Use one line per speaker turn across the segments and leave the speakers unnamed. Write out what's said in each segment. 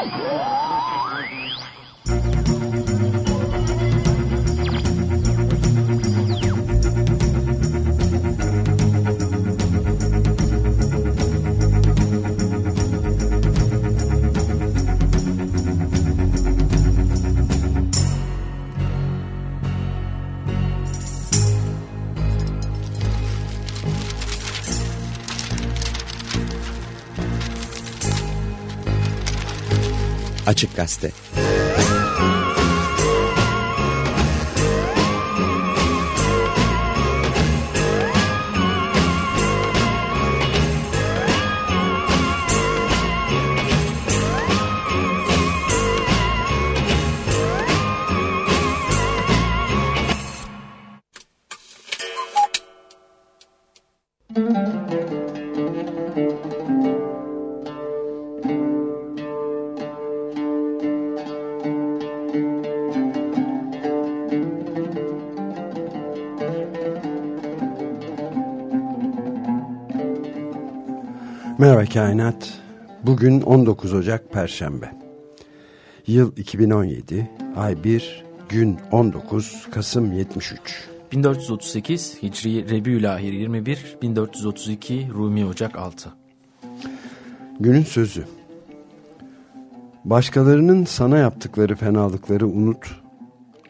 Oh! Açık Gazete Merhaba Kainat. Bugün 19 Ocak Perşembe. Yıl 2017, ay 1, gün 19, Kasım 73.
1438 Hicri Rebiülahir 21, 1432 Rumi Ocak 6.
Günün sözü. Başkalarının sana yaptıkları fenalıkları unut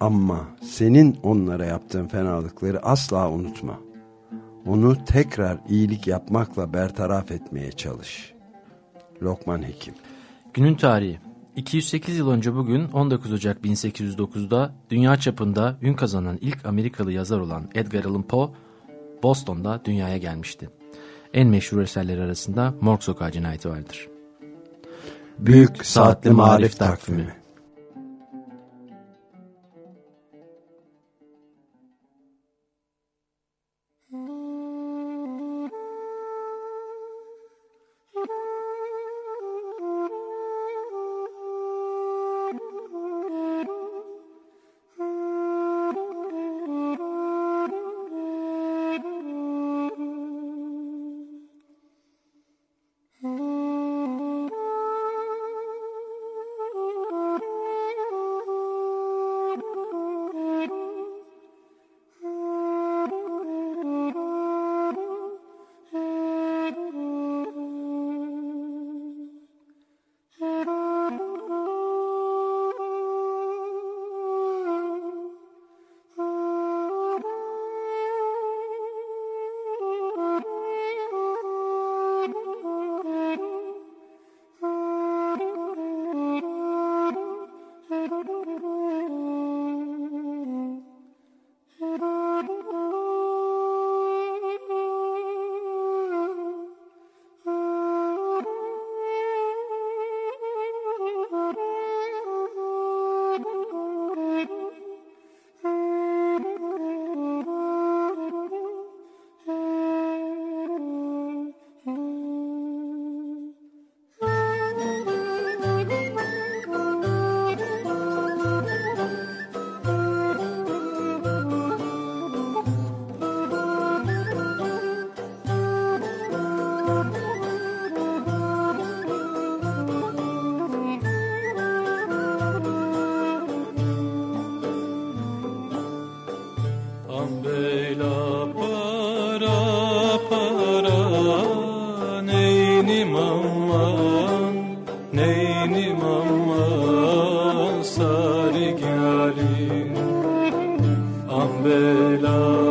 ama senin onlara yaptığın fenalıkları asla unutma. Onu tekrar iyilik yapmakla bertaraf etmeye çalış. Lokman Hekim
Günün tarihi 208 yıl önce bugün 19 Ocak 1809'da dünya çapında ün kazanan ilk Amerikalı yazar olan Edgar Allan Poe Boston'da dünyaya gelmişti. En meşhur eserleri arasında Morg Sokağı cinayeti vardır.
Büyük Saatli Marif Takvimi
aman Neynim aman Sarı gelin.
Ambela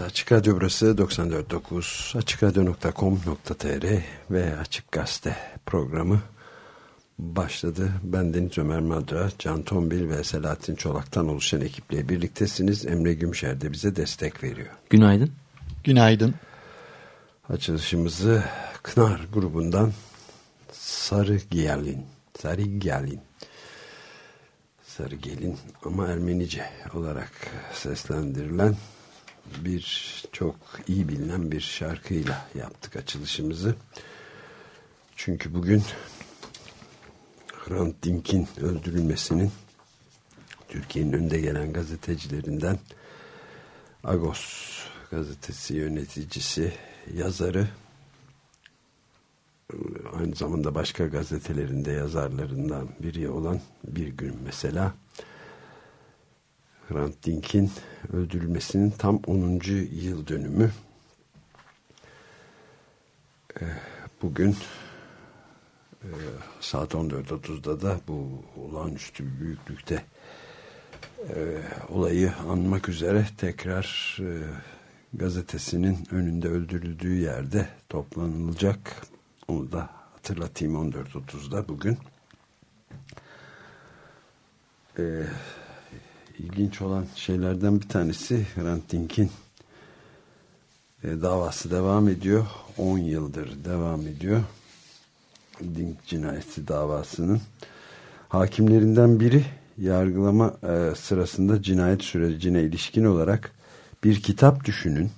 herkes. Açık Radyo burası 94.9 açıkradio.com.tr ve Açık Gazete programı başladı. Ben Deniz Ömer Madra, Can Tombil ve Selahattin Çolak'tan oluşan ekiple birliktesiniz. Emre Gümşer de bize destek veriyor.
Günaydın.
Günaydın.
Açılışımızı Kınar grubundan Sarı Giyalin, Sarı Giyalin, Sarı Gelin ama Ermenice olarak seslendirilen bir çok iyi bilinen bir şarkıyla yaptık açılışımızı. Çünkü bugün Hrant Dink'in öldürülmesinin Türkiye'nin önde gelen gazetecilerinden Agos gazetesi yöneticisi, yazarı aynı zamanda başka gazetelerinde yazarlarından biri olan bir gün mesela Hrant Dink'in öldürülmesinin tam 10. yıl dönümü Ee, bugün e, saat 14.30'da da bu olağanüstü büyüklükte e, olayı anmak üzere tekrar e, gazetesinin önünde öldürüldüğü yerde toplanılacak. Onu da hatırlatayım 14.30'da bugün. Ee, ilginç olan şeylerden bir tanesi Hrant Dink'in e, davası devam ediyor. 10 yıldır devam ediyor. Dink cinayeti davasının hakimlerinden biri yargılama e, sırasında cinayet sürecine ilişkin olarak bir kitap düşünün.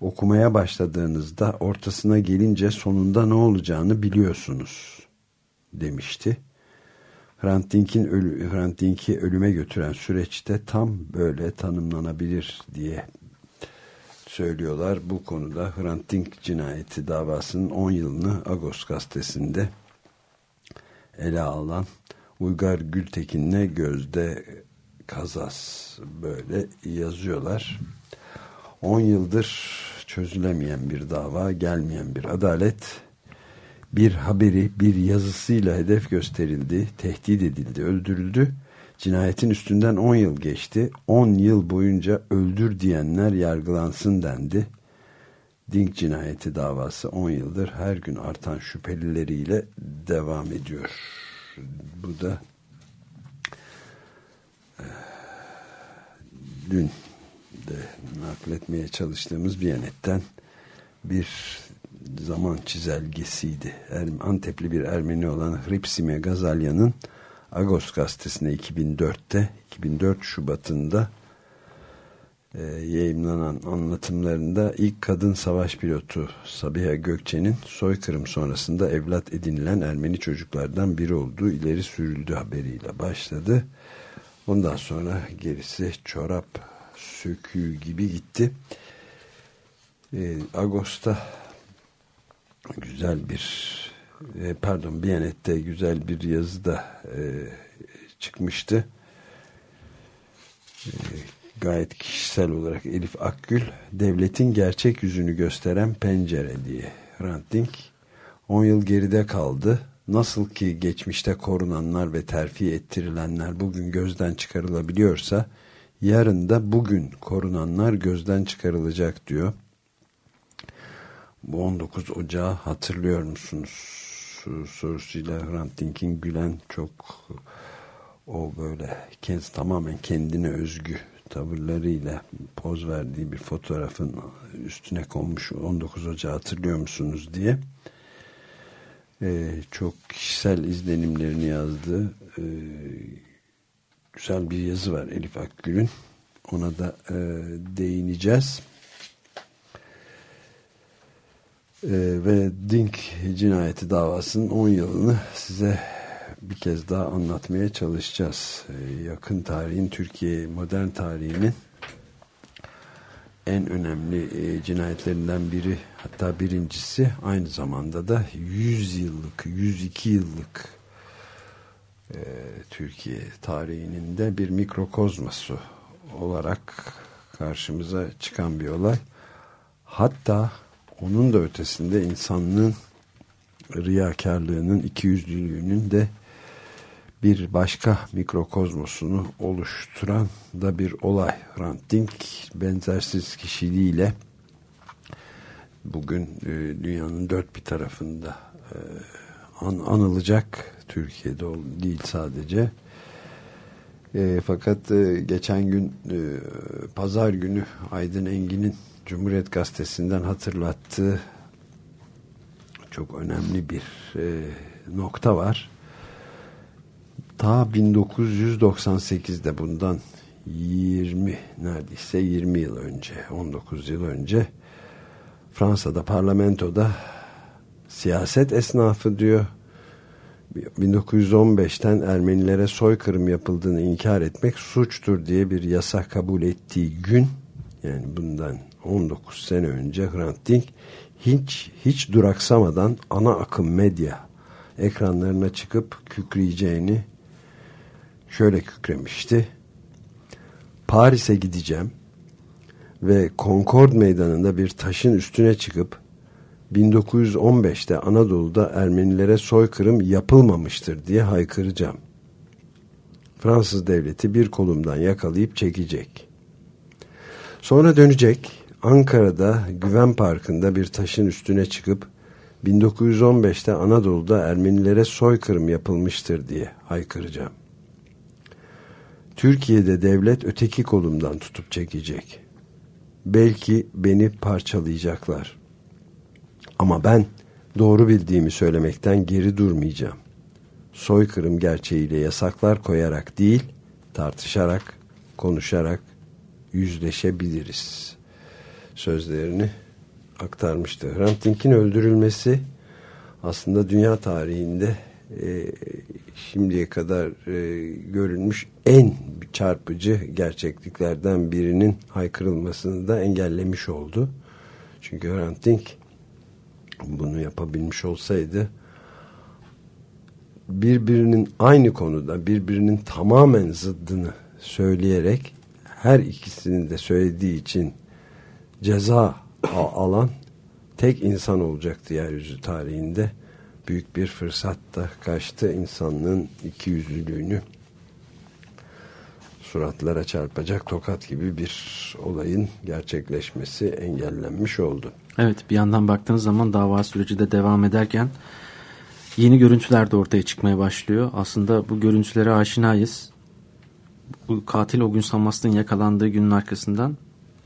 Okumaya başladığınızda ortasına gelince sonunda ne olacağını biliyorsunuz demişti. Hrant ölü, Hrant Dink'i ölüme götüren süreçte tam böyle tanımlanabilir diye söylüyorlar. Bu konuda Hrant Dink cinayeti davasının 10 yılını Agos gazetesinde ele alan Uygar Gültekin'le Gözde Kazas böyle yazıyorlar. 10 yıldır çözülemeyen bir dava, gelmeyen bir adalet, bir haberi bir yazısıyla hedef gösterildi, tehdit edildi, öldürüldü. Cinayetin üstünden 10 yıl geçti. 10 yıl boyunca öldür diyenler yargılansın dendi. Dink cinayeti davası 10 yıldır her gün artan şüphelileriyle devam ediyor. Bu da e, dün de nakletmeye çalıştığımız bir yanetten bir zaman çizelgesiydi. Er, Antepli bir Ermeni olan Hripsime Gazalyan'ın Agos gazetesine 2004'te 2004 Şubat'ında e, yayınlanan anlatımlarında ilk kadın savaş pilotu Sabiha Gökçe'nin soykırım sonrasında evlat edinilen Ermeni çocuklardan biri olduğu ileri sürüldü haberiyle başladı. Ondan sonra gerisi çorap söküğü gibi gitti. E, Ağustos'ta güzel bir e, pardon Biyanet'te güzel bir yazı da e, çıkmıştı. E, gayet kişisel olarak Elif Akgül devletin gerçek yüzünü gösteren pencere diye Hrant Dink 10 yıl geride kaldı. Nasıl ki geçmişte korunanlar ve terfi ettirilenler bugün gözden çıkarılabiliyorsa yarın da bugün korunanlar gözden çıkarılacak diyor. Bu 19 Ocağı hatırlıyor musunuz? Sorusuyla Hrant Dink'in gülen çok o böyle kez tamamen kendine özgü tavırlarıyla poz verdiği bir fotoğrafın üstüne konmuş 19 Ocağı hatırlıyor musunuz diye. E, çok kişisel izlenimlerini yazdığı e, güzel bir yazı var Elif Akgül'ün. Ona da e, değineceğiz e, ve Dink cinayeti davasının 10 yılını size bir kez daha anlatmaya çalışacağız. E, yakın tarihin Türkiye modern tarihinin en önemli e, cinayetlerinden biri hatta birincisi aynı zamanda da 100 yıllık 102 yıllık e, Türkiye tarihinin de bir mikrokozması olarak karşımıza çıkan bir olay. Hatta onun da ötesinde insanlığın riyakarlığının, ikiyüzlülüğünün de bir başka mikrokozmosunu oluşturan da bir olay. Hrant benzersiz kişiliğiyle bugün e, dünyanın dört bir tarafında e, an, anılacak. Türkiye'de değil sadece. E, fakat e, geçen gün e, pazar günü Aydın Engin'in Cumhuriyet Gazetesi'nden hatırlattığı çok önemli bir e, nokta var. Ta 1998'de bundan 20 neredeyse 20 yıl önce 19 yıl önce Fransa'da parlamentoda siyaset esnafı diyor 1915'ten Ermenilere soykırım yapıldığını inkar etmek suçtur diye bir yasa kabul ettiği gün yani bundan 19 sene önce Hrant Dink hiç hiç duraksamadan ana akım medya ekranlarına çıkıp kükreyeceğini şöyle kükremişti. Paris'e gideceğim ve Concord meydanında bir taşın üstüne çıkıp 1915'te Anadolu'da Ermenilere soykırım yapılmamıştır diye haykıracağım. Fransız devleti bir kolumdan yakalayıp çekecek. Sonra dönecek Ankara'da Güven Parkı'nda bir taşın üstüne çıkıp 1915'te Anadolu'da Ermenilere soykırım yapılmıştır diye haykıracağım. Türkiye'de devlet öteki kolumdan tutup çekecek. Belki beni parçalayacaklar. Ama ben doğru bildiğimi söylemekten geri durmayacağım. Soykırım gerçeğiyle yasaklar koyarak değil, tartışarak, konuşarak yüzleşebiliriz. Sözlerini aktarmıştı. Hrant Dink'in öldürülmesi aslında dünya tarihinde e, şimdiye kadar e, görülmüş en çarpıcı gerçekliklerden birinin haykırılmasını da engellemiş oldu. Çünkü Hrant Dink bunu yapabilmiş olsaydı birbirinin aynı konuda birbirinin tamamen zıddını söyleyerek her ikisini de söylediği için ceza alan tek insan olacaktı yeryüzü tarihinde. Büyük bir fırsat da kaçtı insanlığın iki yüzlülüğünü suratlara çarpacak tokat gibi bir olayın gerçekleşmesi engellenmiş oldu.
Evet bir yandan baktığınız zaman dava süreci de devam ederken yeni görüntüler de ortaya çıkmaya başlıyor. Aslında bu görüntülere aşinayız. Bu katil o gün Samast'ın yakalandığı günün arkasından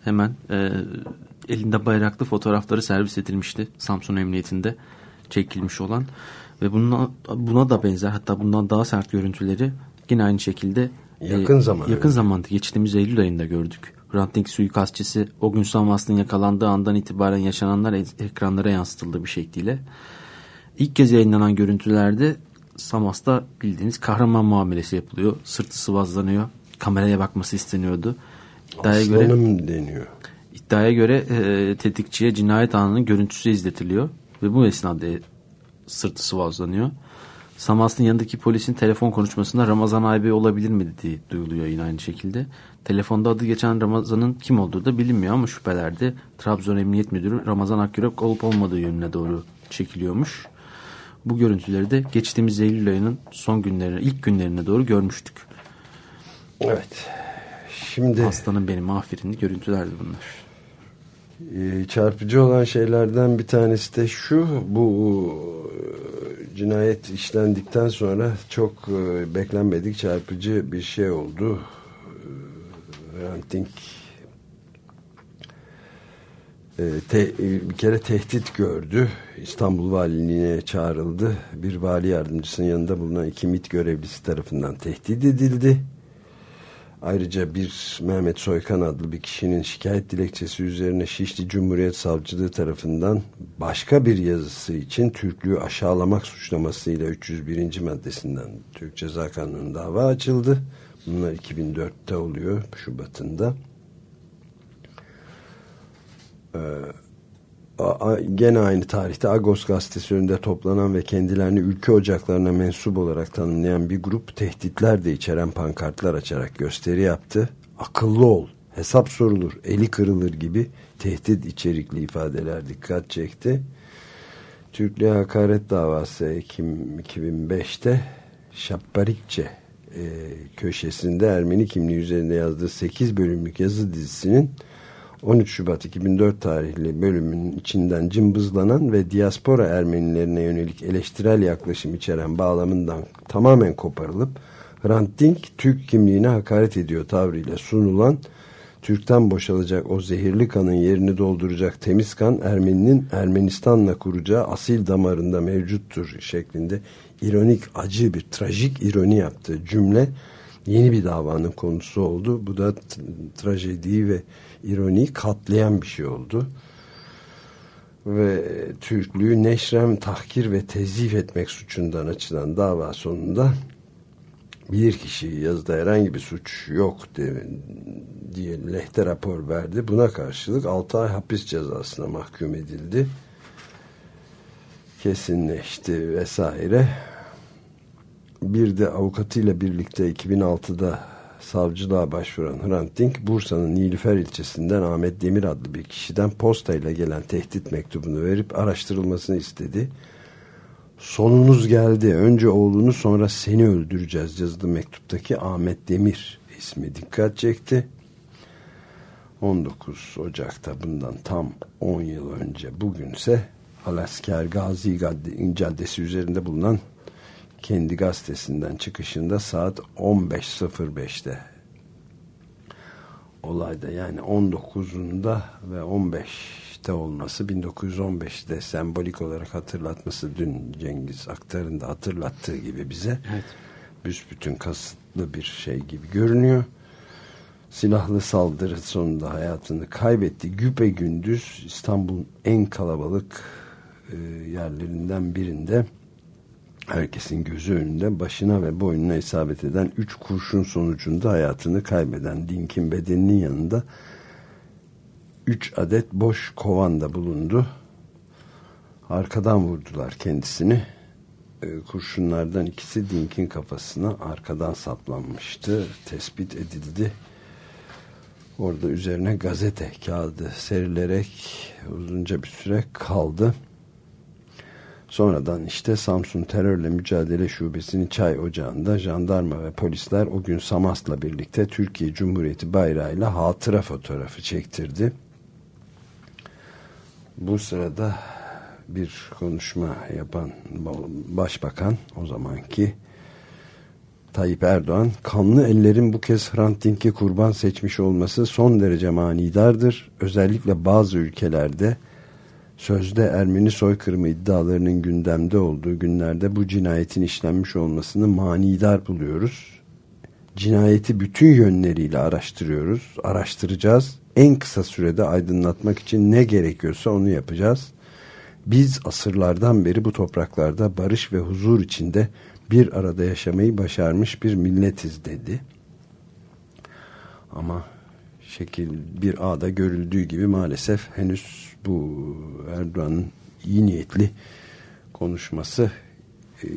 hemen e, elinde bayraklı fotoğrafları servis edilmişti Samsun Emniyetinde çekilmiş olan ve buna, buna da benzer hatta bundan daha sert görüntüleri yine aynı şekilde
yakın e, zaman
yakın zamanda geçtiğimiz Eylül ayında gördük. Hrant Dink suikastçısı o gün Samast'ın yakalandığı andan itibaren yaşananlar ekranlara yansıtıldı bir şekliyle. İlk kez yayınlanan görüntülerde Samast'ta bildiğiniz kahraman muamelesi yapılıyor. Sırtı sıvazlanıyor. Kameraya bakması isteniyordu.
İddiaya Aslanım göre, deniyor.
İddiaya göre e, tetikçiye cinayet anının görüntüsü izletiliyor. Ve bu esnada sırtı sıvazlanıyor. Samas'ın yanındaki polisin telefon konuşmasında Ramazan Aybe olabilir mi dediği duyuluyor yine aynı şekilde. Telefonda adı geçen Ramazan'ın kim olduğu da bilinmiyor ama şüphelerde Trabzon Emniyet Müdürü Ramazan Akyürek olup olmadığı yönüne doğru çekiliyormuş. Bu görüntüleri de geçtiğimiz Eylül ayının son günlerine, ilk günlerine doğru görmüştük.
Evet. Şimdi
Aslanın benim afirini görüntülerdi bunlar.
Ee, çarpıcı olan şeylerden bir tanesi de şu bu cinayet işlendikten sonra çok e, beklenmedik çarpıcı bir şey oldu. E, Ranting e, te, e, bir kere tehdit gördü. İstanbul Valiliğine çağrıldı. Bir vali yardımcısının yanında bulunan iki MİT görevlisi tarafından tehdit edildi. Ayrıca bir Mehmet Soykan adlı bir kişinin şikayet dilekçesi üzerine Şişli Cumhuriyet Savcılığı tarafından başka bir yazısı için Türklüğü aşağılamak suçlamasıyla 301. maddesinden Türk Ceza Kanunu'nun dava açıldı. Bunlar 2004'te oluyor Şubat'ında. Ee, gene aynı tarihte Agos gazetesi önünde toplanan ve kendilerini ülke ocaklarına mensup olarak tanımlayan bir grup tehditler de içeren pankartlar açarak gösteri yaptı. Akıllı ol, hesap sorulur, eli kırılır gibi tehdit içerikli ifadeler dikkat çekti. Türklüğe hakaret davası Ekim 2005'te Şapparikçe e, köşesinde Ermeni kimliği üzerinde yazdığı 8 bölümlük yazı dizisinin 13 Şubat 2004 tarihli bölümün içinden cımbızlanan ve diaspora Ermenilerine yönelik eleştirel yaklaşım içeren bağlamından tamamen koparılıp Hrant Dink Türk kimliğine hakaret ediyor tavrıyla sunulan Türk'ten boşalacak o zehirli kanın yerini dolduracak temiz kan Ermeninin Ermenistan'la kuracağı asil damarında mevcuttur şeklinde ironik, acı bir trajik ironi yaptığı cümle yeni bir davanın konusu oldu. Bu da trajediyi ve ironiyi katlayan bir şey oldu. Ve Türklüğü neşrem, tahkir ve tezif etmek suçundan açılan dava sonunda bir kişi yazıda herhangi bir suç yok diye lehte rapor verdi. Buna karşılık 6 ay hapis cezasına mahkum edildi. Kesinleşti vesaire. Bir de avukatıyla birlikte 2006'da savcılığa başvuran Hrant Dink, Bursa'nın Nilüfer ilçesinden Ahmet Demir adlı bir kişiden postayla gelen tehdit mektubunu verip araştırılmasını istedi. Sonunuz geldi. Önce oğlunu sonra seni öldüreceğiz yazılı mektuptaki Ahmet Demir ismi dikkat çekti. 19 Ocak'ta bundan tam 10 yıl önce bugünse Alasker Gazi Caddesi üzerinde bulunan kendi gazetesinden çıkışında saat 15.05'te olayda yani 19'unda ve 15'te olması 1915'te sembolik olarak hatırlatması dün Cengiz Aktar'ın da hatırlattığı gibi bize evet. büsbütün kasıtlı bir şey gibi görünüyor. Silahlı saldırı sonunda hayatını kaybetti. Güpe gündüz İstanbul'un en kalabalık e, yerlerinden birinde herkesin gözü önünde başına ve boynuna isabet eden üç kurşun sonucunda hayatını kaybeden Dink'in bedeninin yanında üç adet boş kovan da bulundu. Arkadan vurdular kendisini. Ee, kurşunlardan ikisi Dink'in kafasına arkadan saplanmıştı. Tespit edildi. Orada üzerine gazete kağıdı serilerek uzunca bir süre kaldı. Sonradan işte Samsun Terörle Mücadele Şubesi'nin çay ocağında jandarma ve polisler o gün Samas'la birlikte Türkiye Cumhuriyeti bayrağıyla hatıra fotoğrafı çektirdi. Bu sırada bir konuşma yapan başbakan o zamanki Tayyip Erdoğan kanlı ellerin bu kez Hrant Dink'i kurban seçmiş olması son derece manidardır. Özellikle bazı ülkelerde sözde Ermeni soykırımı iddialarının gündemde olduğu günlerde bu cinayetin işlenmiş olmasını manidar buluyoruz. Cinayeti bütün yönleriyle araştırıyoruz, araştıracağız. En kısa sürede aydınlatmak için ne gerekiyorsa onu yapacağız. Biz asırlardan beri bu topraklarda barış ve huzur içinde bir arada yaşamayı başarmış bir milletiz dedi. Ama şekil bir ağda görüldüğü gibi maalesef henüz bu Erdoğan'ın iyi niyetli konuşması e,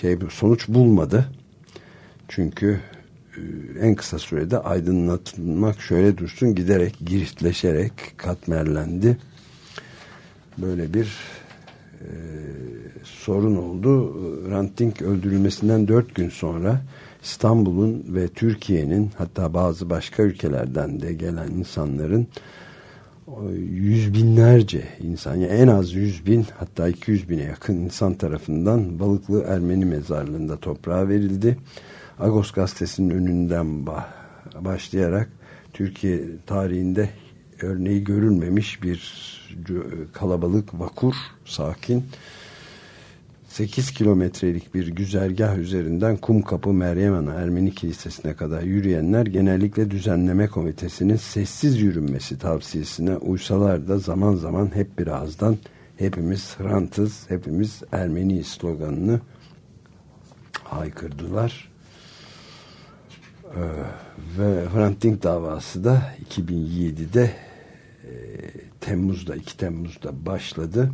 şey sonuç bulmadı. Çünkü e, en kısa sürede aydınlatmak şöyle dursun giderek giritleşerek katmerlendi. Böyle bir e, sorun oldu. Ranting öldürülmesinden dört gün sonra İstanbul'un ve Türkiye'nin hatta bazı başka ülkelerden de gelen insanların yüz binlerce insan yani en az yüz bin hatta 200 bine yakın insan tarafından Balıklı Ermeni mezarlığında toprağa verildi. Agos gazetesinin önünden başlayarak Türkiye tarihinde örneği görülmemiş bir kalabalık, vakur, sakin 8 kilometrelik bir güzergah üzerinden Kumkapı Meryem Ana Ermeni Kilisesi'ne kadar yürüyenler genellikle düzenleme komitesinin sessiz yürünmesi tavsiyesine uysalar da zaman zaman hep bir ağızdan hepimiz Hrantız, hepimiz Ermeni sloganını haykırdılar. Ee, ve Hrant Dink davası da 2007'de e, Temmuz'da 2 Temmuz'da başladı.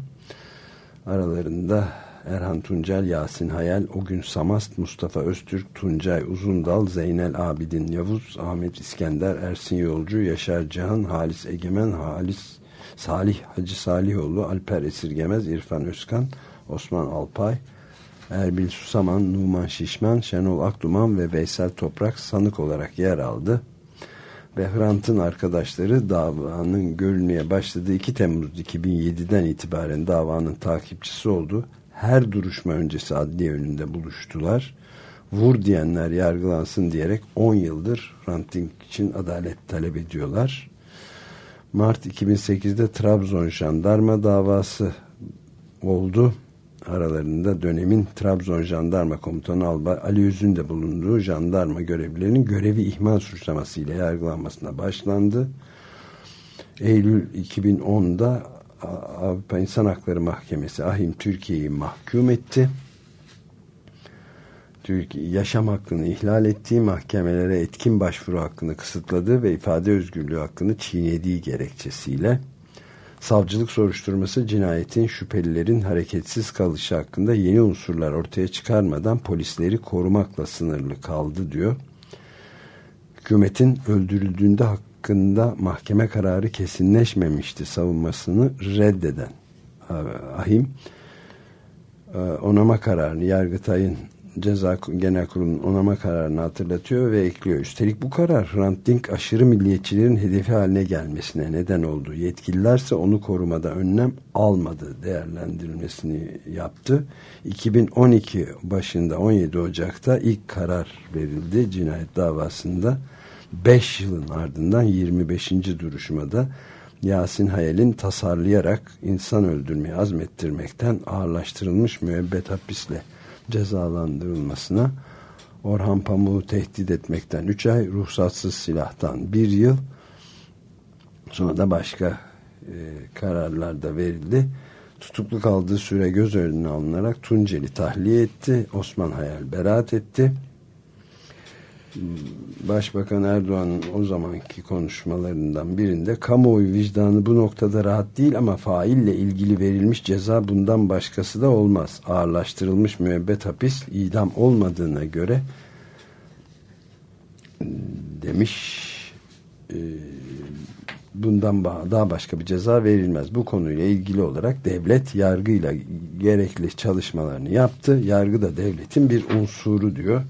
Aralarında Erhan Tuncel, Yasin Hayal, O Gün Samast, Mustafa Öztürk, Tuncay Uzundal, Zeynel Abidin Yavuz, Ahmet İskender, Ersin Yolcu, Yaşar Cihan, Halis Egemen, Halis Salih Hacı Salihoğlu, Alper Esirgemez, İrfan Özkan, Osman Alpay, Erbil Susaman, Numan Şişman, Şenol Akduman ve Veysel Toprak sanık olarak yer aldı. Ve Hrant'ın arkadaşları davanın görülmeye başladığı 2 Temmuz 2007'den itibaren davanın takipçisi oldu. Her duruşma öncesi adliye önünde buluştular. Vur diyenler yargılansın diyerek 10 yıldır Hrant için adalet talep ediyorlar. Mart 2008'de Trabzon jandarma davası oldu aralarında dönemin Trabzon Jandarma Komutanı Albay Ali Üzün de bulunduğu jandarma görevlilerinin görevi ihmal suçlamasıyla yargılanmasına başlandı. Eylül 2010'da Avrupa İnsan Hakları Mahkemesi Ahim Türkiye'yi mahkum etti. Türkiye yaşam hakkını ihlal ettiği mahkemelere etkin başvuru hakkını kısıtladığı ve ifade özgürlüğü hakkını çiğnediği gerekçesiyle savcılık soruşturması cinayetin şüphelilerin hareketsiz kalışı hakkında yeni unsurlar ortaya çıkarmadan polisleri korumakla sınırlı kaldı diyor. Hükümetin öldürüldüğünde hakkında mahkeme kararı kesinleşmemişti savunmasını reddeden Ahim onama kararını Yargıtay'ın Ceza Genel Kurulu'nun onama kararını hatırlatıyor ve ekliyor. Üstelik bu karar Hrant Dink aşırı milliyetçilerin hedefi haline gelmesine neden oldu. Yetkililerse onu korumada önlem almadı değerlendirilmesini yaptı. 2012 başında 17 Ocak'ta ilk karar verildi cinayet davasında. 5 yılın ardından 25. duruşmada Yasin Hayal'in tasarlayarak insan öldürmeyi azmettirmekten ağırlaştırılmış müebbet hapisle cezalandırılmasına Orhan Pamuk'u tehdit etmekten 3 ay, ruhsatsız silahtan 1 yıl sonra da başka e, kararlar da verildi. Tutuklu kaldığı süre göz önüne alınarak Tunceli tahliye etti. Osman Hayal beraat etti. Başbakan Erdoğan'ın o zamanki konuşmalarından birinde kamuoyu vicdanı bu noktada rahat değil ama faille ilgili verilmiş ceza bundan başkası da olmaz. Ağırlaştırılmış müebbet hapis idam olmadığına göre demiş e, bundan daha başka bir ceza verilmez. Bu konuyla ilgili olarak devlet yargıyla gerekli çalışmalarını yaptı. Yargı da devletin bir unsuru diyor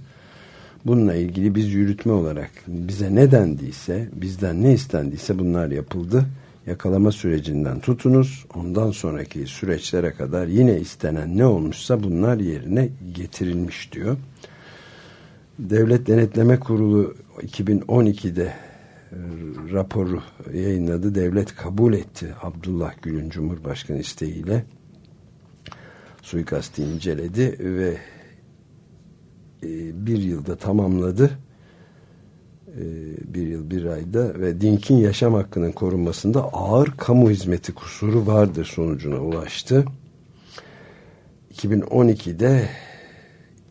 Bununla ilgili biz yürütme olarak bize ne dendiyse, bizden ne istendiyse bunlar yapıldı. Yakalama sürecinden tutunuz, ondan sonraki süreçlere kadar yine istenen ne olmuşsa bunlar yerine getirilmiş diyor. Devlet Denetleme Kurulu 2012'de e, raporu yayınladı. Devlet kabul etti Abdullah Gül'ün Cumhurbaşkanı isteğiyle suikasti inceledi ve e, bir yılda tamamladı. E, bir yıl bir ayda ve Dink'in yaşam hakkının korunmasında ağır kamu hizmeti kusuru vardır sonucuna ulaştı. 2012'de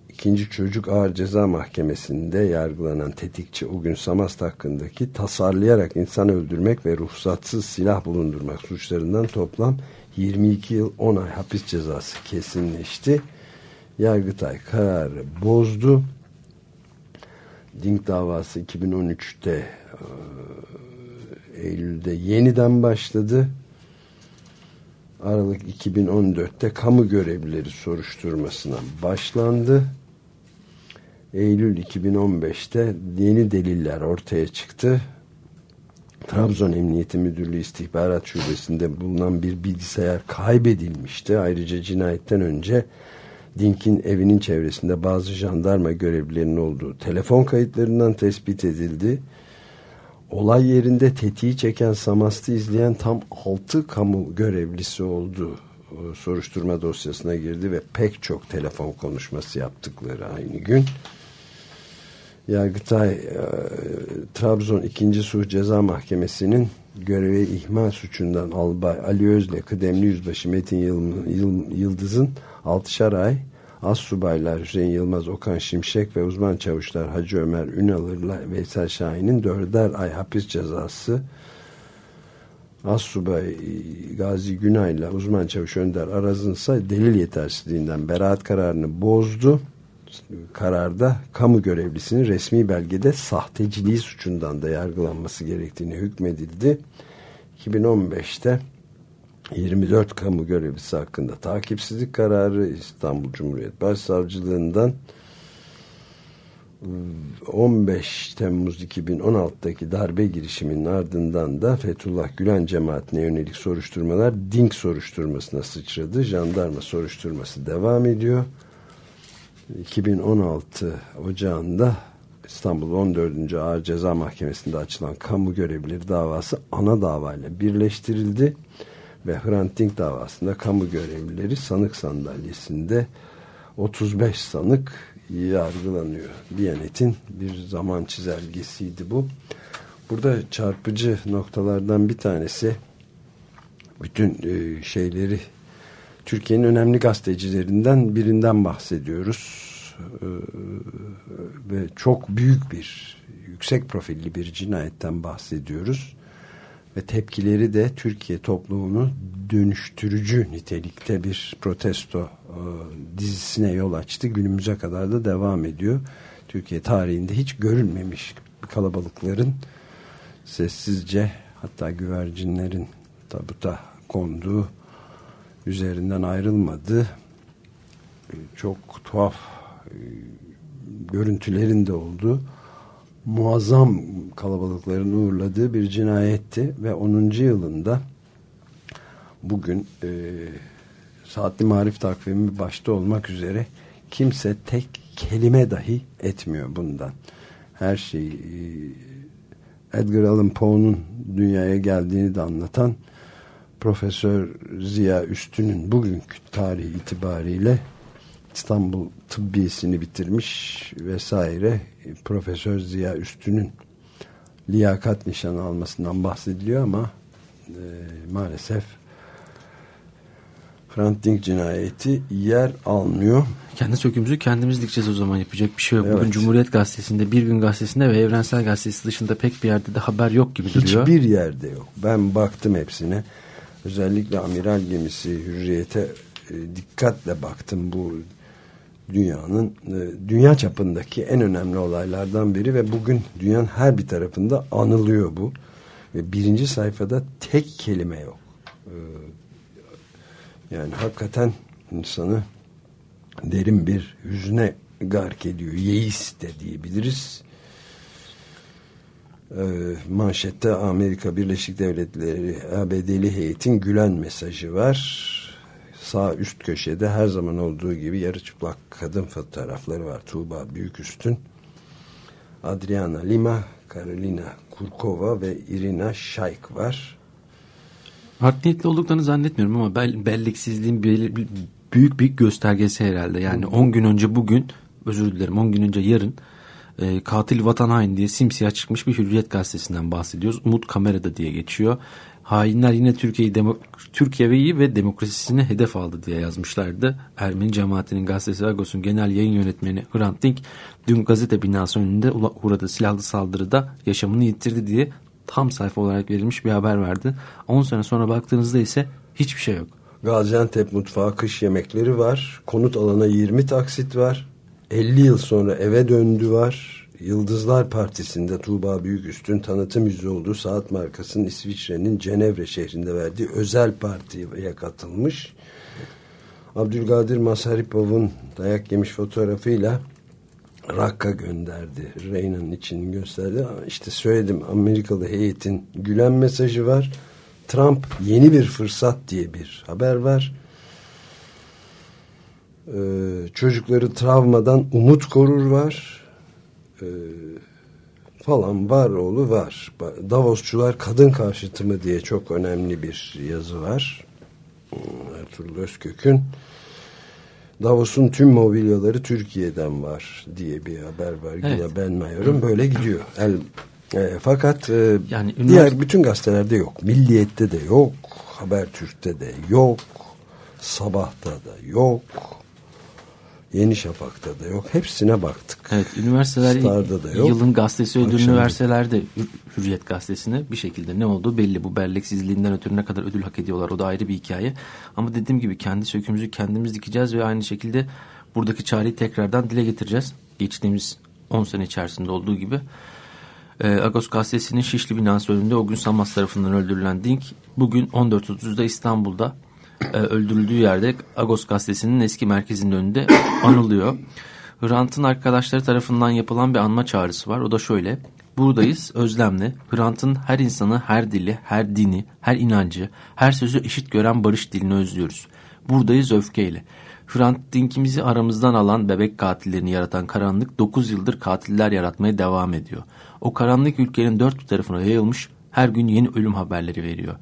ikinci çocuk ağır ceza mahkemesinde yargılanan tetikçi o gün Samast hakkındaki tasarlayarak insan öldürmek ve ruhsatsız silah bulundurmak suçlarından toplam 22 yıl 10 ay hapis cezası kesinleşti. Yargıtay kararı bozdu. Dink davası 2013'te e, Eylül'de yeniden başladı. Aralık 2014'te kamu görevlileri soruşturmasına başlandı. Eylül 2015'te yeni deliller ortaya çıktı. Trabzon Emniyeti Müdürlüğü İstihbarat Şubesi'nde bulunan bir bilgisayar kaybedilmişti. Ayrıca cinayetten önce Dink'in evinin çevresinde bazı jandarma görevlilerinin olduğu telefon kayıtlarından tespit edildi. Olay yerinde tetiği çeken Samast'ı izleyen tam 6 kamu görevlisi oldu. Soruşturma dosyasına girdi ve pek çok telefon konuşması yaptıkları aynı gün. Yargıtay e, Trabzon 2. Suç Ceza Mahkemesi'nin göreve ihmal suçundan Albay Ali Özle, kıdemli yüzbaşı Metin Yıldız'ın 6'şar ay az subaylar Hüseyin Yılmaz, Okan Şimşek ve uzman çavuşlar Hacı Ömer Ünalır'la Veysel Şahin'in dörder ay hapis cezası az subay Gazi Günay'la uzman çavuş Önder Araz'ın ise delil yetersizliğinden beraat kararını bozdu kararda kamu görevlisinin resmi belgede sahteciliği suçundan da yargılanması gerektiğini hükmedildi. 2015'te 24 kamu görevlisi hakkında takipsizlik kararı İstanbul Cumhuriyet Başsavcılığından 15 Temmuz 2016'daki darbe girişiminin ardından da Fethullah Gülen cemaatine yönelik soruşturmalar Dink soruşturmasına sıçradı. Jandarma soruşturması devam ediyor. 2016 Ocağı'nda İstanbul 14. Ağır Ceza Mahkemesi'nde açılan kamu görevlileri davası ana davayla birleştirildi ve Hrant Dink davasında kamu görevlileri sanık sandalyesinde 35 sanık yargılanıyor. Diyanet'in bir zaman çizelgesiydi bu. Burada çarpıcı noktalardan bir tanesi bütün e, şeyleri Türkiye'nin önemli gazetecilerinden birinden bahsediyoruz. Ee, ve çok büyük bir, yüksek profilli bir cinayetten bahsediyoruz. Ve tepkileri de Türkiye toplumunu dönüştürücü nitelikte bir protesto e, dizisine yol açtı. Günümüze kadar da devam ediyor. Türkiye tarihinde hiç görülmemiş kalabalıkların sessizce hatta güvercinlerin tabuta konduğu üzerinden ayrılmadı. Ee, çok tuhaf e, görüntülerin de oldu. Muazzam kalabalıkların uğurladığı bir cinayetti ve 10. yılında bugün e, saatli marif takvimi başta olmak üzere kimse tek kelime dahi etmiyor bundan. Her şey Edgar Allan Poe'nun dünyaya geldiğini de anlatan Profesör Ziya Üstün'ün bugünkü tarihi itibariyle İstanbul Tıbbiyesini bitirmiş vesaire Profesör Ziya Üstün'ün liyakat nişanı almasından bahsediliyor ama e, maalesef Hrant Dink cinayeti yer almıyor.
Kendi sökümüzü kendimiz dikeceğiz o zaman yapacak bir şey yok. Evet. Bugün Cumhuriyet Gazetesi'nde, Bir Gün Gazetesi'nde ve Evrensel Gazetesi dışında pek bir yerde de haber yok gibi duruyor.
Hiçbir yerde yok. Ben baktım hepsine özellikle amiral gemisi hürriyete e, dikkatle baktım bu dünyanın e, dünya çapındaki en önemli olaylardan biri ve bugün dünyanın her bir tarafında anılıyor bu. Ve birinci sayfada tek kelime yok. E, yani hakikaten insanı derin bir hüzne gark ediyor. Yeis de diyebiliriz. E, manşette Amerika Birleşik Devletleri ABD'li heyetin Gülen mesajı var. Sağ üst köşede her zaman olduğu gibi yarı çıplak kadın fotoğrafları var. Tuğba Büyüküstün, Adriana Lima, Karolina Kurkova ve Irina Şayk var.
Art niyetli olduklarını zannetmiyorum ama bel, büyük bir göstergesi herhalde. Yani 10 gün önce bugün, özür dilerim 10 gün önce yarın e, katil vatan hain diye simsiyah çıkmış bir Hürriyet gazetesinden bahsediyoruz. Umut Kamera'da diye geçiyor. Hainler yine Türkiye'yi Türkiye'yi ve demokrasisini hedef aldı diye yazmışlardı. Ermeni cemaatinin gazetesi Agos'un genel yayın yönetmeni Hrant Dink dün gazete binası önünde uğradığı silahlı saldırıda yaşamını yitirdi diye tam sayfa olarak verilmiş bir haber verdi. 10 sene sonra baktığınızda ise hiçbir şey yok.
Gaziantep mutfağı kış yemekleri var. Konut alana 20 taksit var. 50 yıl sonra eve döndü var. Yıldızlar Partisi'nde Tuğba Büyüküstün tanıtım yüzü olduğu saat markasının İsviçre'nin Cenevre şehrinde verdiği özel partiye katılmış. Abdülkadir Masaripov'un dayak yemiş fotoğrafıyla Rakka gönderdi. Reyna'nın için gösterdi. İşte söyledim Amerikalı heyetin gülen mesajı var. Trump yeni bir fırsat diye bir haber var. Ee, çocukları travmadan umut korur var. Ee, falan var oğlu var. Davosçular kadın karşıtı mı diye çok önemli bir yazı var. Ertuğrul Özkök'ün Davos'un tüm mobilyaları Türkiye'den var diye bir haber var. Evet. Yine ben Mayor'um böyle gidiyor. El, e, fakat e, yani diğer bütün gazetelerde yok. Milliyet'te de yok. Habertürk'te de yok. Sabah'ta da yok. Yeni Şafak'ta da yok. Hepsine baktık.
Evet, üniversiteler da yok. yılın gazetesi ödülünü Akşam verseler de Hürriyet gazetesine bir şekilde ne olduğu belli. Bu belleksizliğinden ötürü ne kadar ödül hak ediyorlar o da ayrı bir hikaye. Ama dediğim gibi kendi sökümüzü kendimiz dikeceğiz ve aynı şekilde buradaki çareyi tekrardan dile getireceğiz. Geçtiğimiz 10 sene içerisinde olduğu gibi. Ee, Agos gazetesinin Şişli binası önünde o gün Samas tarafından öldürülen Dink bugün 14.30'da İstanbul'da e, öldürüldüğü yerde Agos gazetesinin eski merkezinin önünde anılıyor. Hrant'ın arkadaşları tarafından yapılan bir anma çağrısı var. O da şöyle. Buradayız özlemle. Hrant'ın her insanı, her dili, her dini, her inancı, her sözü eşit gören barış dilini özlüyoruz. Buradayız öfkeyle. Hrant Dink'imizi aramızdan alan bebek katillerini yaratan karanlık 9 yıldır katiller yaratmaya devam ediyor. O karanlık ülkenin dört tarafına yayılmış her gün yeni ölüm haberleri veriyor.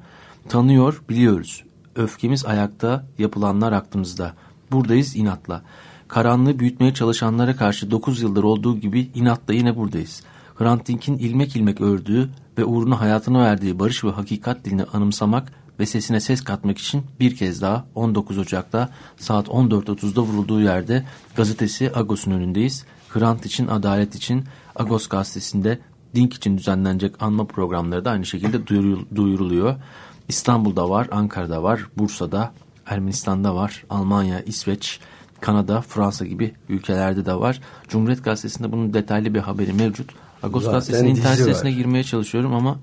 Tanıyor, biliyoruz. Öfkemiz ayakta, yapılanlar aklımızda. Buradayız inatla. Karanlığı büyütmeye çalışanlara karşı 9 yıldır olduğu gibi inatla yine buradayız. Hrant Dink'in ilmek ilmek ördüğü ve uğruna hayatını verdiği barış ve hakikat dilini anımsamak ve sesine ses katmak için bir kez daha 19 Ocak'ta saat 14.30'da vurulduğu yerde gazetesi Agos'un önündeyiz. Hrant için, adalet için Agos gazetesinde Dink için düzenlenecek anma programları da aynı şekilde duyuruluyor. İstanbul'da var, Ankara'da var, Bursa'da, Ermenistan'da var, Almanya, İsveç, Kanada, Fransa gibi ülkelerde de var. Cumhuriyet Gazetesi'nde bunun detaylı bir haberi mevcut. Agos Zaten Gazetesi'nin internet sitesine girmeye çalışıyorum ama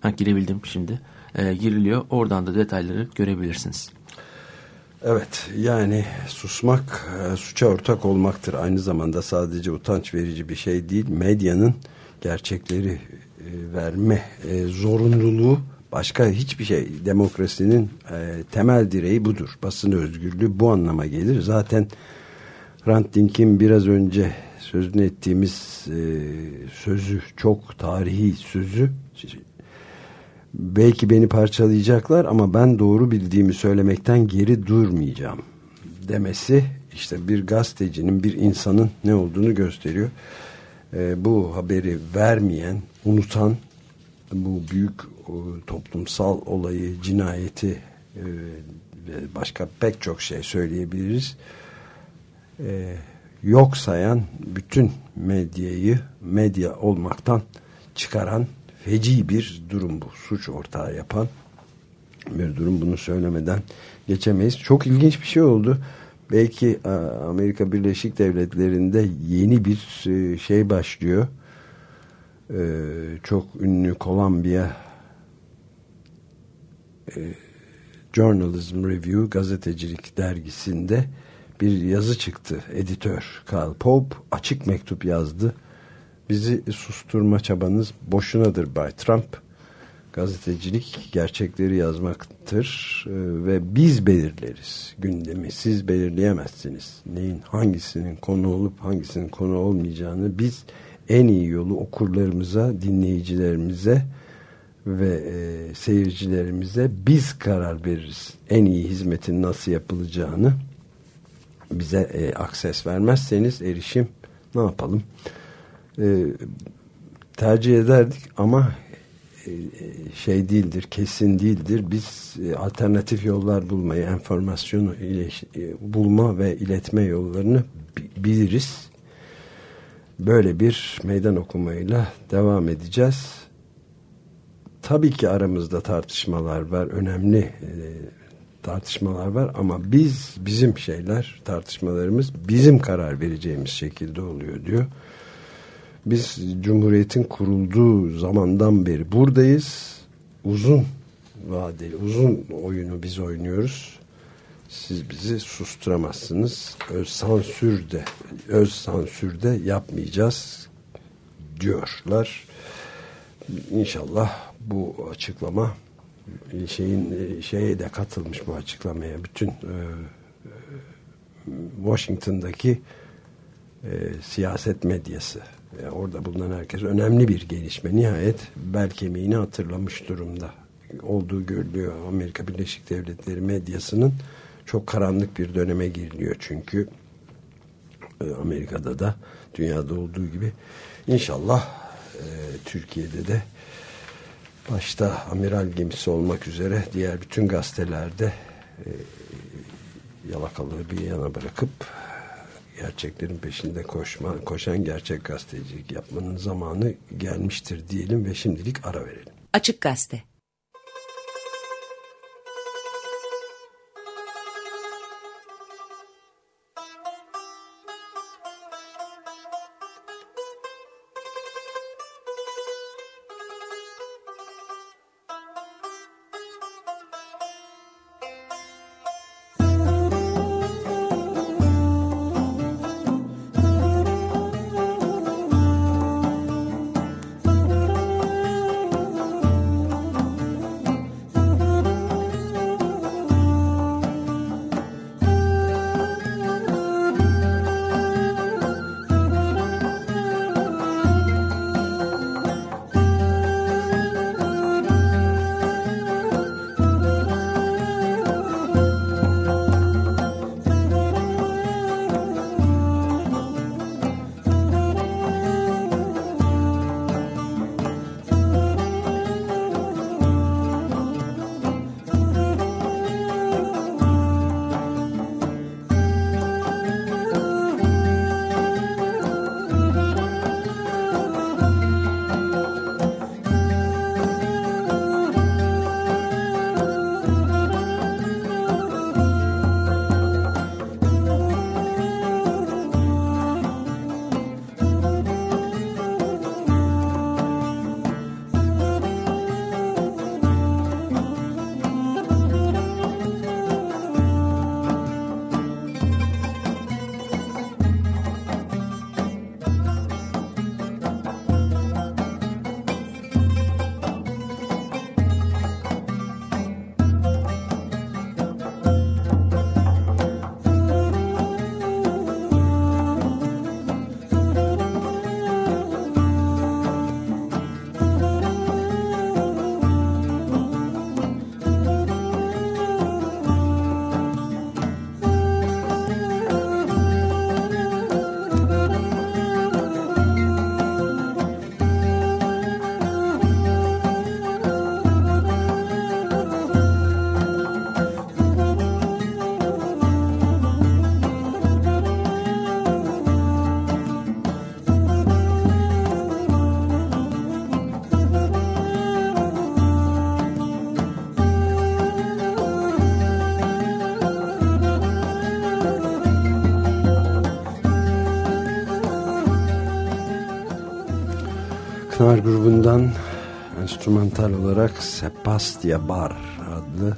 ha, girebildim şimdi. E, giriliyor. Oradan da detayları görebilirsiniz.
Evet yani susmak e, suça ortak olmaktır. Aynı zamanda sadece utanç verici bir şey değil. Medyanın gerçekleri e, verme e, zorunluluğu Başka hiçbir şey demokrasinin e, temel direği budur. Basın özgürlüğü bu anlama gelir. Zaten Hrant Dink'in biraz önce sözünü ettiğimiz e, sözü çok tarihi sözü belki beni parçalayacaklar ama ben doğru bildiğimi söylemekten geri durmayacağım demesi işte bir gazetecinin bir insanın ne olduğunu gösteriyor. E, bu haberi vermeyen, unutan bu büyük toplumsal olayı, cinayeti e, ve başka pek çok şey söyleyebiliriz. E, yok sayan bütün medyayı medya olmaktan çıkaran feci bir durum bu. Suç ortağı yapan bir durum. Bunu söylemeden geçemeyiz. Çok ilginç bir şey oldu. Belki Amerika Birleşik Devletleri'nde yeni bir e, şey başlıyor. Çok ünlü Columbia e, Journalism Review gazetecilik dergisinde bir yazı çıktı. Editör Karl Pope açık mektup yazdı. Bizi susturma çabanız boşunadır Bay Trump. Gazetecilik gerçekleri yazmaktır e, ve biz belirleriz gündemi. Siz belirleyemezsiniz. Neyin hangisinin konu olup hangisinin konu olmayacağını biz en iyi yolu okurlarımıza, dinleyicilerimize ve e, seyircilerimize biz karar veririz. En iyi hizmetin nasıl yapılacağını bize e, akses vermezseniz erişim ne yapalım? E, tercih ederdik ama e, şey değildir, kesin değildir. Biz e, alternatif yollar bulmayı, enformasyonu e, bulma ve iletme yollarını biliriz. Böyle bir meydan okumayla devam edeceğiz tabii ki aramızda tartışmalar var. Önemli e, tartışmalar var ama biz bizim şeyler tartışmalarımız bizim karar vereceğimiz şekilde oluyor diyor. Biz Cumhuriyet'in kurulduğu zamandan beri buradayız. Uzun vadeli, uzun oyunu biz oynuyoruz. siz bizi susturamazsınız. Öz sansürde, öz sansürde yapmayacağız diyorlar. İnşallah bu açıklama şeyin şeye de katılmış bu açıklamaya bütün e, Washington'daki e, siyaset medyası yani orada bulunan herkes önemli bir gelişme. Nihayet bel kemiğini hatırlamış durumda olduğu görülüyor. Amerika Birleşik Devletleri medyasının çok karanlık bir döneme giriliyor çünkü e, Amerika'da da dünyada olduğu gibi inşallah e, Türkiye'de de başta amiral gemisi olmak üzere diğer bütün gazetelerde e, yalakalığı bir yana bırakıp gerçeklerin peşinde koşma, koşan gerçek gazetecilik yapmanın zamanı gelmiştir diyelim ve şimdilik ara verelim.
Açık Gazete
grubundan enstrümantal olarak Sepastia Bar adlı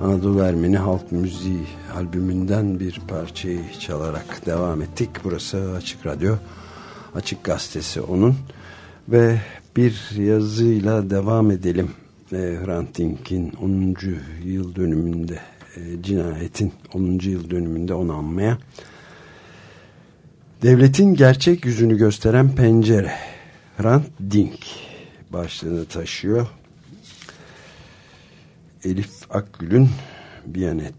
Anadolu Ermeni Halk Müziği albümünden bir parçayı çalarak devam ettik. Burası Açık Radyo, Açık Gazetesi onun ve bir yazıyla devam edelim. E, Hrant Dink'in 10. yıl dönümünde e, cinayetin 10. yıl dönümünde onu anmaya devletin gerçek yüzünü gösteren pencere Hrant Dink başlığını taşıyor. Elif Akgül'ün Biyanet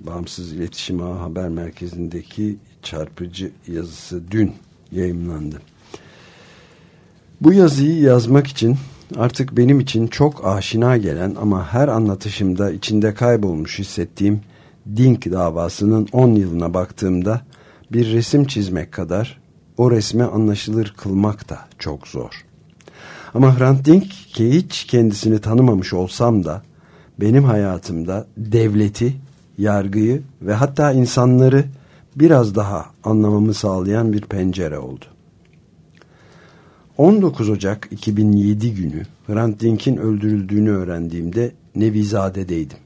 Bağımsız İletişim Ağı Haber Merkezi'ndeki çarpıcı yazısı dün yayınlandı. Bu yazıyı yazmak için artık benim için çok aşina gelen ama her anlatışımda içinde kaybolmuş hissettiğim Dink davasının 10 yılına baktığımda bir resim çizmek kadar o resme anlaşılır kılmak da çok zor. Ama Hrant Dink ki hiç kendisini tanımamış olsam da benim hayatımda devleti, yargıyı ve hatta insanları biraz daha anlamamı sağlayan bir pencere oldu. 19 Ocak 2007 günü Hrant Dink'in öldürüldüğünü öğrendiğimde Nevizade'deydim.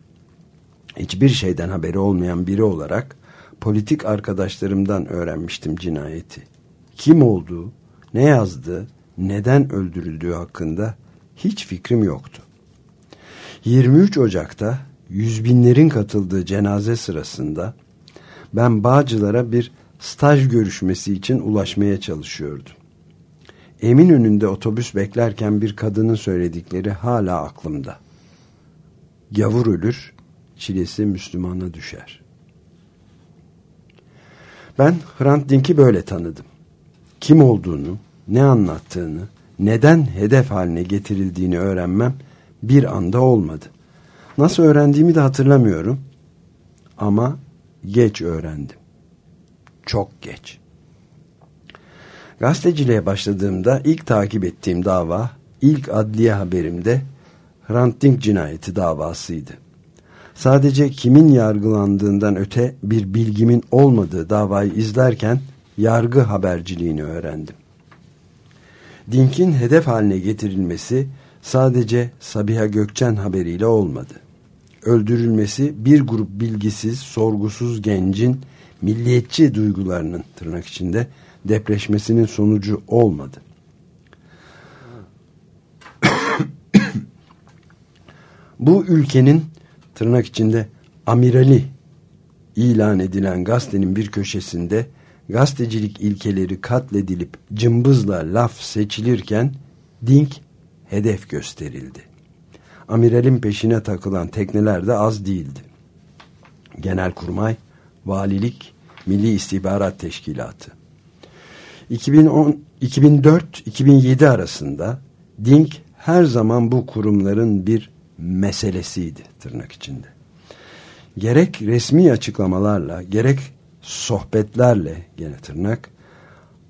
Hiçbir şeyden haberi olmayan biri olarak politik arkadaşlarımdan öğrenmiştim cinayeti. Kim olduğu, ne yazdığı, neden öldürüldüğü hakkında hiç fikrim yoktu. 23 Ocak'ta yüz binlerin katıldığı cenaze sırasında ben Bağcılar'a bir staj görüşmesi için ulaşmaya çalışıyordum. Emin önünde otobüs beklerken bir kadının söyledikleri hala aklımda. Gavur ölür, çilesi Müslümana düşer. Ben Hrant Dink'i böyle tanıdım. Kim olduğunu, ne anlattığını, neden hedef haline getirildiğini öğrenmem bir anda olmadı. Nasıl öğrendiğimi de hatırlamıyorum. Ama geç öğrendim. Çok geç. Gazeteciliğe başladığımda ilk takip ettiğim dava, ilk adliye haberimde Hrant Dink cinayeti davasıydı. Sadece kimin yargılandığından öte bir bilgimin olmadığı davayı izlerken yargı haberciliğini öğrendim. Dink'in hedef haline getirilmesi sadece Sabiha Gökçen haberiyle olmadı. Öldürülmesi bir grup bilgisiz, sorgusuz gencin milliyetçi duygularının tırnak içinde depreşmesinin sonucu olmadı. Bu ülkenin tırnak içinde amirali ilan edilen gazetenin bir köşesinde gazetecilik ilkeleri katledilip cımbızla laf seçilirken Dink hedef gösterildi. Amiralin peşine takılan tekneler de az değildi. Genelkurmay, Valilik, Milli İstihbarat Teşkilatı. 2004-2007 arasında Dink her zaman bu kurumların bir meselesiydi tırnak içinde. Gerek resmi açıklamalarla gerek sohbetlerle gene tırnak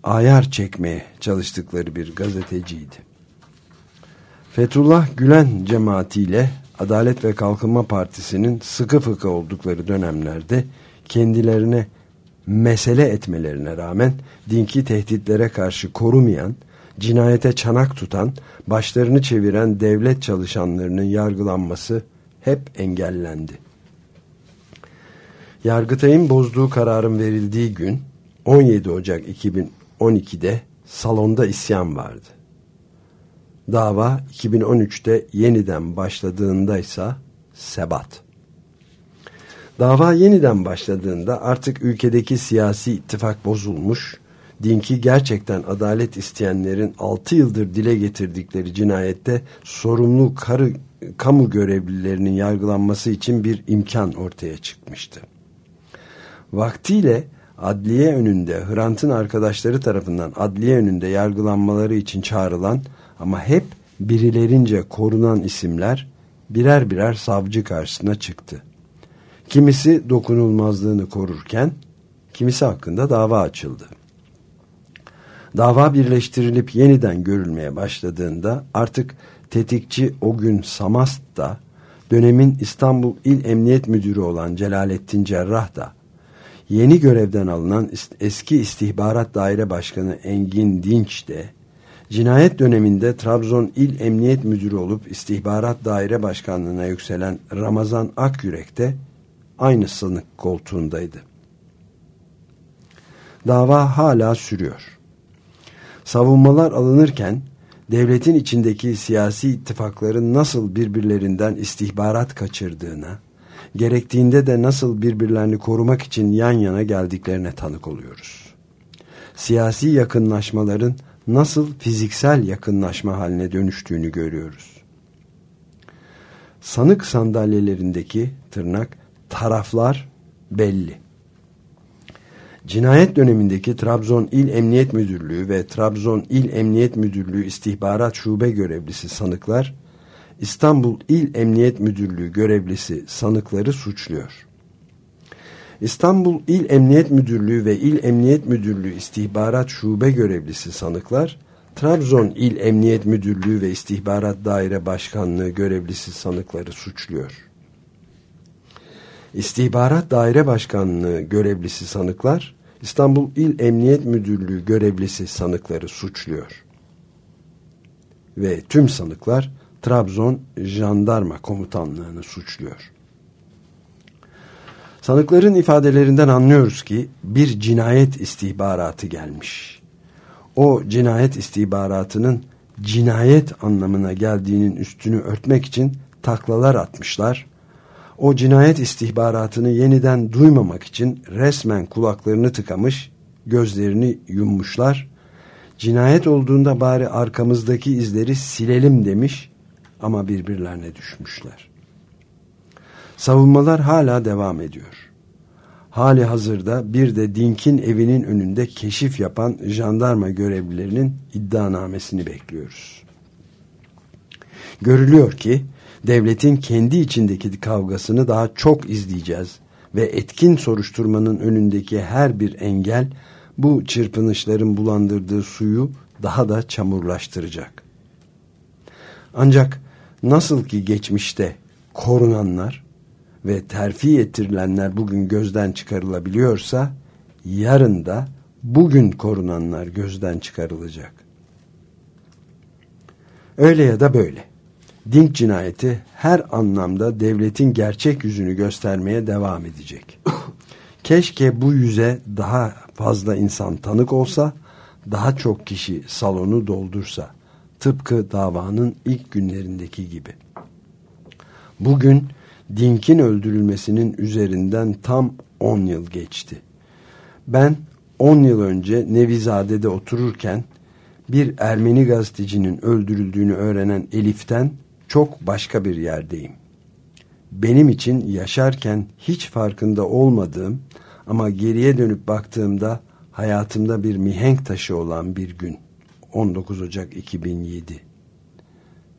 ayar çekmeye çalıştıkları bir gazeteciydi. Fethullah Gülen cemaatiyle Adalet ve Kalkınma Partisi'nin sıkı fıkı oldukları dönemlerde kendilerine mesele etmelerine rağmen dinki tehditlere karşı korumayan, cinayete çanak tutan, başlarını çeviren devlet çalışanlarının yargılanması hep engellendi. Yargıtay'ın bozduğu kararın verildiği gün 17 Ocak 2012'de salonda isyan vardı. Dava 2013'te yeniden başladığında ise sebat. Dava yeniden başladığında artık ülkedeki siyasi ittifak bozulmuş, dinki gerçekten adalet isteyenlerin 6 yıldır dile getirdikleri cinayette sorumlu karı, kamu görevlilerinin yargılanması için bir imkan ortaya çıkmıştı. Vaktiyle adliye önünde Hrant'ın arkadaşları tarafından adliye önünde yargılanmaları için çağrılan ama hep birilerince korunan isimler birer birer savcı karşısına çıktı. Kimisi dokunulmazlığını korurken kimisi hakkında dava açıldı. Dava birleştirilip yeniden görülmeye başladığında artık tetikçi o gün Samast da dönemin İstanbul İl Emniyet Müdürü olan Celalettin Cerrah da yeni görevden alınan eski istihbarat daire başkanı Engin Dinç de cinayet döneminde Trabzon İl Emniyet Müdürü olup istihbarat daire başkanlığına yükselen Ramazan Akyürek de aynı sanık koltuğundaydı. Dava hala sürüyor. Savunmalar alınırken devletin içindeki siyasi ittifakların nasıl birbirlerinden istihbarat kaçırdığına, gerektiğinde de nasıl birbirlerini korumak için yan yana geldiklerine tanık oluyoruz. Siyasi yakınlaşmaların nasıl fiziksel yakınlaşma haline dönüştüğünü görüyoruz. Sanık sandalyelerindeki tırnak taraflar belli. Cinayet dönemindeki Trabzon İl Emniyet Müdürlüğü ve Trabzon İl Emniyet Müdürlüğü İstihbarat Şube Görevlisi sanıklar, İstanbul İl Emniyet Müdürlüğü görevlisi sanıkları suçluyor. İstanbul İl Emniyet Müdürlüğü ve İl Emniyet Müdürlüğü İstihbarat Şube Görevlisi sanıklar, Trabzon İl Emniyet Müdürlüğü ve İstihbarat Daire Başkanlığı görevlisi sanıkları suçluyor. İstihbarat Daire Başkanlığı görevlisi sanıklar, İstanbul İl Emniyet Müdürlüğü görevlisi sanıkları suçluyor. Ve tüm sanıklar Trabzon Jandarma Komutanlığı'nı suçluyor. Sanıkların ifadelerinden anlıyoruz ki bir cinayet istihbaratı gelmiş. O cinayet istihbaratının cinayet anlamına geldiğinin üstünü örtmek için taklalar atmışlar. O cinayet istihbaratını yeniden duymamak için resmen kulaklarını tıkamış, gözlerini yummuşlar. Cinayet olduğunda bari arkamızdaki izleri silelim demiş ama birbirlerine düşmüşler. Savunmalar hala devam ediyor. Hali hazırda bir de Dink'in evinin önünde keşif yapan jandarma görevlilerinin iddianamesini bekliyoruz. Görülüyor ki devletin kendi içindeki kavgasını daha çok izleyeceğiz ve etkin soruşturmanın önündeki her bir engel bu çırpınışların bulandırdığı suyu daha da çamurlaştıracak. Ancak nasıl ki geçmişte korunanlar ve terfi ettirilenler bugün gözden çıkarılabiliyorsa yarın da bugün korunanlar gözden çıkarılacak. Öyle ya da böyle. Dink cinayeti her anlamda devletin gerçek yüzünü göstermeye devam edecek. Keşke bu yüze daha fazla insan tanık olsa, daha çok kişi salonu doldursa. Tıpkı davanın ilk günlerindeki gibi. Bugün Dink'in öldürülmesinin üzerinden tam 10 yıl geçti. Ben 10 yıl önce Nevizade'de otururken bir Ermeni gazetecinin öldürüldüğünü öğrenen Elif'ten çok başka bir yerdeyim. Benim için yaşarken hiç farkında olmadığım ama geriye dönüp baktığımda hayatımda bir mihenk taşı olan bir gün. 19 Ocak 2007.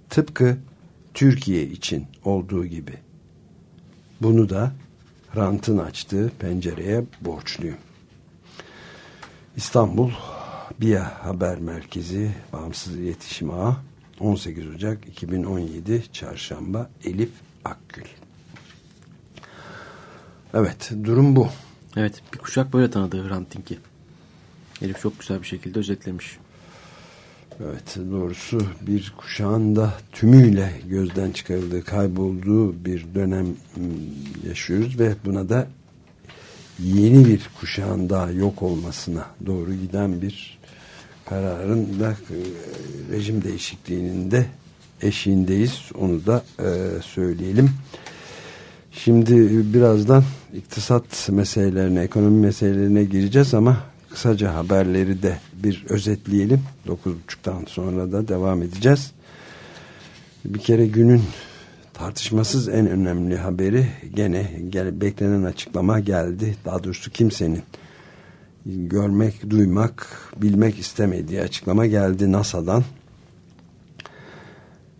Tıpkı Türkiye için olduğu gibi. Bunu da rantın açtığı pencereye borçluyum. İstanbul BİA Haber Merkezi Bağımsız İletişim Ağı 18 Ocak 2017 Çarşamba Elif Akgül. Evet durum bu.
Evet bir kuşak böyle tanıdı Hrant Dink'i. Elif çok güzel bir şekilde özetlemiş.
Evet doğrusu bir kuşağın da tümüyle gözden çıkarıldığı, kaybolduğu bir dönem yaşıyoruz ve buna da yeni bir kuşağın daha yok olmasına doğru giden bir kararın da rejim değişikliğinin de eşiğindeyiz. Onu da e, söyleyelim. Şimdi birazdan iktisat meselelerine, ekonomi meselelerine gireceğiz ama kısaca haberleri de bir özetleyelim. 9.30'dan sonra da devam edeceğiz. Bir kere günün tartışmasız en önemli haberi gene gel, beklenen açıklama geldi. Daha doğrusu kimsenin görmek, duymak, bilmek istemediği açıklama geldi NASA'dan.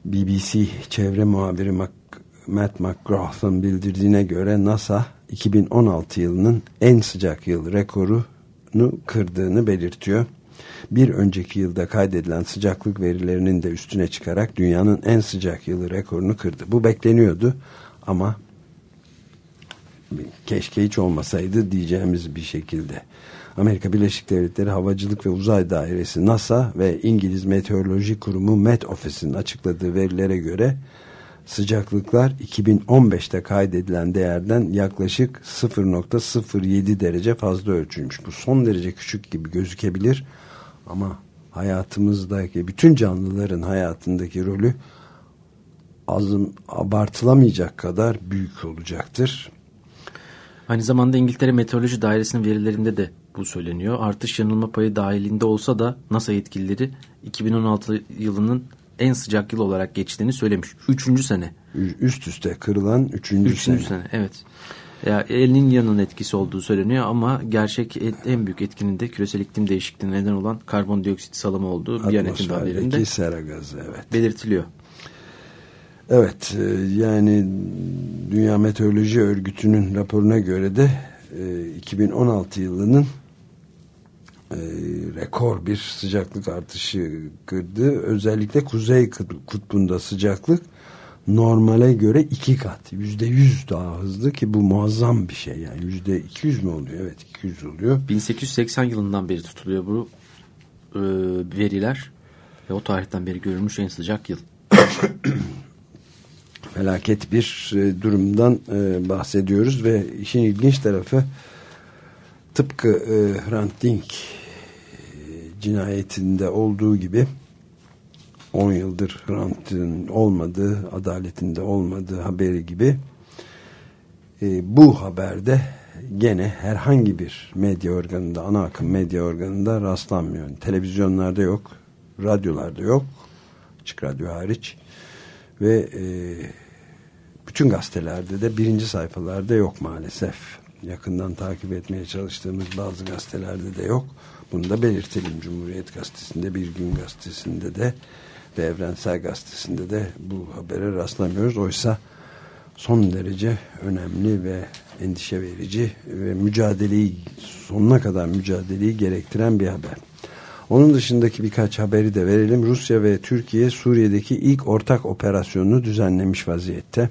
BBC çevre muhabiri Mac Matt McGrath'ın bildirdiğine göre NASA 2016 yılının en sıcak yıl rekorunu kırdığını belirtiyor. Bir önceki yılda kaydedilen sıcaklık verilerinin de üstüne çıkarak dünyanın en sıcak yılı rekorunu kırdı. Bu bekleniyordu ama keşke hiç olmasaydı diyeceğimiz bir şekilde. Amerika Birleşik Devletleri Havacılık ve Uzay Dairesi NASA ve İngiliz Meteoroloji Kurumu Met Office'in açıkladığı verilere göre sıcaklıklar 2015'te kaydedilen değerden yaklaşık 0.07 derece fazla ölçülmüş. Bu son derece küçük gibi gözükebilir ama hayatımızdaki bütün canlıların hayatındaki rolü azım abartılamayacak kadar büyük olacaktır.
Aynı zamanda İngiltere Meteoroloji Dairesi'nin verilerinde de bu söyleniyor. Artış yanılma payı dahilinde olsa da NASA yetkilileri 2016 yılının en sıcak yıl olarak geçtiğini söylemiş. Üçüncü sene.
Üst üste kırılan üçüncü,
üçüncü sene. sene. Evet. Ya elinin yanının etkisi olduğu söyleniyor ama gerçek et, en büyük etkinin de küresel iklim değişikliğine neden olan karbondioksit salımı olduğu Biyanet'in haberinde
sera gazı evet.
belirtiliyor.
Evet yani Dünya Meteoroloji Örgütü'nün raporuna göre de 2016 yılının rekor bir sıcaklık artışı kırdı. Özellikle kuzey kutbunda sıcaklık normale göre iki kat. Yüzde yüz daha hızlı ki bu muazzam bir şey. Yani yüzde iki yüz mü oluyor? Evet iki yüz oluyor.
1880 yılından beri tutuluyor bu e, veriler. Ve o tarihten beri görülmüş en sıcak yıl.
felaket bir e, durumdan e, bahsediyoruz ve işin ilginç tarafı tıpkı e, Hrant Dink e, cinayetinde olduğu gibi 10 yıldır Hrant'ın olmadığı, adaletinde olmadığı haberi gibi e, bu haberde gene herhangi bir medya organında, ana akım medya organında rastlanmıyor. Televizyonlarda yok, radyolarda yok, açık radyo hariç ve e, bütün gazetelerde de birinci sayfalarda yok maalesef. Yakından takip etmeye çalıştığımız bazı gazetelerde de yok. Bunu da belirtelim. Cumhuriyet Gazetesi'nde, Bir Gün Gazetesi'nde de ve Evrensel Gazetesi'nde de bu habere rastlamıyoruz. Oysa son derece önemli ve endişe verici ve mücadeleyi sonuna kadar mücadeleyi gerektiren bir haber. Onun dışındaki birkaç haberi de verelim. Rusya ve Türkiye Suriye'deki ilk ortak operasyonunu düzenlemiş vaziyette.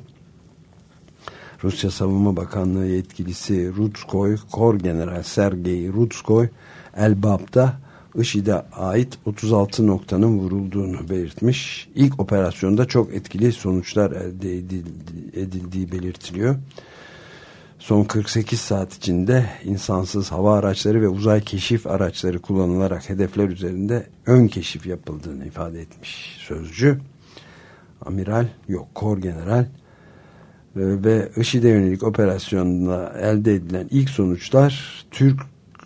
Rusya Savunma Bakanlığı yetkilisi Rutskoy, Kor General Sergey Rutskoy, Elbap'ta IŞİD'e ait 36 noktanın vurulduğunu belirtmiş. İlk operasyonda çok etkili sonuçlar elde edildiği belirtiliyor. Son 48 saat içinde insansız hava araçları ve uzay keşif araçları kullanılarak hedefler üzerinde ön keşif yapıldığını ifade etmiş sözcü. Amiral yok kor general ve IŞİD'e yönelik operasyonda elde edilen ilk sonuçlar Türk,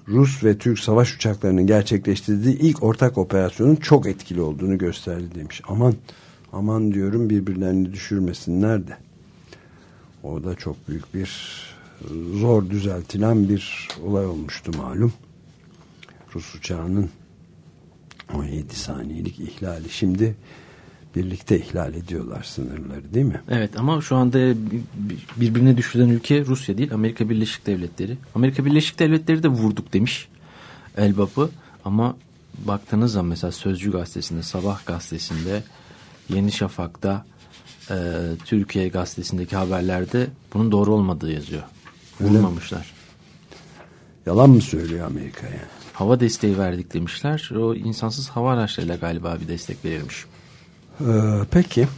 Rus ve Türk savaş uçaklarının gerçekleştirdiği ilk ortak operasyonun çok etkili olduğunu gösterdi demiş. Aman aman diyorum birbirlerini düşürmesinler de. O da çok büyük bir zor düzeltilen bir olay olmuştu malum. Rus uçağının 17 saniyelik ihlali. Şimdi birlikte ihlal ediyorlar sınırları değil mi?
Evet ama şu anda birbirine düşüren ülke Rusya değil Amerika Birleşik Devletleri. Amerika Birleşik Devletleri de vurduk demiş Elbap'ı ama baktığınız zaman mesela Sözcü Gazetesi'nde, Sabah Gazetesi'nde, Yeni Şafak'ta, e, Türkiye Gazetesi'ndeki haberlerde bunun doğru olmadığı yazıyor. Vurmamışlar.
Yalan mı söylüyor Amerika yani?
Hava desteği verdik demişler. O insansız hava araçlarıyla galiba bir destek verilmiş.
Ee, peki.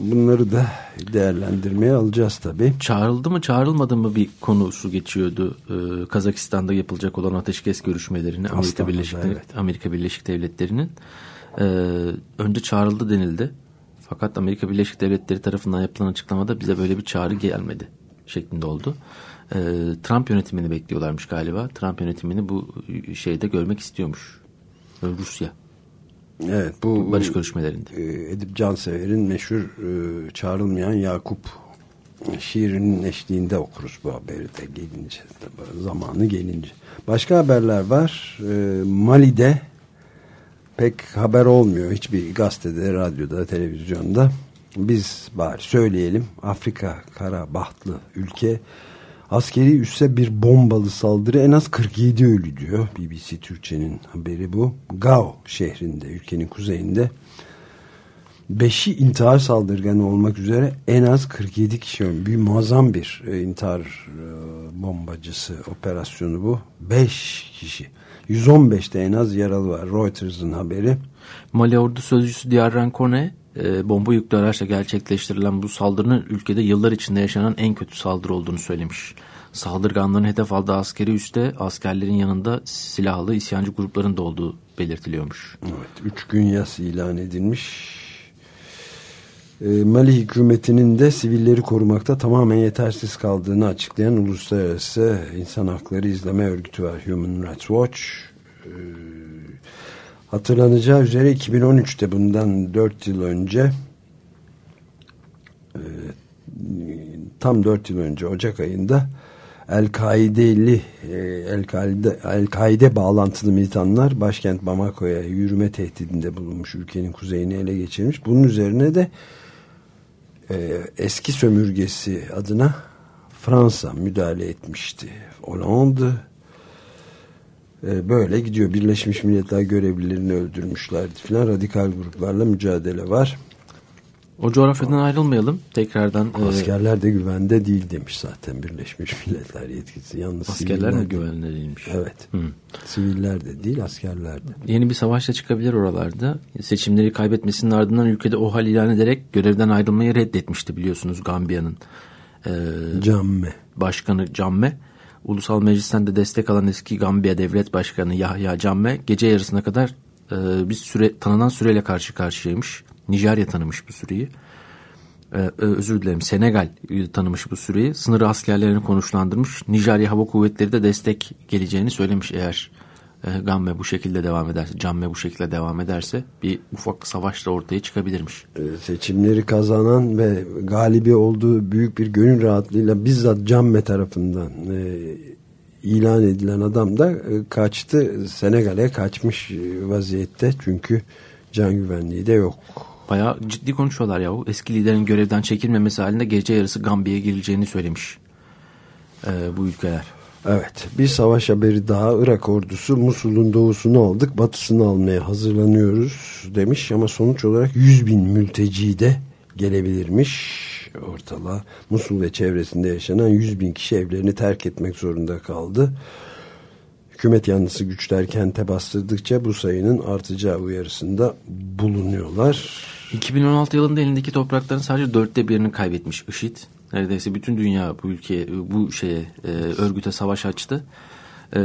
Bunları da değerlendirmeye alacağız tabii.
Çağrıldı mı çağrılmadı mı bir konusu geçiyordu. Ee, Kazakistan'da yapılacak olan ateşkes görüşmelerini Amerika Birleşik, evet. Amerika Birleşik Devletleri'nin e, önce çağrıldı denildi. Fakat Amerika Birleşik Devletleri tarafından yapılan açıklamada bize böyle bir çağrı gelmedi şeklinde oldu. E, Trump yönetimini bekliyorlarmış galiba. Trump yönetimini bu şeyde görmek istiyormuş. Rusya.
Evet bu
barış görüşmelerinde.
E, Edip Cansever'in meşhur e, çağrılmayan Yakup şiirinin eşliğinde okuruz bu haberi de gelince zamanı gelince. Başka haberler var. E, Mali'de pek haber olmuyor hiçbir gazetede, radyoda, televizyonda. Biz bari söyleyelim Afrika kara bahtlı ülke askeri üsse bir bombalı saldırı en az 47 ölü diyor BBC Türkçe'nin haberi bu. Gao şehrinde ülkenin kuzeyinde beşi intihar saldırganı olmak üzere en az 47 kişi bir muazzam bir e, intihar e, bombacısı operasyonu bu. 5 kişi. 115'te en az yaralı var. Reuters'ın haberi.
Mali ordu sözcüsü Diyar Rankone e, bomba yüklü araçla gerçekleştirilen bu saldırının ülkede yıllar içinde yaşanan en kötü saldırı olduğunu söylemiş. Saldırganların hedef aldığı askeri üste askerlerin yanında silahlı isyancı grupların da olduğu belirtiliyormuş.
Evet, üç gün yas ilan edilmiş. E, Mali hükümetinin de sivilleri korumakta tamamen yetersiz kaldığını açıklayan Uluslararası İnsan Hakları İzleme Örgütü var Human Rights Watch. E, Hatırlanacağı üzere 2013'te bundan 4 yıl önce e, tam 4 yıl önce Ocak ayında El-Kaide'li e, El-Kaide El -Kaide bağlantılı militanlar başkent Bamako'ya yürüme tehdidinde bulunmuş ülkenin kuzeyini ele geçirmiş. Bunun üzerine de e, eski sömürgesi adına Fransa müdahale etmişti. Hollande e, böyle gidiyor. Birleşmiş Milletler görevlilerini öldürmüşlerdi filan. Radikal gruplarla mücadele var.
O coğrafyadan ayrılmayalım. Tekrardan e,
Askerler de güvende değil demiş zaten Birleşmiş Milletler yetkisi. Yalnız
askerler
de-
güvenli değilmiş?
Evet. Siviller de değil askerler de.
Yeni bir savaşla çıkabilir oralarda. Seçimleri kaybetmesinin ardından ülkede o hal ilan ederek görevden ayrılmayı reddetmişti biliyorsunuz Gambiya'nın e,
Camme.
başkanı Camme. Ulusal Meclis'ten de destek alan eski Gambiya Devlet Başkanı Yahya Camme gece yarısına kadar e, bir süre tanınan süreyle karşı karşıyaymış. Nijerya tanımış bu süreyi. E, e, özür dilerim Senegal e, tanımış bu süreyi. Sınır askerlerini konuşlandırmış. Nijerya Hava Kuvvetleri de destek geleceğini söylemiş eğer e, Gamme bu şekilde devam ederse, Camme bu şekilde devam ederse bir ufak savaş da ortaya çıkabilirmiş.
e, seçimleri kazanan ve galibi olduğu büyük bir gönül rahatlığıyla bizzat Camme tarafından e, ilan edilen adam da e, kaçtı. Senegal'e kaçmış vaziyette çünkü can güvenliği de yok.
Bayağı ciddi konuşuyorlar ya. Eski liderin görevden çekilmemesi halinde gece yarısı Gambiya'ya girileceğini söylemiş e, bu ülkeler.
Evet bir savaş haberi daha Irak ordusu Musul'un doğusunu aldık batısını almaya hazırlanıyoruz demiş ama sonuç olarak 100 bin mülteci de gelebilirmiş ortalığa Musul ve çevresinde yaşanan 100 bin kişi evlerini terk etmek zorunda kaldı. Hükümet yanlısı güçler kente bastırdıkça bu sayının artacağı uyarısında bulunuyorlar.
2016 yılında elindeki toprakların sadece dörtte birini kaybetmiş IŞİD. Neredeyse bütün dünya bu ülkeye, bu şeye, e, örgüte savaş açtı. E,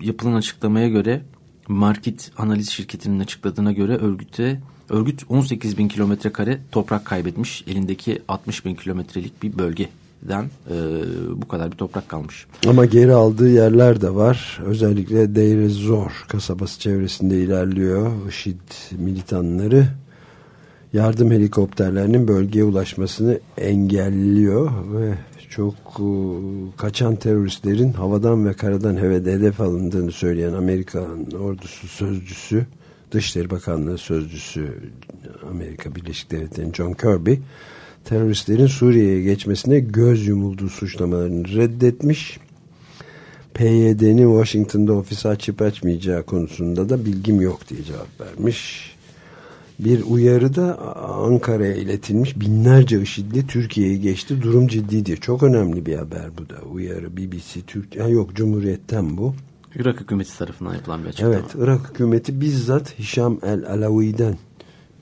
yapılan açıklamaya göre Markit Analiz Şirketi'nin açıkladığına göre örgüte örgüt 18 bin kilometre kare toprak kaybetmiş. Elindeki 60 bin kilometrelik bir bölgeden e, bu kadar bir toprak kalmış.
Ama geri aldığı yerler de var. Özellikle Deir ez-Zor kasabası çevresinde ilerliyor. IŞİD militanları yardım helikopterlerinin bölgeye ulaşmasını engelliyor ve çok e, kaçan teröristlerin havadan ve karadan hedef alındığını söyleyen Amerikan ordusu sözcüsü Dışişleri Bakanlığı sözcüsü Amerika Birleşik Devletleri'nin John Kirby teröristlerin Suriye'ye geçmesine göz yumulduğu suçlamalarını reddetmiş. PYD'nin Washington'da ofisi açıp açmayacağı konusunda da bilgim yok diye cevap vermiş. Bir uyarı da Ankara'ya iletilmiş. Binlerce IŞİD'li Türkiye'ye geçti. Durum ciddi diye. Çok önemli bir haber bu da. Uyarı BBC Türk. Ha yok Cumhuriyet'ten bu.
Irak hükümeti tarafından yapılan bir açıklama.
Evet Irak hükümeti bizzat Hişam el Alawi'den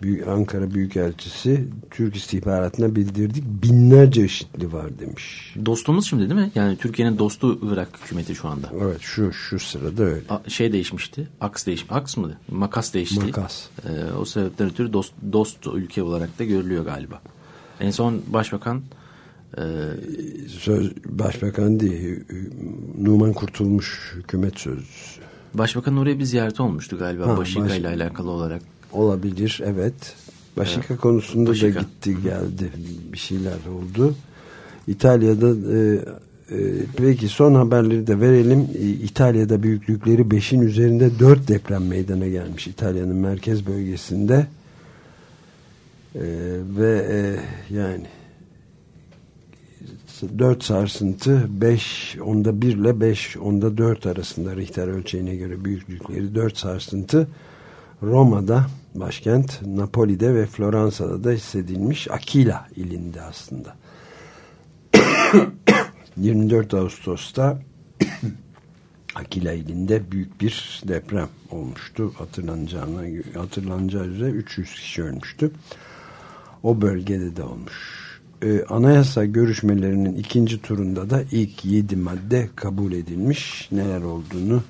Büyük Ankara Büyükelçisi Türk istihbaratına bildirdik. Binlerce IŞİD'li var demiş.
Dostumuz şimdi değil mi? Yani Türkiye'nin dostu Irak hükümeti şu anda.
Evet şu şu sırada öyle.
A- şey değişmişti. Aks değişmiş. Aks mı? Makas değişti.
Makas.
Ee, o sebepten ötürü dost, dost ülke olarak da görülüyor galiba. En son başbakan e,
Söz Başbakan değil Numan Kurtulmuş hükümet sözcüsü.
başbakan oraya bir ziyareti olmuştu galiba.
Ha,
Başika
baş-
ile alakalı olarak.
Olabilir evet. Başika konusunda
Başika.
da gitti geldi bir şeyler oldu. İtalya'da e, e, peki son haberleri de verelim. E, İtalya'da büyüklükleri 5'in üzerinde 4 deprem meydana gelmiş İtalya'nın merkez bölgesinde. E, ve e, yani 4 sarsıntı 5 onda 1 ile 5 onda 4 arasında Richter ölçeğine göre büyüklükleri 4 sarsıntı Roma'da başkent Napoli'de ve Floransa'da da hissedilmiş Aquila ilinde aslında. 24 Ağustos'ta Aquila ilinde büyük bir deprem olmuştu. Hatırlanacağına hatırlanacağı üzere 300 kişi ölmüştü. O bölgede de olmuş. Ee, anayasa görüşmelerinin ikinci turunda da ilk 7 madde kabul edilmiş. Neler olduğunu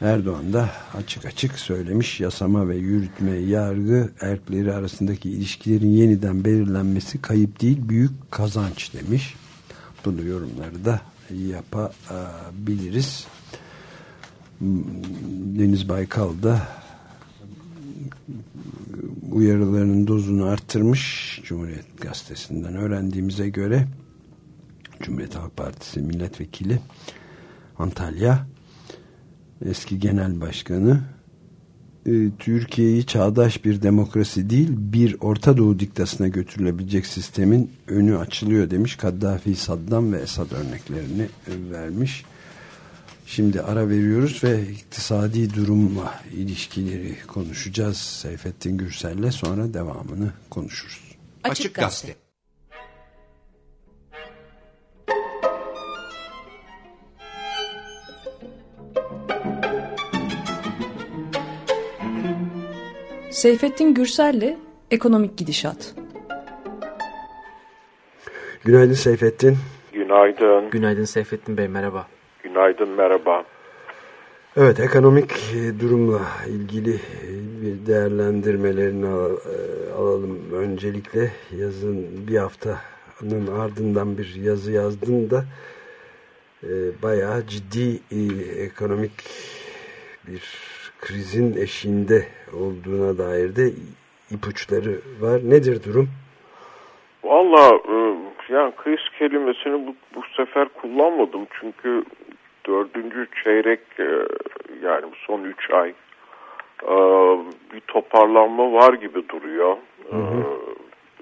Erdoğan da açık açık söylemiş yasama ve yürütme yargı erkleri arasındaki ilişkilerin yeniden belirlenmesi kayıp değil büyük kazanç demiş. Bunu yorumları da yapabiliriz. Deniz Baykal da uyarılarının dozunu arttırmış Cumhuriyet Gazetesi'nden öğrendiğimize göre. Cumhuriyet Halk Partisi milletvekili Antalya eski genel başkanı e, Türkiye'yi çağdaş bir demokrasi değil bir Orta Doğu diktasına götürülebilecek sistemin önü açılıyor demiş. Kaddafi, Saddam ve Esad örneklerini vermiş. Şimdi ara veriyoruz ve iktisadi durumla ilişkileri konuşacağız Seyfettin Gürsel'le sonra devamını konuşuruz.
Açık Gazete.
Seyfettin Gürsel'le Ekonomik Gidişat.
Günaydın Seyfettin.
Günaydın.
Günaydın Seyfettin Bey, merhaba.
Günaydın, merhaba.
Evet, ekonomik e, durumla ilgili e, bir değerlendirmelerini e, alalım. Öncelikle yazın bir haftanın ardından bir yazı yazdın da bayağı ciddi ekonomik bir krizin eşiğinde olduğuna dair de ipuçları var. Nedir durum?
Valla yani kriz kelimesini bu, bu sefer kullanmadım çünkü dördüncü çeyrek e, yani son üç ay e, bir toparlanma var gibi duruyor. Hı hı.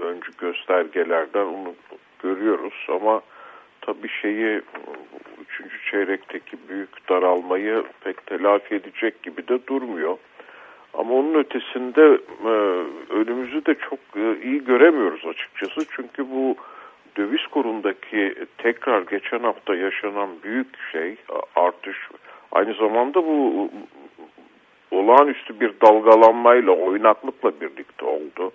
E, öncü göstergelerden onu görüyoruz ama tabii şeyi üçüncü çeyrekteki büyük daralmayı pek telafi edecek gibi de durmuyor. Ama onun ötesinde önümüzü de çok iyi göremiyoruz açıkçası. Çünkü bu döviz kurundaki tekrar geçen hafta yaşanan büyük şey artış aynı zamanda bu olağanüstü bir dalgalanmayla oynaklıkla birlikte oldu.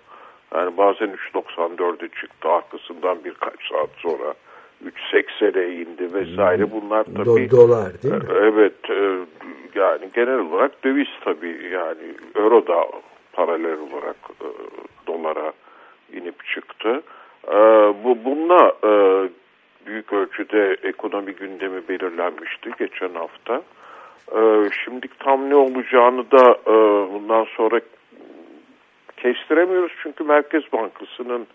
Yani bazen 3.94'e çıktı arkasından birkaç saat sonra 3.80'e indi vesaire bunlar tabii.
Do dolar değil mi?
E, evet e, yani genel olarak döviz tabii yani euro da paralel olarak e, dolara inip çıktı. Bu bununla büyük ölçüde ekonomi gündemi belirlenmişti geçen hafta. Şimdi tam ne olacağını da bundan sonra kestiremiyoruz çünkü Merkez Bankası'nın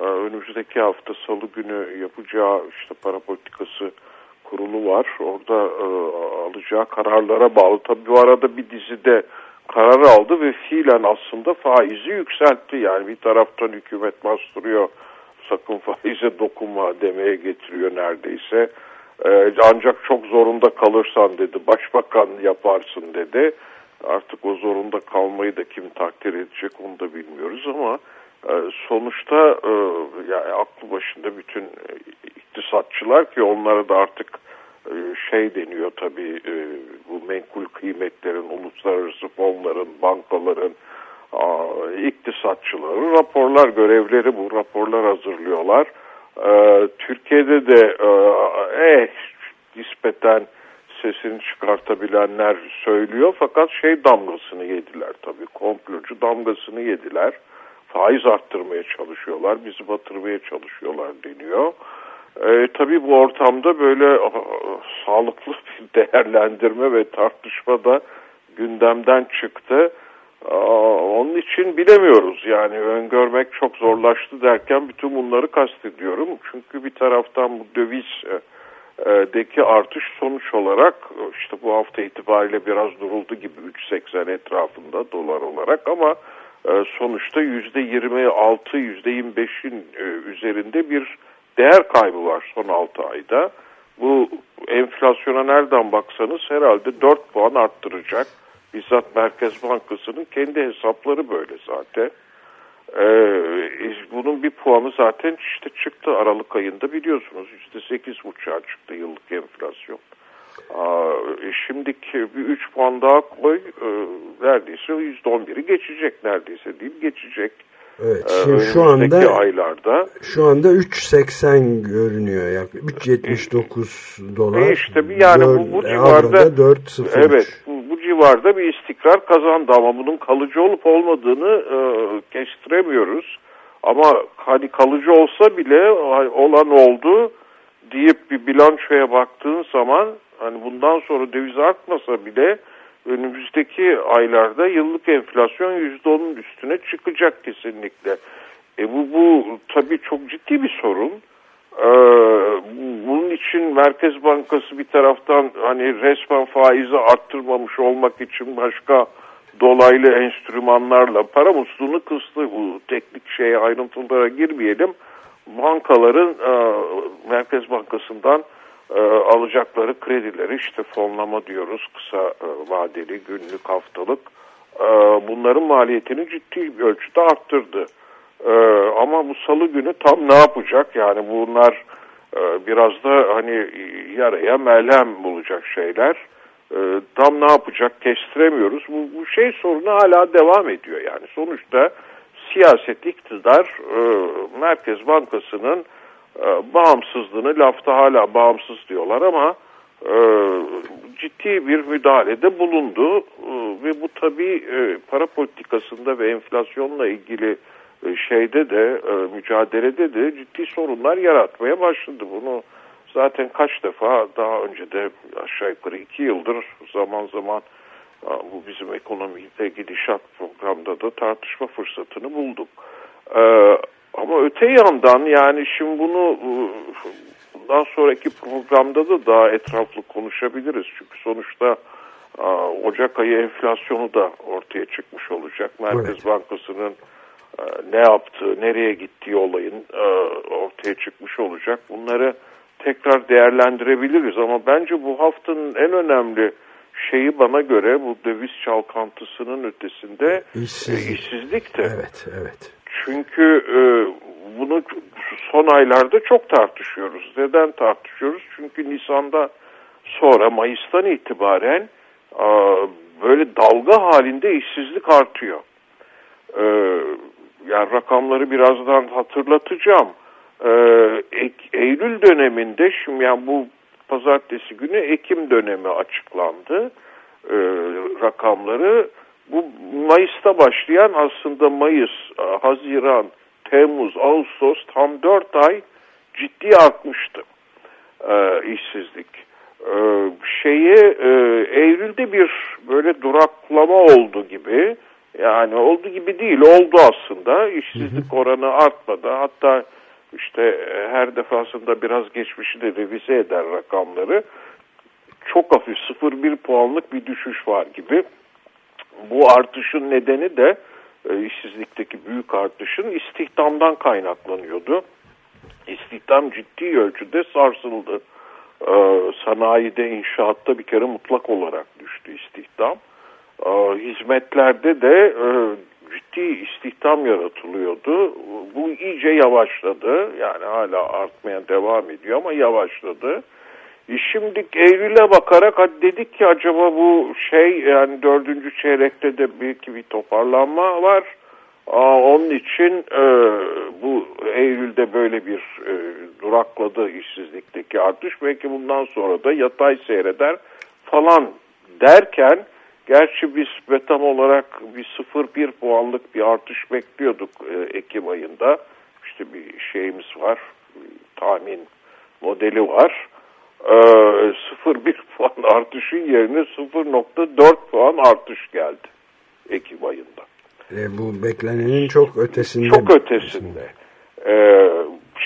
önümüzdeki hafta Salı günü yapacağı işte para politikası kurulu var. Orada alacağı kararlara bağlı. Tabii bu arada bir dizide karar aldı ve fiilen aslında faizi yükseltti. Yani bir taraftan hükümet bastırıyor sakın faize dokunma demeye getiriyor neredeyse. Ee, ancak çok zorunda kalırsan dedi, başbakan yaparsın dedi. Artık o zorunda kalmayı da kim takdir edecek onu da bilmiyoruz ama e, sonuçta e, yani aklı başında bütün iktisatçılar ki onlara da artık e, şey deniyor tabii e, bu menkul kıymetlerin, uluslararası fonların, bankaların, iktisatçıları raporlar görevleri bu raporlar hazırlıyorlar. Türkiye'de de e, eh, nispeten sesini çıkartabilenler söylüyor fakat şey damgasını yediler tabii komplocu damgasını yediler. Faiz arttırmaya çalışıyorlar, bizi batırmaya çalışıyorlar deniyor. E, tabii bu ortamda böyle a, sağlıklı bir değerlendirme ve tartışma da gündemden çıktı. Onun için bilemiyoruz yani öngörmek çok zorlaştı derken bütün bunları kastediyorum. Çünkü bir taraftan bu dövizdeki artış sonuç olarak işte bu hafta itibariyle biraz duruldu gibi 3.80 etrafında dolar olarak ama e, sonuçta %26 %25'in e, üzerinde bir değer kaybı var son 6 ayda. Bu enflasyona nereden baksanız herhalde 4 puan arttıracak bizzat Merkez Bankası'nın kendi hesapları böyle zaten. Ee, bunun bir puanı zaten işte çıktı Aralık ayında biliyorsunuz yüzde sekiz buçuğa çıktı yıllık enflasyon. Aa, e, şimdiki bir üç puan daha koy e, neredeyse yüzde on biri geçecek neredeyse değil geçecek.
Evet, ee, şimdi şu anda
aylarda
şu anda 3.80 görünüyor yaklaşık 3.79 dolar.
E işte bir yani 4, bu, bu civarda
4,
evet bu, bu civarda bir istikrar kazandı ama bunun kalıcı olup olmadığını e, kestiremiyoruz. Ama hani kalıcı olsa bile olan oldu deyip bir bilançoya baktığın zaman hani bundan sonra döviz artmasa bile önümüzdeki aylarda yıllık enflasyon %10'un üstüne çıkacak kesinlikle. E bu, bu tabii çok ciddi bir sorun. Ee, bunun için Merkez Bankası bir taraftan hani resmen faizi arttırmamış olmak için başka dolaylı enstrümanlarla para musluğunu kıstı. Bu teknik şeye ayrıntılara girmeyelim. Bankaların e, Merkez Bankası'ndan e, alacakları kredileri işte fonlama diyoruz kısa e, vadeli günlük haftalık e, bunların maliyetini ciddi bir ölçüde arttırdı. E, ama bu salı günü tam ne yapacak? Yani bunlar e, biraz da hani yaraya melhem bulacak şeyler. Tam ne yapacak kestiremiyoruz. Bu, bu şey sorunu hala devam ediyor yani. Sonuçta siyaset iktidar e, Merkez Bankası'nın e, bağımsızlığını lafta hala bağımsız diyorlar ama e, ciddi bir müdahalede bulundu e, ve bu tabii e, para politikasında ve enflasyonla ilgili e, şeyde de e, mücadelede de ciddi sorunlar yaratmaya başladı. Bunu zaten kaç defa daha önce de aşağı yukarı iki yıldır zaman zaman e, bu bizim ekonomide gidişat programda da tartışma fırsatını bulduk. E, ama öte yandan yani şimdi bunu e, bundan sonraki programda da daha etraflı konuşabiliriz. Çünkü sonuçta e, Ocak ayı enflasyonu da ortaya çıkmış olacak. Merkez evet. Bankası'nın e, ne yaptığı, nereye gittiği olayın ortaya çıkmış olacak. Bunları tekrar değerlendirebiliriz ama bence bu haftanın en önemli şeyi bana göre bu döviz çalkantısının ötesinde
İşsizlik.
işsizlikti.
Evet, evet.
Çünkü e, bunu son aylarda çok tartışıyoruz. Neden tartışıyoruz? Çünkü Nisan'da sonra Mayıs'tan itibaren e, böyle dalga halinde işsizlik artıyor. E, yani rakamları birazdan hatırlatacağım. E, Eylül döneminde şimdi yani bu pazartesi günü Ekim dönemi açıklandı e, rakamları. Bu Mayıs'ta başlayan aslında Mayıs, Haziran, Temmuz, Ağustos tam 4 ay ciddi artmıştı e, işsizlik. E, şeyi e, Eylül'de bir böyle duraklama oldu gibi. Yani oldu gibi değil, oldu aslında. İşsizlik hı hı. oranı artmadı. Hatta işte her defasında biraz geçmişi de revize eder rakamları. Çok hafif 0,1 puanlık bir düşüş var gibi. Bu artışın nedeni de e, işsizlikteki büyük artışın istihdamdan kaynaklanıyordu. İstihdam ciddi ölçüde sarsıldı. E, sanayide, inşaatta bir kere mutlak olarak düştü istihdam. E, hizmetlerde de ciddi istihdam yaratılıyordu. Bu iyice yavaşladı. Yani hala artmaya devam ediyor ama yavaşladı. E şimdi Eylül'e bakarak dedik ki acaba bu şey yani dördüncü çeyrekte de belki bir toparlanma var. Aa, onun için e, bu Eylül'de böyle bir e, durakladı işsizlikteki artış. Belki bundan sonra da yatay seyreder falan derken gerçi biz betam olarak bir 0-1 puanlık bir artış bekliyorduk e, Ekim ayında. İşte bir şeyimiz var, tahmin modeli var 0,1 puan artışın yerine 0,4 puan artış geldi Ekim ayında.
E, bu beklenenin çok ötesinde.
Çok ötesinde. E,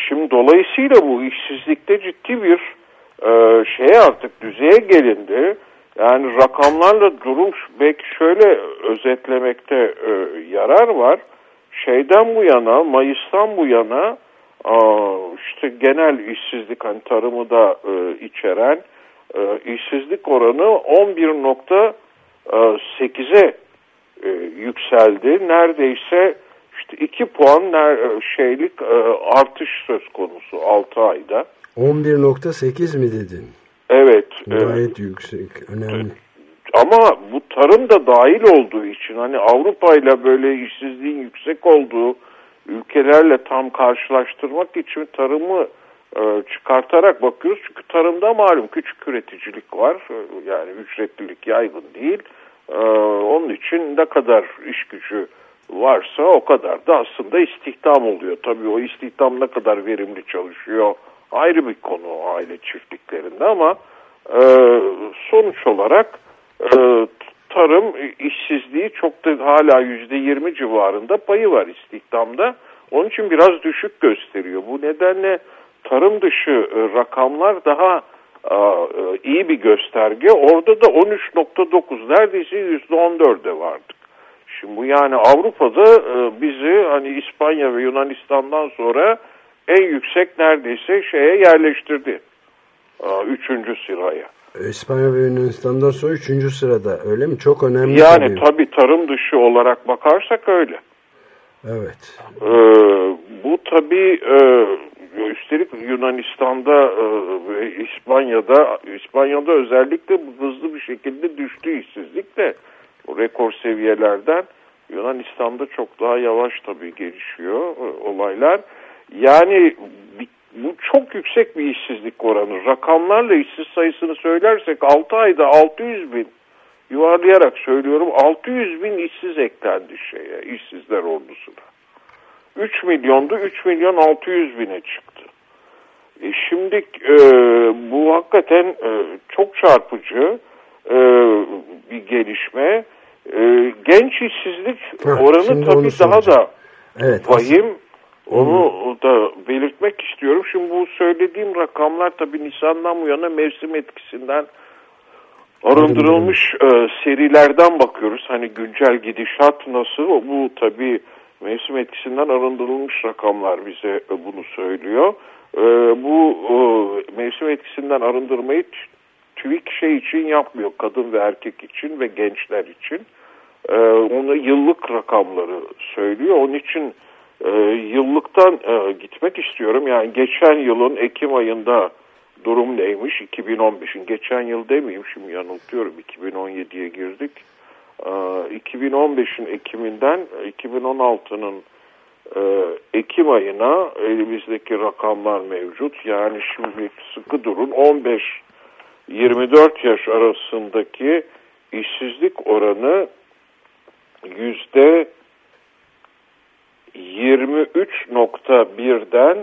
şimdi dolayısıyla bu işsizlikte ciddi bir e, şey artık düzeye gelindi. Yani rakamlarla durum belki şöyle özetlemekte e, yarar var. Şeyden bu yana, Mayıs'tan bu yana işte genel işsizlik hani tarımı da e, içeren e, işsizlik oranı 11.8'e e, yükseldi. Neredeyse işte 2 puan ner, e, şeylik e, artış söz konusu 6 ayda.
11.8 mi dedin?
Evet.
Gayet e, yüksek, önemli.
Ama bu tarım da dahil olduğu için hani Avrupa ile böyle işsizliğin yüksek olduğu ülkelerle tam karşılaştırmak için tarımı e, çıkartarak bakıyoruz. Çünkü tarımda malum küçük üreticilik var. E, yani ücretlilik yaygın değil. E, onun için ne kadar iş gücü varsa o kadar da aslında istihdam oluyor. Tabii o istihdam ne kadar verimli çalışıyor ayrı bir konu aile çiftliklerinde ama e, sonuç olarak e, tarım işsizliği çok da hala yüzde yirmi civarında payı var istihdamda. Onun için biraz düşük gösteriyor. Bu nedenle tarım dışı e, rakamlar daha e, iyi bir gösterge. Orada da 13.9 neredeyse yüzde 14'e vardık. Şimdi bu yani Avrupa'da e, bizi hani İspanya ve Yunanistan'dan sonra en yüksek neredeyse şeye yerleştirdi. Üçüncü sıraya.
İspanya ve Yunanistan'dan sonra üçüncü sırada öyle mi? Çok önemli.
Yani tabii, tabii tarım dışı olarak bakarsak öyle.
Evet.
Ee, bu tabii e, üstelik Yunanistan'da e, ve İspanya'da İspanya'da özellikle hızlı bir şekilde düştü işsizlik de rekor seviyelerden Yunanistan'da çok daha yavaş tabii gelişiyor e, olaylar. Yani bi- bu çok yüksek bir işsizlik oranı. Rakamlarla işsiz sayısını söylersek 6 ayda 600 bin yuvarlayarak söylüyorum 600 bin işsiz eklendi şeye işsizler ordusuna. 3 milyondu 3 milyon 600 bine çıktı. E şimdi e, bu hakikaten e, çok çarpıcı e, bir gelişme. E, genç işsizlik
Heh,
oranı tabii daha da
Evet.
vahim. Onu da belirtmek istiyorum. Şimdi bu söylediğim rakamlar tabii Nisan'dan bu yana mevsim etkisinden arındırılmış e, serilerden bakıyoruz. Hani güncel gidişat nasıl? Bu tabii mevsim etkisinden arındırılmış rakamlar bize e, bunu söylüyor. E, bu e, mevsim etkisinden arındırmayı TÜİK şey için yapmıyor. Kadın ve erkek için ve gençler için. E, onu yıllık rakamları söylüyor. Onun için e, yıllıktan e, gitmek istiyorum. Yani geçen yılın Ekim ayında durum neymiş? 2015'in geçen yıl demeyeyim şimdi yanıltıyorum. 2017'ye girdik. E, 2015'in Ekim'inden 2016'nın e, Ekim ayına elimizdeki rakamlar mevcut. Yani şimdi sıkı durun 15-24 yaş arasındaki işsizlik oranı yüzde 23.1'den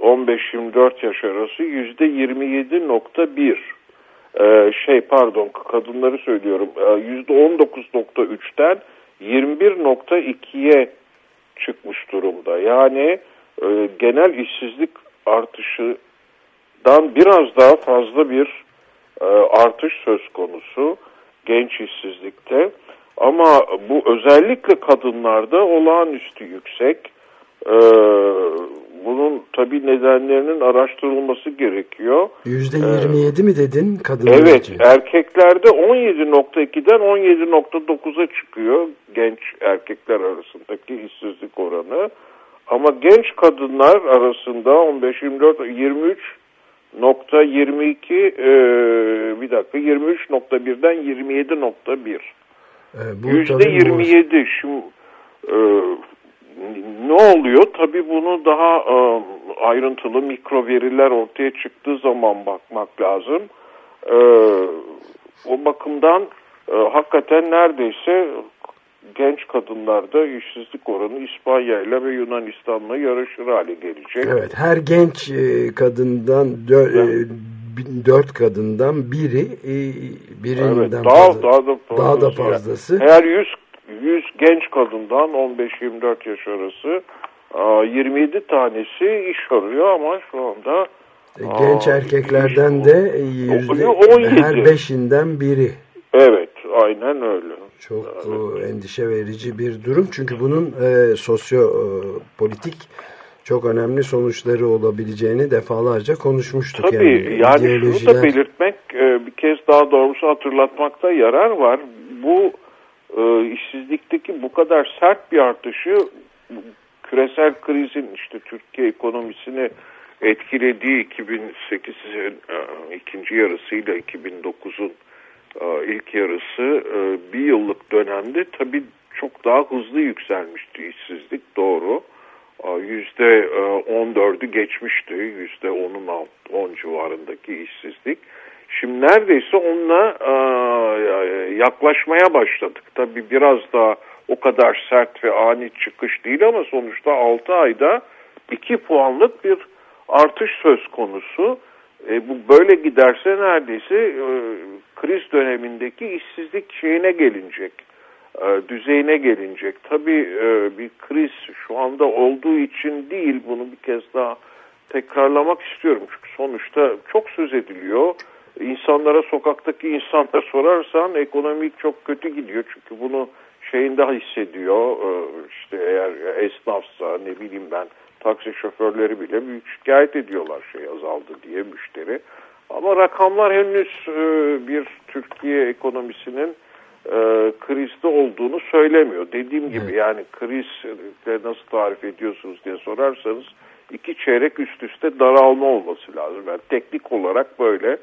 15-24 yaş arası yüzde 27.1 ee, şey pardon kadınları söylüyorum Ee, yüzde 19.3'ten 21.2'ye çıkmış durumda. Yani e, genel işsizlik artışından biraz daha fazla bir e, artış söz konusu genç işsizlikte. Ama bu özellikle kadınlarda olağanüstü yüksek. Ee, bunun tabii nedenlerinin araştırılması gerekiyor.
%27 mi dedin kadınlar
Evet,
için?
erkeklerde 17.2'den 17.9'a çıkıyor genç erkekler arasındaki işsizlik oranı. Ama genç kadınlar arasında 15-24 23.22 e, bir dakika 23.1'den 27.1
Ee, bu
Yüzde
tabii bu-
27 şu e, ne oluyor? Tabii bunu daha e, ayrıntılı mikro veriler ortaya çıktığı zaman bakmak lazım. E, o bakımdan e, hakikaten neredeyse genç kadınlarda işsizlik oranı İspanya ile ve Yunanistan'la yarışır hale gelecek.
Evet, her genç e, kadından dö- e, dört kadından biri e, birinden
Evet, daha,
fazla-
daha da
daha da
fazlası yani.
fazlası.
Eğer 100, 100 genç kadından 15-24 yaş arası aa, 27 tanesi iş arıyor ama şu anda
E, genç
Aa,
erkeklerden
iş-
de yüzde
O- 17.
her beşinden biri.
evet aynen öyle.
Çok e, endişe verici bir durum. Çünkü bunun e, sosyo e, politik çok önemli sonuçları olabileceğini defalarca konuşmuştuk.
Tabii yani, şunu da
ideolojiler-
belirtmek e, bir kez daha doğrusu hatırlatmakta yarar var. Bu e, işsizlikteki bu kadar sert bir artışı küresel krizin işte Türkiye ekonomisini etkilediği 2008'in e, ikinci yarısıyla 2009'un e, ilk yarısı bir yıllık dönemde tabii çok daha hızlı yükselmişti işsizlik doğru. Yüzde e, 14'ü geçmişti. Yüzde 10'un alt, 10 civarındaki işsizlik. Şimdi neredeyse onunla e, yaklaşmaya başladık. Tabii biraz daha o kadar sert ve ani çıkış değil ama sonuçta 6 ayda 2 puanlık bir artış söz konusu. E, bu böyle giderse neredeyse e, kriz dönemindeki işsizlik şeyine gelinecek, düzeyine gelinecek. Tabii e, bir kriz şu anda olduğu için değil, bunu bir kez daha tekrarlamak istiyorum. Çünkü sonuçta çok söz ediliyor. İnsanlara, sokaktaki insanlara sorarsan ekonomik çok kötü gidiyor. Çünkü bunu şeyinde hissediyor. E, işte eğer esnafsa ne bileyim ben taksi şoförleri bile büyük şikayet ediyorlar şey azaldı diye müşteri. Ama rakamlar henüz e, bir Türkiye ekonomisinin e, krizde olduğunu söylemiyor. Dediğim gibi
Evet.
yani krizde nasıl tarif ediyorsunuz diye sorarsanız iki çeyrek üst üste daralma olması lazım. Yani teknik olarak böyle.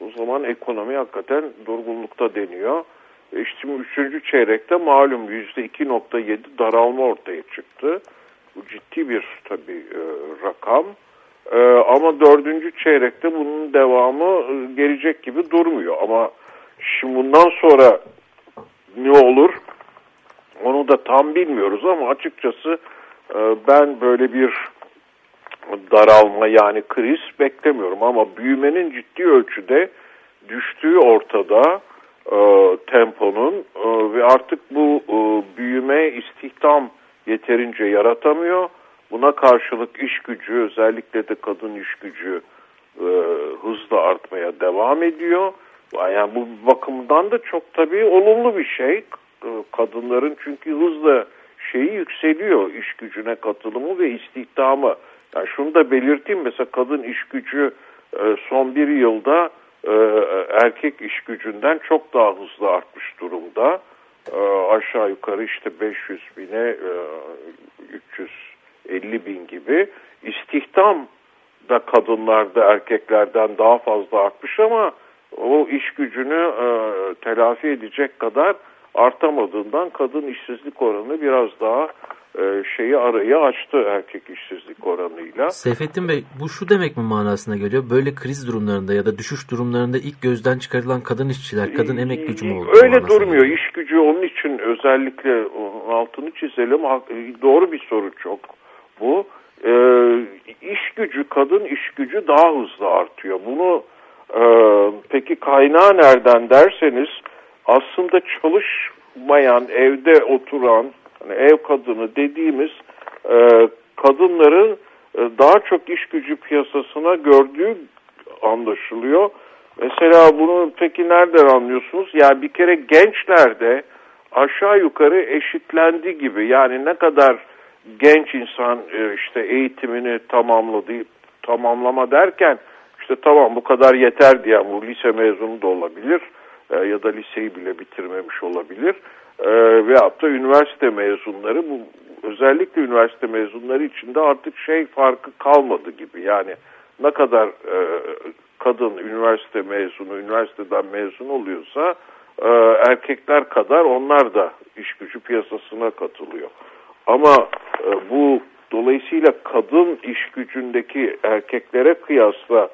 O zaman ekonomi hakikaten durgunlukta deniyor. E işte şimdi üçüncü çeyrekte malum yüzde 2.7 daralma ortaya çıktı. Bu ciddi bir tabii e, rakam. E, ama dördüncü çeyrekte bunun devamı e, gelecek gibi durmuyor. Ama şimdi bundan sonra ne olur onu da tam bilmiyoruz ama açıkçası e, ben böyle bir daralma yani kriz beklemiyorum ama büyümenin ciddi ölçüde düştüğü ortada e, temponun e, ve artık bu büyüme istihdam yeterince yaratamıyor. Buna karşılık iş gücü özellikle de kadın iş gücü hızla artmaya devam ediyor. Yani bu bakımdan da çok tabii olumlu bir şey. Kadınların çünkü hızla şeyi yükseliyor iş gücüne katılımı ve istihdamı. Yani şunu da belirteyim mesela kadın iş gücü e, son bir yılda e, erkek iş gücünden çok daha hızlı artmış durumda. E, Aşağı yukarı işte 500 bine e, 350 bin gibi. İstihdam da kadınlarda erkeklerden daha fazla artmış ama o iş gücünü e, telafi edecek kadar artamadığından kadın işsizlik oranı biraz daha e, şeyi arayı açtı erkek işsizlik oranıyla.
Seyfettin Bey bu şu demek mi manasına geliyor? Böyle kriz durumlarında ya da düşüş durumlarında ilk gözden çıkarılan kadın işçiler, kadın emek gücü mü oldu?
Öyle durmuyor.
geliyor?
İş gücü onun için özellikle onun altını çizelim. Ha- Doğru bir soru çok bu. Ee, iş gücü, kadın iş gücü daha hızlı artıyor. Bunu e, peki kaynağı nereden derseniz aslında çalışmayan, evde oturan, hani ev kadını dediğimiz e, kadınların e, daha çok iş gücü piyasasına gördüğü anlaşılıyor. Mesela bunu peki nereden anlıyorsunuz? Yani bir kere gençlerde aşağı yukarı eşitlendi gibi. Yani ne kadar genç insan e, işte eğitimini tamamladı, tamamlama derken işte tamam bu kadar yeter diyen bu lise mezunu da olabilir e, ya da liseyi bile bitirmemiş olabilir. E, veyahut da üniversite mezunları bu özellikle üniversite mezunları içinde artık şey farkı kalmadı gibi. Yani ne kadar e, kadın üniversite mezunu, üniversiteden mezun oluyorsa e, erkekler kadar onlar da iş gücü piyasasına katılıyor. Ama e, bu dolayısıyla kadın iş gücündeki erkeklere kıyasla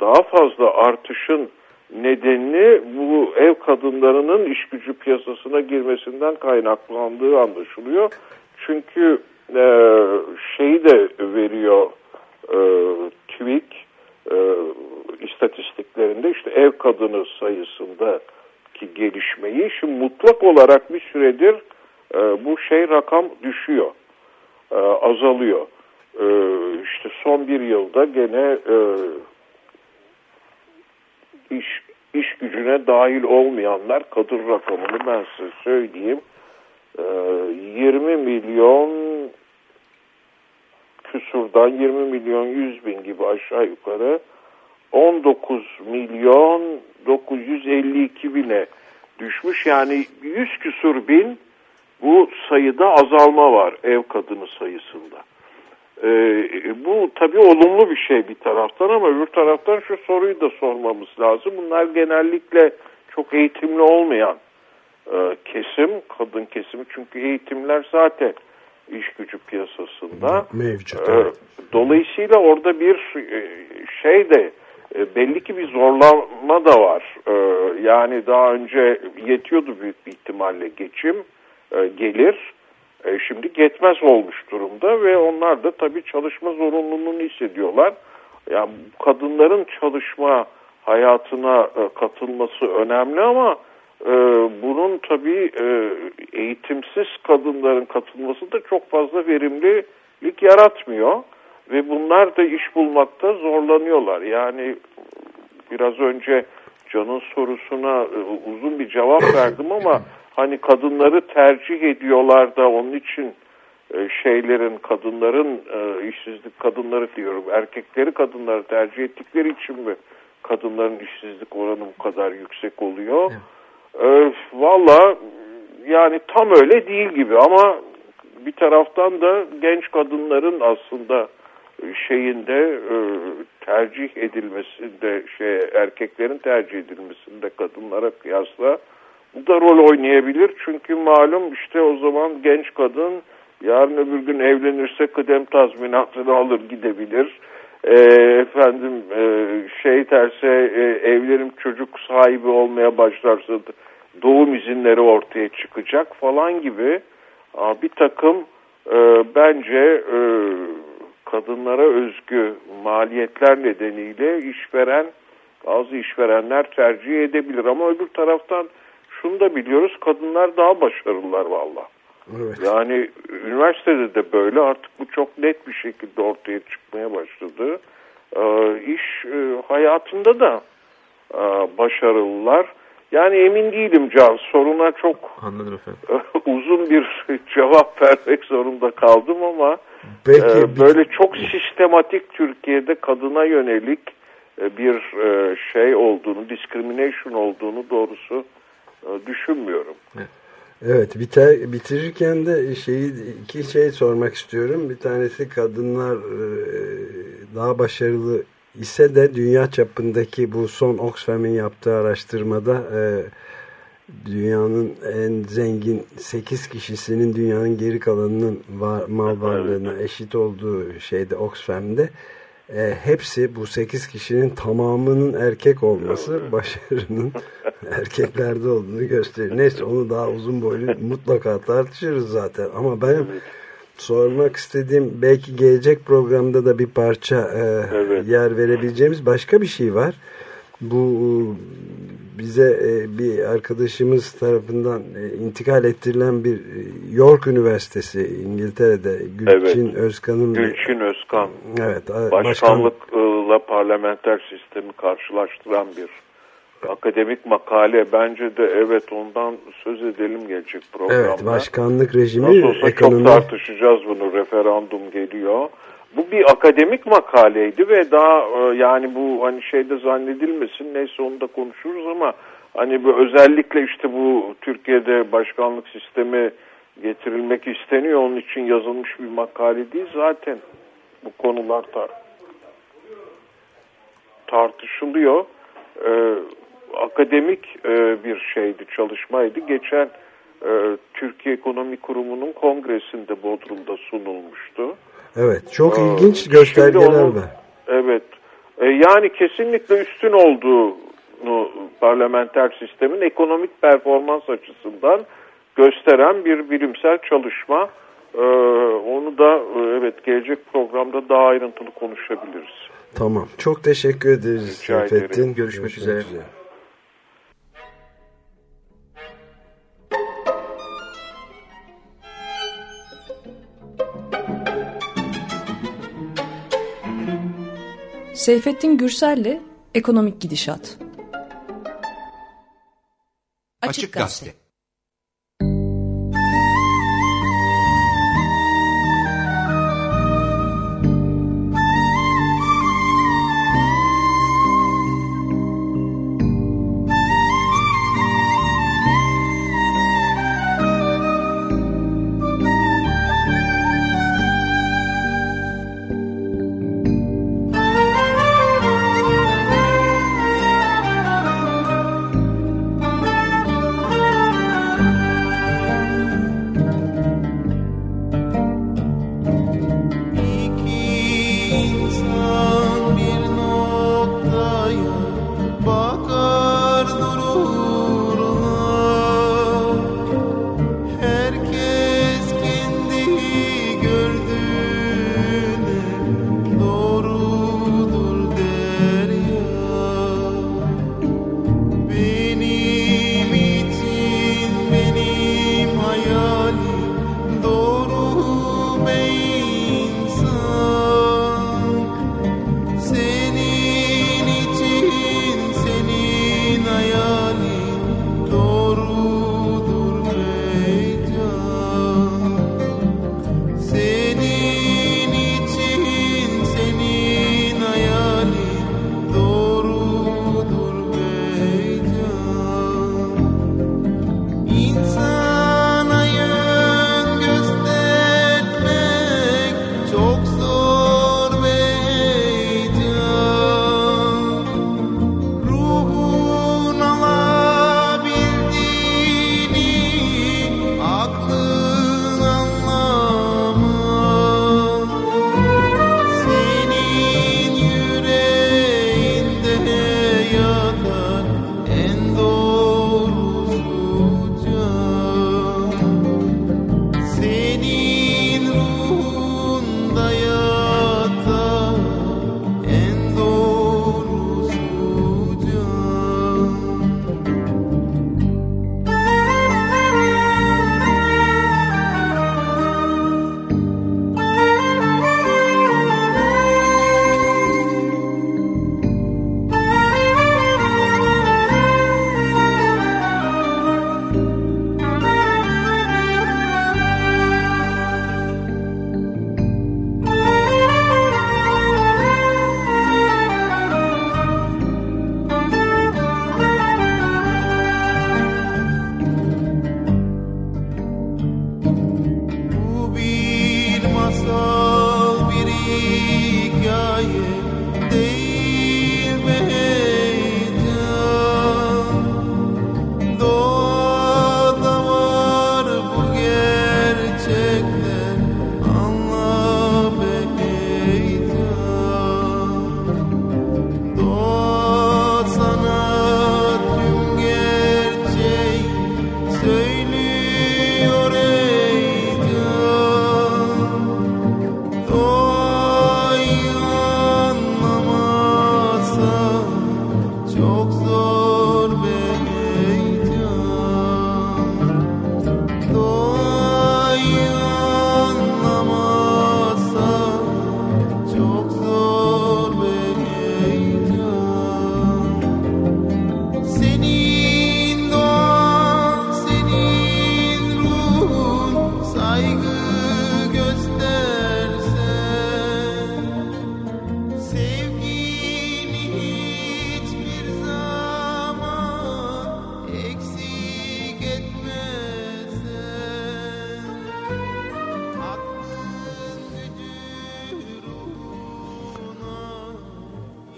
daha fazla artışın nedenini bu ev kadınlarının iş gücü piyasasına girmesinden kaynaklandığı anlaşılıyor. Çünkü e, şeyi de veriyor e, TÜİK e, istatistiklerinde işte ev kadını sayısındaki gelişmeyi şimdi mutlak olarak bir süredir e, bu şey rakam düşüyor, e, azalıyor. E, işte son bir yılda gene e, iş iş gücüne dahil olmayanlar kadın rakamını ben size söyleyeyim. E, 20 milyon küsurdan 20 milyon 100 bin gibi aşağı yukarı 19 milyon 952 bine düşmüş. Yani 100 küsur bin bu sayıda azalma var ev kadını sayısında. Ee, bu tabii olumlu bir şey bir taraftan ama öbür taraftan şu soruyu da sormamız lazım. Bunlar genellikle çok eğitimli olmayan e, kesim, kadın kesimi. Çünkü eğitimler zaten iş gücü piyasasında.
Mevcut.
Ee,
evet.
Dolayısıyla orada bir e, şey de e, belli ki bir zorlama da var. Ee, Yani daha önce yetiyordu büyük bir ihtimalle geçim, e, gelir. E, Şimdi yetmez olmuş durumda ve onlar da tabii çalışma zorunluluğunu hissediyorlar. Yani kadınların çalışma hayatına e, katılması önemli ama e, bunun tabii e, eğitimsiz kadınların katılması da çok fazla verimlilik yaratmıyor ve bunlar da iş bulmakta zorlanıyorlar. Yani biraz önce Can'ın sorusuna e, uzun bir cevap verdim ama hani kadınları tercih ediyorlar da onun için e, şeylerin kadınların e, işsizlik kadınları diyorum erkekleri kadınları tercih ettikleri için mi kadınların işsizlik oranı bu kadar yüksek oluyor? E, Valla yani tam öyle değil gibi ama bir taraftan da genç kadınların aslında şeyinde tercih edilmesinde şey erkeklerin tercih edilmesinde kadınlara kıyasla da rol oynayabilir. Çünkü malum işte o zaman genç kadın yarın öbür gün evlenirse kıdem tazminatını alır gidebilir. E, efendim e, şey terse e, evlerim çocuk sahibi olmaya başlarsa doğum izinleri ortaya çıkacak falan gibi bir takım e, bence e, kadınlara özgü maliyetler nedeniyle işveren bazı işverenler tercih edebilir ama öbür taraftan şunu da biliyoruz kadınlar daha başarılılar valla. Evet. Yani üniversitede de böyle artık bu çok net bir şekilde ortaya çıkmaya başladı. Ee, iş e, hayatında da e, başarılılar. Yani emin değilim Can. Soruna çok
Anladım efendim.
uzun bir cevap vermek zorunda kaldım ama Peki, e, böyle çok sistematik Türkiye'de kadına yönelik e, bir e, şey olduğunu, discrimination olduğunu doğrusu düşünmüyorum.
Evet. Evet biter, bitirirken de şeyi iki şey sormak istiyorum. Bir tanesi kadınlar e, daha başarılı ise de dünya çapındaki bu son Oxfam'in yaptığı araştırmada e, dünyanın en zengin 8 kişisinin dünyanın geri kalanının var, mal varlığına eşit olduğu şeyde Oxfam'de e, hepsi bu 8 kişinin tamamının erkek olması başarının erkeklerde olduğunu gösterir. Neyse onu daha uzun boylu mutlaka tartışırız zaten ama ben sormak istediğim belki gelecek programda da bir parça e, evet. yer verebileceğimiz başka bir şey var. Bu bize e, bir arkadaşımız tarafından e, intikal ettirilen bir e, York Üniversitesi İngiltere'de Gülçin evet. Özkan'ın
Gülçin Özkan evet, başkanlıkla başkan... parlamenter sistemi karşılaştıran bir akademik makale bence de evet ondan söz edelim gelecek programda. Evet
başkanlık rejimi
Nasıl olsa ekonomi... çok tartışacağız bunu referandum geliyor. Bu bir akademik makaleydi ve daha e, yani bu hani şeyde zannedilmesin neyse onu da konuşuruz ama hani bu özellikle işte bu Türkiye'de başkanlık sistemi getirilmek isteniyor onun için yazılmış bir makale değil zaten bu konular tar tartışılıyor. Ee, akademik e, bir şeydi, çalışmaydı. Geçen e, Türkiye Ekonomi Kurumu'nun kongresinde Bodrum'da sunulmuştu.
Evet, çok ee, ilginç göstergeler onun, var.
Evet, e, yani kesinlikle üstün olduğunu parlamenter sistemin ekonomik performans açısından gösteren bir bilimsel çalışma. Ee, onu da e, evet gelecek programda daha ayrıntılı konuşabiliriz.
Tamam. Çok teşekkür ederiz.
Rica ederim. Görüşmek, Görüşmek üzere. üzere.
Seyfettin Gürsel'le Ekonomik Gidişat.
Açık Gazete.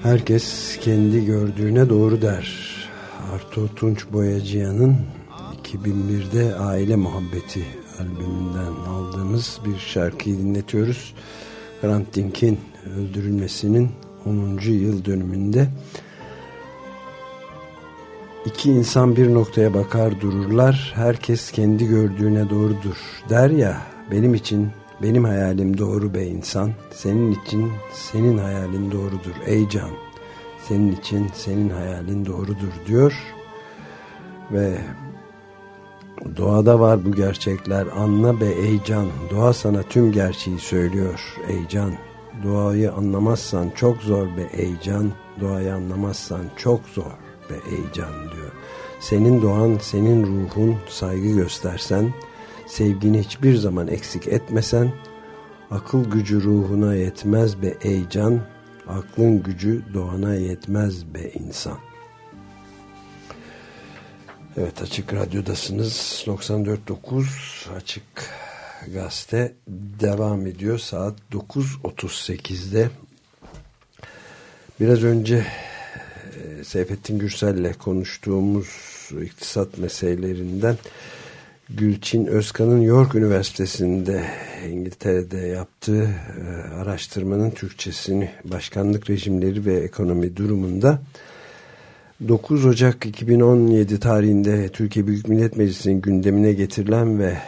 Herkes kendi gördüğüne doğru der. Arto Tunç Boyacıyan'ın 2001'de Aile Muhabbeti albümünden aldığımız bir şarkıyı dinletiyoruz. Hrant Dink'in öldürülmesinin 10. yıl dönümünde iki insan bir noktaya bakar dururlar. Herkes kendi gördüğüne doğrudur der ya benim için benim hayalim doğru be insan. Senin için senin hayalin doğrudur ey can. Senin için senin hayalin doğrudur diyor. Ve doğada var bu gerçekler. Anla be ey can. Doğa sana tüm gerçeği söylüyor ey can. Doğayı anlamazsan çok zor be ey can. Doğayı anlamazsan çok zor be ey can diyor. Senin doğan, senin ruhun saygı göstersen sevgini hiçbir zaman eksik etmesen, akıl gücü ruhuna yetmez be ey can, aklın gücü doğana yetmez be insan. Evet Açık Radyo'dasınız. 94.9 Açık Gazete devam ediyor. Saat 9.38'de biraz önce e, Seyfettin Gürsel'le konuştuğumuz iktisat meselelerinden Gülçin Özkan'ın York Üniversitesi'nde İngiltere'de yaptığı e, araştırmanın Türkçesini başkanlık rejimleri ve ekonomi durumunda 9 Ocak 2017 tarihinde Türkiye Büyük Millet Meclisi'nin gündemine getirilen ve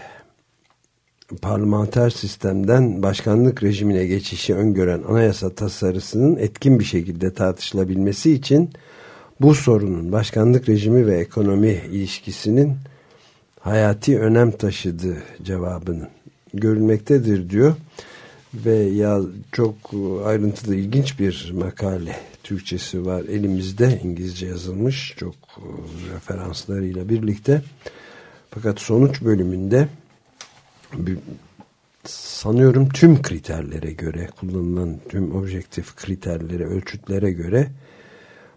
parlamenter sistemden başkanlık rejimine geçişi öngören anayasa tasarısının etkin bir şekilde tartışılabilmesi için bu sorunun başkanlık rejimi ve ekonomi ilişkisinin hayati önem taşıdığı cevabının. Görülmektedir diyor. Ve ya çok ayrıntılı ilginç bir makale Türkçesi var. Elimizde İngilizce yazılmış çok referanslarıyla birlikte. Fakat sonuç bölümünde sanıyorum tüm kriterlere göre kullanılan tüm objektif kriterlere ölçütlere göre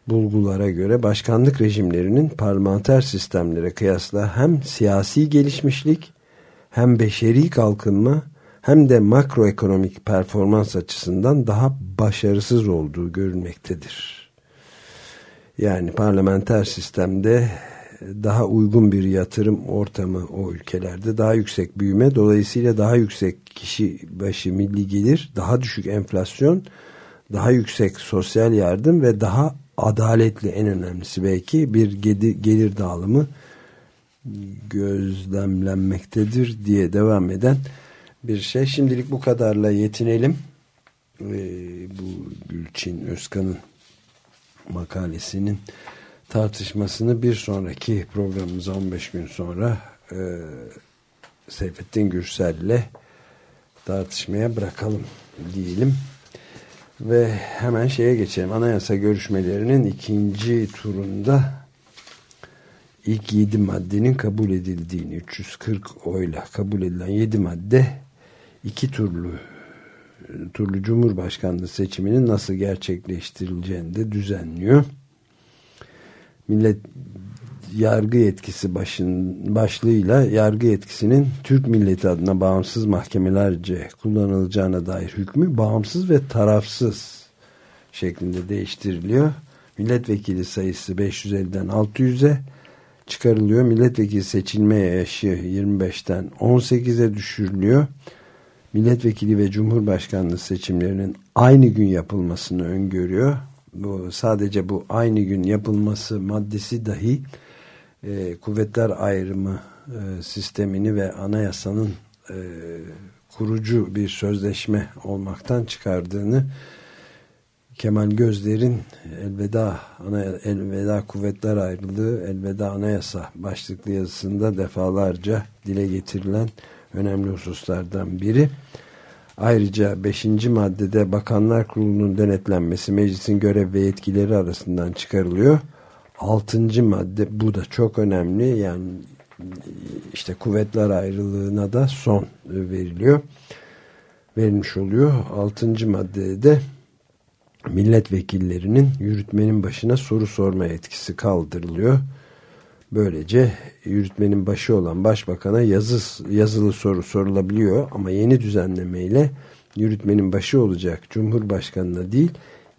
bulgulara göre başkanlık rejimlerinin parlamenter sistemlere kıyasla hem siyasi gelişmişlik hem beşeri kalkınma hem de makroekonomik performans açısından daha başarısız olduğu görülmektedir. Yani parlamenter sistemde daha uygun bir yatırım ortamı o ülkelerde daha yüksek büyüme dolayısıyla daha yüksek kişi başı milli gelir daha düşük enflasyon daha yüksek sosyal yardım ve daha adaletli en önemlisi belki bir gelir dağılımı gözlemlenmektedir diye devam eden bir şey. Şimdilik bu kadarla yetinelim. Ee, bu Gülçin Özkan'ın makalesinin tartışmasını bir sonraki programımıza 15 gün sonra e, Seyfettin Gürsel'le tartışmaya bırakalım diyelim. Ve hemen şeye geçelim. Anayasa görüşmelerinin ikinci turunda ilk yedi maddenin kabul edildiğini 340 oyla kabul edilen yedi madde iki turlu turlu Cumhurbaşkanlığı seçiminin nasıl gerçekleştirileceğini de düzenliyor. Millet yargı yetkisi başın, başlığıyla yargı yetkisinin Türk milleti adına bağımsız mahkemelerce kullanılacağına dair hükmü bağımsız ve tarafsız şeklinde değiştiriliyor. Milletvekili sayısı 550'den 600'e çıkarılıyor. Milletvekili seçilme yaşı 25'ten 18'e düşürülüyor. Milletvekili ve Cumhurbaşkanlığı seçimlerinin aynı gün yapılmasını öngörüyor. Bu sadece bu aynı gün yapılması maddesi dahi e, kuvvetler ayrımı e, sistemini ve anayasanın e, kurucu bir sözleşme olmaktan çıkardığını Kemal Gözler'in elveda elveda kuvvetler ayrılığı elveda anayasa başlıklı yazısında defalarca dile getirilen önemli hususlardan biri. Ayrıca 5. maddede Bakanlar Kurulu'nun denetlenmesi meclisin görev ve yetkileri arasından çıkarılıyor. 6. madde bu da çok önemli yani işte kuvvetler ayrılığına da son veriliyor verilmiş oluyor. 6. maddede de milletvekillerinin yürütmenin başına soru sorma etkisi kaldırılıyor. Böylece yürütmenin başı olan başbakana yazı, yazılı soru sorulabiliyor ama yeni düzenlemeyle yürütmenin başı olacak Cumhurbaşkanına değil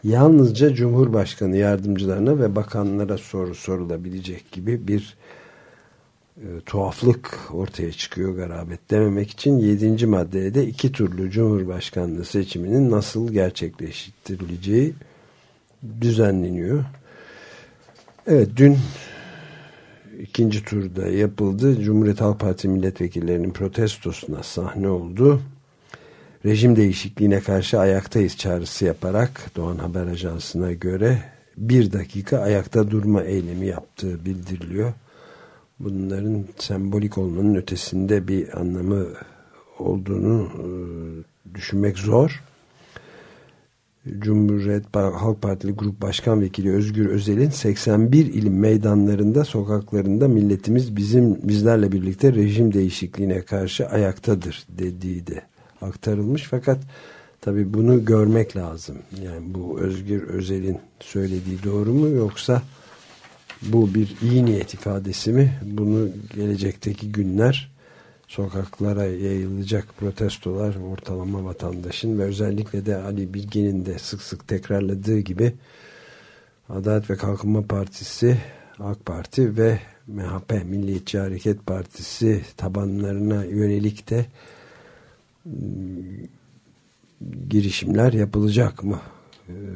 yalnızca Cumhurbaşkanı yardımcılarına ve bakanlara soru sorulabilecek gibi bir e, tuhaflık ortaya çıkıyor garabet dememek için 7. maddeye de iki turlu Cumhurbaşkanlığı seçiminin nasıl gerçekleştirileceği düzenleniyor. Evet dün ikinci turda yapıldı. Cumhuriyet Halk Partisi milletvekillerinin protestosuna sahne oldu. Rejim değişikliğine karşı ayaktayız çağrısı yaparak Doğan Haber Ajansı'na göre bir dakika ayakta durma eylemi yaptığı bildiriliyor. Bunların sembolik olmanın ötesinde bir anlamı olduğunu e, düşünmek zor. Cumhuriyet Halk Partili Grup Başkan Vekili Özgür Özel'in 81 ilin meydanlarında, sokaklarında milletimiz bizim bizlerle birlikte rejim değişikliğine karşı ayaktadır dediği de aktarılmış. Fakat tabi bunu görmek lazım. Yani bu Özgür Özel'in söylediği doğru mu yoksa bu bir iyi niyet ifadesi mi? Bunu gelecekteki günler sokaklara yayılacak protestolar ortalama vatandaşın ve özellikle de Ali Bilge'nin de sık sık tekrarladığı gibi Adalet ve Kalkınma Partisi, AK Parti ve MHP Milliyetçi Hareket Partisi tabanlarına yönelik de girişimler yapılacak mı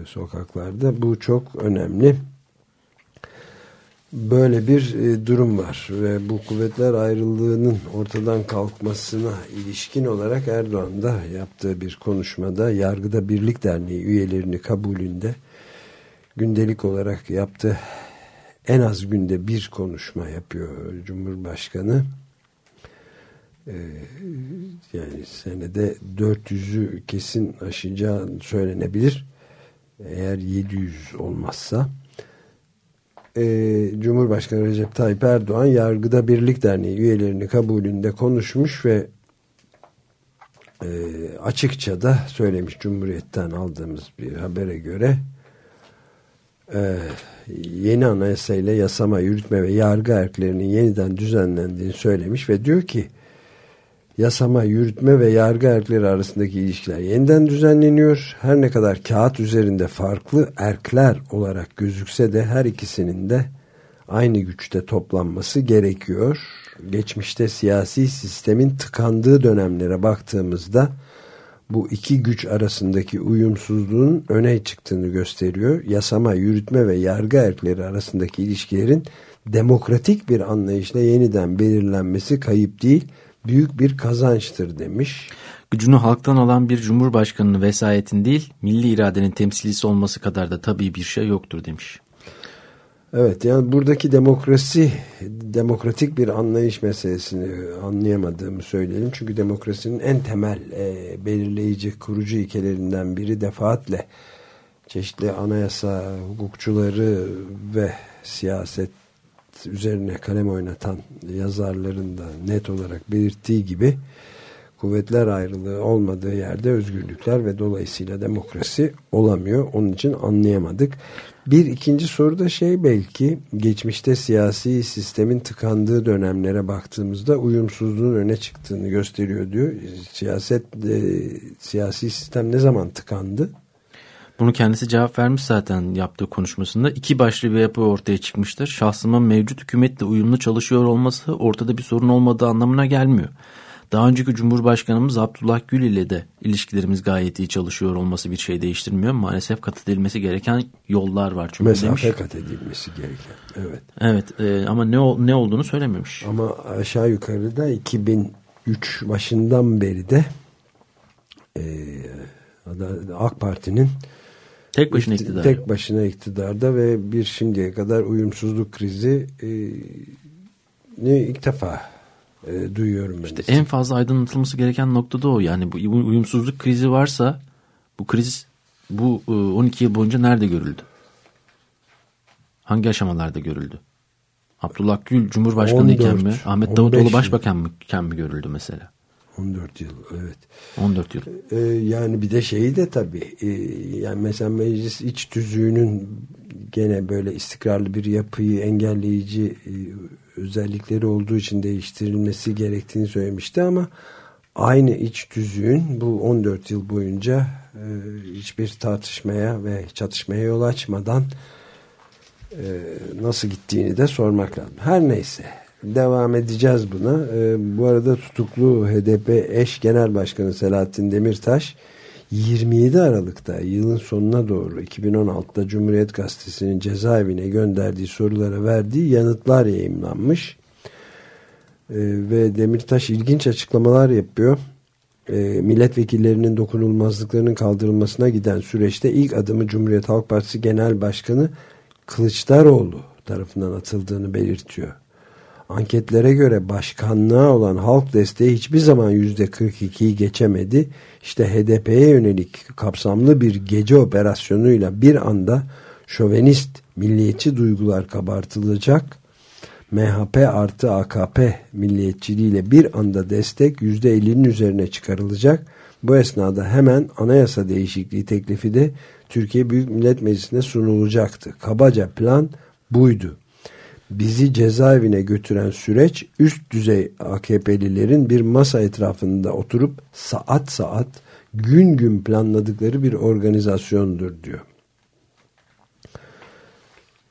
sokaklarda? Bu çok önemli böyle bir e, durum var ve bu kuvvetler ayrılığının ortadan kalkmasına ilişkin olarak Erdoğan da yaptığı bir konuşmada Yargıda Birlik Derneği üyelerini kabulünde gündelik olarak yaptığı en az günde bir konuşma yapıyor Cumhurbaşkanı. Ee, yani senede 400'ü kesin aşacağı söylenebilir. Eğer 700 olmazsa e, Cumhurbaşkanı Recep Tayyip Erdoğan Yargıda Birlik Derneği üyelerini kabulünde konuşmuş ve e, açıkça da söylemiş Cumhuriyet'ten aldığımız bir habere göre e, yeni anayasayla yasama, yürütme ve yargı erklerinin yeniden düzenlendiğini söylemiş ve diyor ki yasama, yürütme ve yargı erkleri arasındaki ilişkiler yeniden düzenleniyor. Her ne kadar kağıt üzerinde farklı erkler olarak gözükse de her ikisinin de aynı güçte toplanması gerekiyor. Geçmişte siyasi sistemin tıkandığı dönemlere baktığımızda bu iki güç arasındaki uyumsuzluğun öne çıktığını gösteriyor. Yasama, yürütme ve yargı erkleri arasındaki ilişkilerin demokratik bir anlayışla yeniden belirlenmesi kayıp değil, büyük bir kazançtır demiş.
Gücünü halktan alan bir cumhurbaşkanının vesayetin değil, milli iradenin temsilcisi olması kadar da tabii bir şey yoktur demiş.
Evet yani buradaki demokrasi demokratik bir anlayış meselesini anlayamadığımı söyleyelim. Çünkü demokrasinin en temel e, belirleyici kurucu ilkelerinden biri defaatle çeşitli anayasa hukukçuları ve siyaset üzerine kalem oynatan yazarların da net olarak belirttiği gibi kuvvetler ayrılığı olmadığı yerde özgürlükler ve dolayısıyla demokrasi olamıyor. Onun için anlayamadık. Bir ikinci soru da şey belki geçmişte siyasi sistemin tıkandığı dönemlere baktığımızda uyumsuzluğun öne çıktığını gösteriyor diyor. Siyaset e, siyasi sistem ne zaman tıkandı?
Bunu kendisi cevap vermiş zaten yaptığı konuşmasında. iki başlı bir yapı ortaya çıkmıştır. Şahsımın mevcut hükümetle uyumlu çalışıyor olması ortada bir sorun olmadığı anlamına gelmiyor. Daha önceki Cumhurbaşkanımız Abdullah Gül ile de ilişkilerimiz gayet iyi çalışıyor olması bir şey değiştirmiyor. Maalesef kat edilmesi gereken yollar var.
Çünkü Mesafe demiş. kat edilmesi gereken. Evet.
Evet e, ama ne, ne olduğunu söylememiş.
Ama aşağı yukarı da 2003 başından beri de e, AK Parti'nin
Tek başına iktidarda.
Tek başına iktidarda ve bir şimdiye kadar uyumsuzluk krizi e, ne ilk defa e, duyuyorum ben.
İşte en fazla aydınlatılması gereken nokta da o. Yani bu uyumsuzluk krizi varsa bu kriz bu e, 12 yıl boyunca nerede görüldü? Hangi aşamalarda görüldü? Abdullah Gül Cumhurbaşkanı iken mi? Ahmet Davutoğlu Başbakan mı, iken mi görüldü mesela?
14 yıl evet.
14 yıl.
Ee, yani bir de şeyi de tabii e, yani mesela meclis iç tüzüğünün gene böyle istikrarlı bir yapıyı engelleyici e, özellikleri olduğu için değiştirilmesi gerektiğini söylemişti ama aynı iç tüzüğün bu 14 yıl boyunca e, hiçbir tartışmaya ve çatışmaya yol açmadan e, nasıl gittiğini de sormak lazım. Her neyse devam edeceğiz buna. E, bu arada tutuklu HDP eş genel başkanı Selahattin Demirtaş 27 Aralık'ta yılın sonuna doğru 2016'da Cumhuriyet Gazetesi'nin cezaevine gönderdiği sorulara verdiği yanıtlar yayınlanmış. Ee, ve Demirtaş ilginç açıklamalar yapıyor. Ee, milletvekillerinin dokunulmazlıklarının kaldırılmasına giden süreçte ilk adımı Cumhuriyet Halk Partisi Genel Başkanı Kılıçdaroğlu tarafından atıldığını belirtiyor. Anketlere göre başkanlığa olan halk desteği hiçbir zaman yüzde 42'yi geçemedi. İşte HDP'ye yönelik kapsamlı bir gece operasyonuyla bir anda şovenist, milliyetçi duygular kabartılacak. MHP artı AKP milliyetçiliğiyle bir anda destek %50'nin üzerine çıkarılacak. Bu esnada hemen anayasa değişikliği teklifi de Türkiye Büyük Millet Meclisi'ne sunulacaktı. Kabaca plan buydu bizi cezaevine götüren süreç üst düzey AKP'lilerin bir masa etrafında oturup saat saat gün gün planladıkları bir organizasyondur diyor.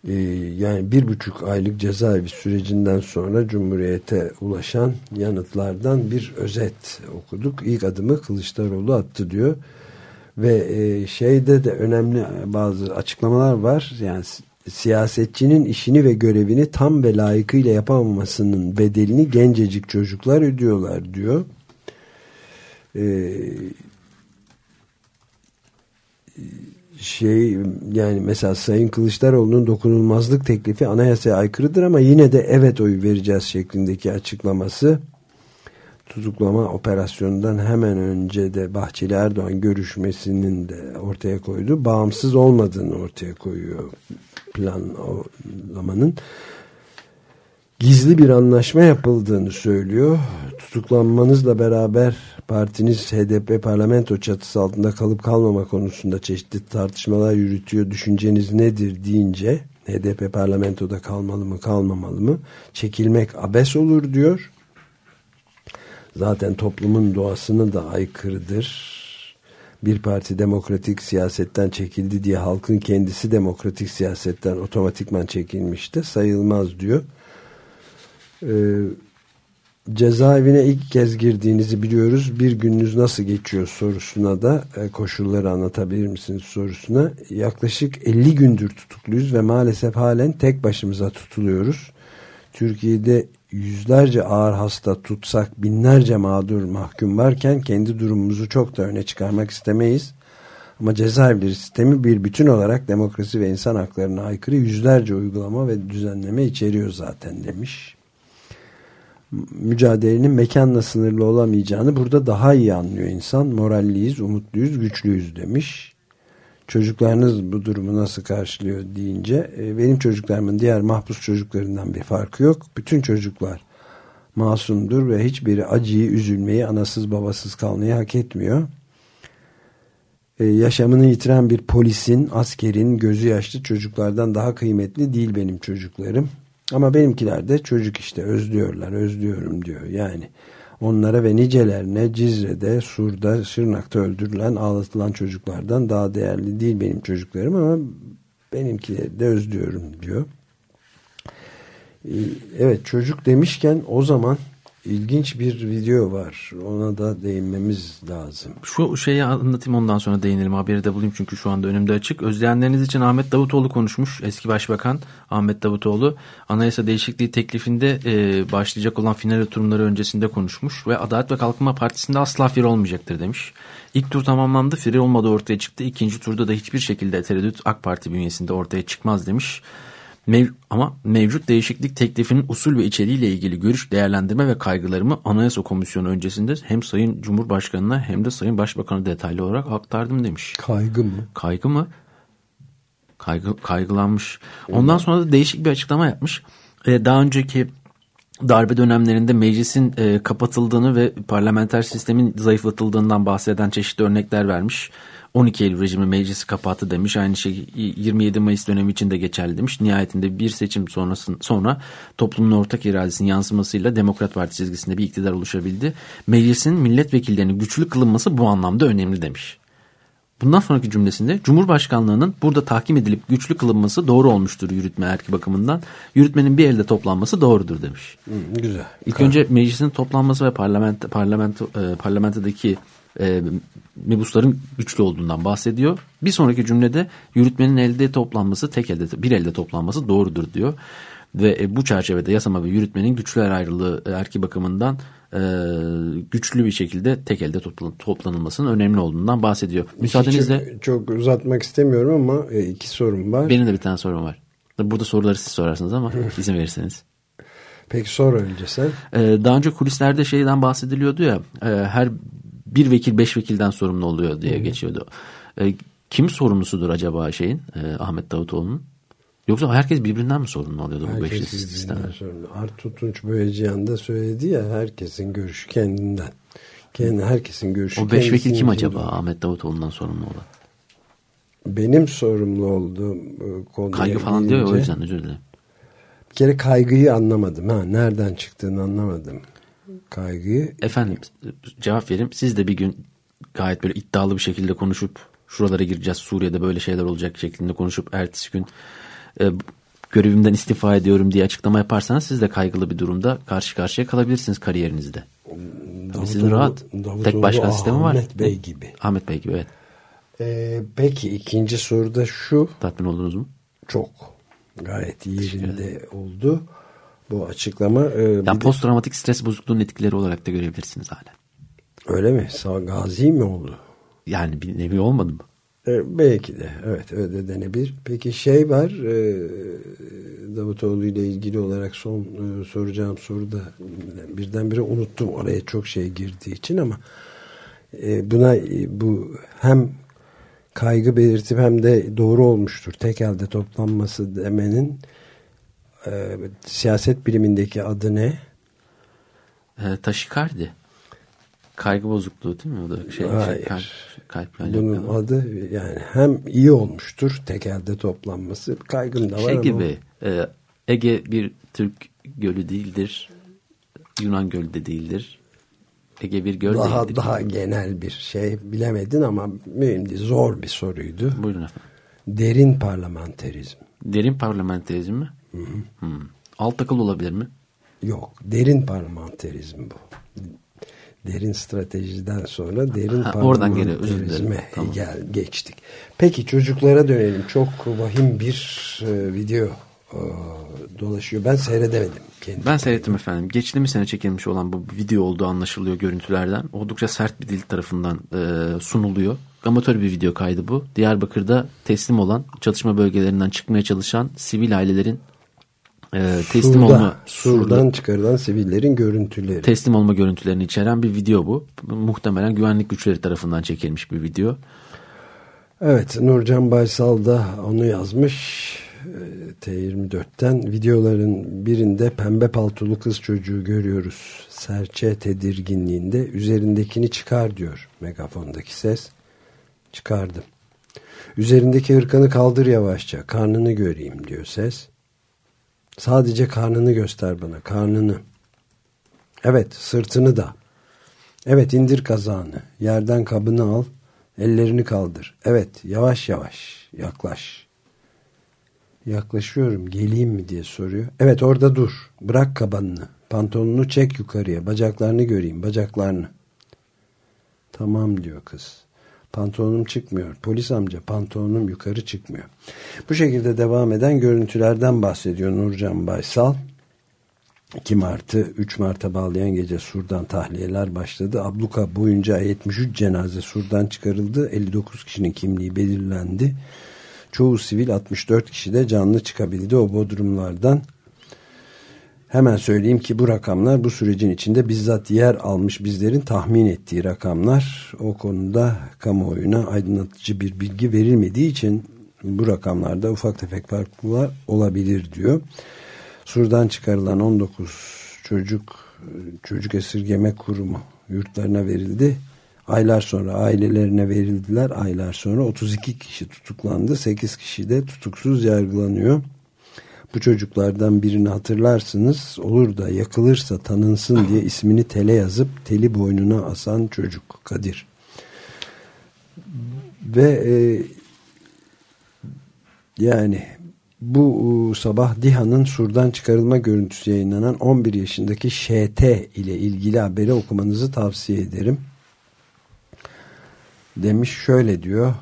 Ee, yani bir buçuk aylık cezaevi sürecinden sonra Cumhuriyet'e ulaşan yanıtlardan bir özet okuduk. İlk adımı Kılıçdaroğlu attı diyor. Ve e, şeyde de önemli bazı açıklamalar var. Yani siyasetçinin işini ve görevini tam ve layıkıyla yapamamasının bedelini gencecik çocuklar ödüyorlar diyor. Ee, şey yani mesela Sayın Kılıçdaroğlu'nun dokunulmazlık teklifi anayasaya aykırıdır ama yine de evet oyu vereceğiz şeklindeki açıklaması tutuklama operasyonundan hemen önce de Bahçeli Erdoğan görüşmesinin de ortaya koyduğu bağımsız olmadığını ortaya koyuyor planlamanın gizli bir anlaşma yapıldığını söylüyor. Tutuklanmanızla beraber partiniz HDP parlamento çatısı altında kalıp kalmama konusunda çeşitli tartışmalar yürütüyor. Düşünceniz nedir deyince HDP parlamentoda kalmalı mı kalmamalı mı çekilmek abes olur diyor. Zaten toplumun doğasını da aykırıdır bir parti demokratik siyasetten çekildi diye halkın kendisi demokratik siyasetten otomatikman çekilmişti sayılmaz diyor. Ee, cezaevine ilk kez girdiğinizi biliyoruz. Bir gününüz nasıl geçiyor sorusuna da e, koşulları anlatabilir misiniz sorusuna. Yaklaşık 50 gündür tutukluyuz ve maalesef halen tek başımıza tutuluyoruz. Türkiye'de yüzlerce ağır hasta tutsak binlerce mağdur mahkum varken kendi durumumuzu çok da öne çıkarmak istemeyiz. Ama cezaevleri sistemi bir bütün olarak demokrasi ve insan haklarına aykırı yüzlerce uygulama ve düzenleme içeriyor zaten demiş. Mücadelenin mekanla sınırlı olamayacağını burada daha iyi anlıyor insan. Moralliyiz, umutluyuz, güçlüyüz demiş çocuklarınız bu durumu nasıl karşılıyor deyince e, benim çocuklarımın diğer mahpus çocuklarından bir farkı yok. Bütün çocuklar masumdur ve hiçbiri acıyı, üzülmeyi, anasız babasız kalmayı hak etmiyor. E, yaşamını yitiren bir polisin, askerin gözü yaşlı çocuklardan daha kıymetli değil benim çocuklarım. Ama benimkiler de çocuk işte özlüyorlar, özlüyorum diyor. Yani onlara ve nicelerine Cizre'de, Sur'da, Şırnak'ta öldürülen, ağlatılan çocuklardan daha değerli değil benim çocuklarım ama benimkileri de özlüyorum diyor. Ee, evet çocuk demişken o zaman ilginç bir video var. Ona da değinmemiz lazım.
Şu şeyi anlatayım ondan sonra değinelim. Haberi de bulayım çünkü şu anda önümde açık. Özleyenleriniz için Ahmet Davutoğlu konuşmuş. Eski Başbakan Ahmet Davutoğlu. Anayasa değişikliği teklifinde e, başlayacak olan final oturumları öncesinde konuşmuş. Ve Adalet ve Kalkınma Partisi'nde asla fir olmayacaktır demiş. İlk tur tamamlandı. Firi olmadı ortaya çıktı. İkinci turda da hiçbir şekilde tereddüt AK Parti bünyesinde ortaya çıkmaz demiş. Mev ama mevcut değişiklik teklifinin usul ve içeriğiyle ilgili görüş, değerlendirme ve kaygılarımı Anayasa Komisyonu öncesinde hem Sayın Cumhurbaşkanı'na hem de Sayın Başbakan'a detaylı olarak aktardım demiş.
Kaygı mı?
Kaygı mı? Kaygı, kaygılanmış. Ondan sonra da değişik bir açıklama yapmış. Ee, daha önceki darbe dönemlerinde meclisin e, kapatıldığını ve parlamenter sistemin zayıflatıldığından bahseden çeşitli örnekler vermiş. 12 Eylül rejimi meclisi kapattı demiş. Aynı şey 27 Mayıs dönemi için de geçerli demiş. Nihayetinde bir seçim sonrasın, sonra toplumun ortak iradesinin yansımasıyla Demokrat Parti çizgisinde bir iktidar oluşabildi. Meclisin milletvekillerinin güçlü kılınması bu anlamda önemli demiş. Bundan sonraki cümlesinde Cumhurbaşkanlığının burada tahkim edilip güçlü kılınması doğru olmuştur yürütme erki bakımından. Yürütmenin bir elde toplanması doğrudur demiş.
Hı, güzel.
İlk önce meclisin toplanması ve parlament, parlamento, e, parlamentodaki e, mebusların güçlü olduğundan bahsediyor. Bir sonraki cümlede yürütmenin elde toplanması tek elde bir elde toplanması doğrudur diyor. Ve e, bu çerçevede yasama ve yürütmenin güçler ayrılığı e, erki bakımından e, güçlü bir şekilde tek elde toplan, toplanılmasının önemli olduğundan bahsediyor. Müsaadenizle
çok, çok uzatmak istemiyorum ama e, iki sorum var.
Benim de bir tane sorum var. Burada soruları siz sorarsınız ama izin verirseniz.
Peki sor önce sen.
Ee, daha önce kulislerde şeyden bahsediliyordu ya e, her bir vekil beş vekilden sorumlu oluyor diye Hı-hı. geçiyordu. E, kim sorumlusudur acaba şeyin e, Ahmet Davutoğlu'nun? Yoksa herkes birbirinden mi sorumlu oluyordu bu beşli sistemler?
Sorumlu. Artutunç Boyacıyan da söyledi ya herkesin görüşü kendinden. Kendi, herkesin görüşü
O beş vekil kim acaba Ahmet Davutoğlu'ndan sorumlu olan?
Benim sorumlu olduğum e, konu.
Kaygı falan gelince, diyor ya o yüzden özür dilerim.
Bir kere kaygıyı anlamadım. ha Nereden çıktığını anlamadım. Kaygıyı.
Efendim cevap vereyim. Siz de bir gün gayet böyle iddialı bir şekilde konuşup şuralara gireceğiz Suriye'de böyle şeyler olacak şeklinde konuşup ertesi gün e, görevimden istifa ediyorum diye açıklama yaparsanız siz de kaygılı bir durumda karşı karşıya kalabilirsiniz kariyerinizde. Tabii sizin rahat. Davutoğlu, Tek başkan sistemi var.
Ahmet Bey gibi.
Ahmet Bey gibi evet.
Ee, peki ikinci soruda şu.
Tatmin oldunuz mu?
Çok. Gayet yerinde oldu bu açıklama.
Ee, yani post travmatik stres bozukluğunun etkileri olarak da görebilirsiniz hala.
Öyle mi? Sağ gazi mi oldu?
Yani bir nevi olmadı mı?
E, belki de evet öyle denebilir. Peki şey var e, Davutoğlu ile ilgili olarak son e, soracağım soruda birdenbire unuttum oraya çok şey girdiği için ama e, buna e, bu hem kaygı belirtip hem de doğru olmuştur. Tek elde toplanması demenin e, siyaset bilimindeki adı ne?
E, taşikardi. Kaygı bozukluğu değil mi? O da şey,
Hayır. Şey,
kalp, kalp
Bunun alakalı. adı yani hem iyi olmuştur tek elde toplanması. Kaygım da var
şey
ama.
gibi e, Ege bir Türk gölü değildir. Yunan gölü de değildir. Ege bir göl
daha,
değildir.
Daha genel bir şey bilemedin ama mühim değil. Zor bir soruydu.
Buyurun efendim.
Derin parlamenterizm.
Derin parlamenterizm mi? Hı hı. Hmm. Alt akıl olabilir mi?
Yok. Derin parlamenterizm bu. Derin stratejiden sonra derin ha, parlamenterizme tamam. gel, geçtik. Peki çocuklara dönelim. Çok vahim bir e, video e, dolaşıyor. Ben seyredemedim.
Kendi ben seyrettim efendim. Geçtiğimiz sene çekilmiş olan bu video olduğu anlaşılıyor görüntülerden. Oldukça sert bir dil tarafından e, sunuluyor. Amatör bir video kaydı bu. Diyarbakır'da teslim olan, çatışma bölgelerinden çıkmaya çalışan sivil ailelerin e, teslim Sur'da, olma
Sur'dan Sur'da, çıkarılan sivillerin görüntüleri.
Teslim olma görüntülerini içeren bir video bu. Muhtemelen güvenlik güçleri tarafından çekilmiş bir video.
Evet Nurcan Baysal da onu yazmış. T24'ten videoların birinde pembe paltolu kız çocuğu görüyoruz. Serçe tedirginliğinde üzerindekini çıkar diyor megafondaki ses. Çıkardım. Üzerindeki hırkanı kaldır yavaşça karnını göreyim diyor ses. Sadece karnını göster bana, karnını. Evet, sırtını da. Evet, indir kazağını. Yerden kabını al, ellerini kaldır. Evet, yavaş yavaş yaklaş. Yaklaşıyorum, geleyim mi diye soruyor. Evet, orada dur. Bırak kabanını. Pantolonunu çek yukarıya. Bacaklarını göreyim, bacaklarını. Tamam diyor kız. Pantolonum çıkmıyor. Polis amca pantolonum yukarı çıkmıyor. Bu şekilde devam eden görüntülerden bahsediyor Nurcan Baysal. 2 Mart'ı 3 Mart'a bağlayan gece Sur'dan tahliyeler başladı. Abluka boyunca 73 cenaze Sur'dan çıkarıldı. 59 kişinin kimliği belirlendi. Çoğu sivil 64 kişi de canlı çıkabildi o bodrumlardan. Hemen söyleyeyim ki bu rakamlar bu sürecin içinde bizzat yer almış bizlerin tahmin ettiği rakamlar. O konuda kamuoyuna aydınlatıcı bir bilgi verilmediği için bu rakamlarda ufak tefek farklılar olabilir diyor. Sur'dan çıkarılan 19 çocuk çocuk esirgeme kurumu yurtlarına verildi. Aylar sonra ailelerine verildiler. Aylar sonra 32 kişi tutuklandı. 8 kişi de tutuksuz yargılanıyor. Bu çocuklardan birini hatırlarsınız. Olur da yakılırsa tanınsın diye ismini tele yazıp teli boynuna asan çocuk Kadir. Ve e, yani bu sabah DİHA'nın surdan çıkarılma görüntüsü yayınlanan 11 yaşındaki ŞT ile ilgili haberi okumanızı tavsiye ederim. Demiş şöyle diyor.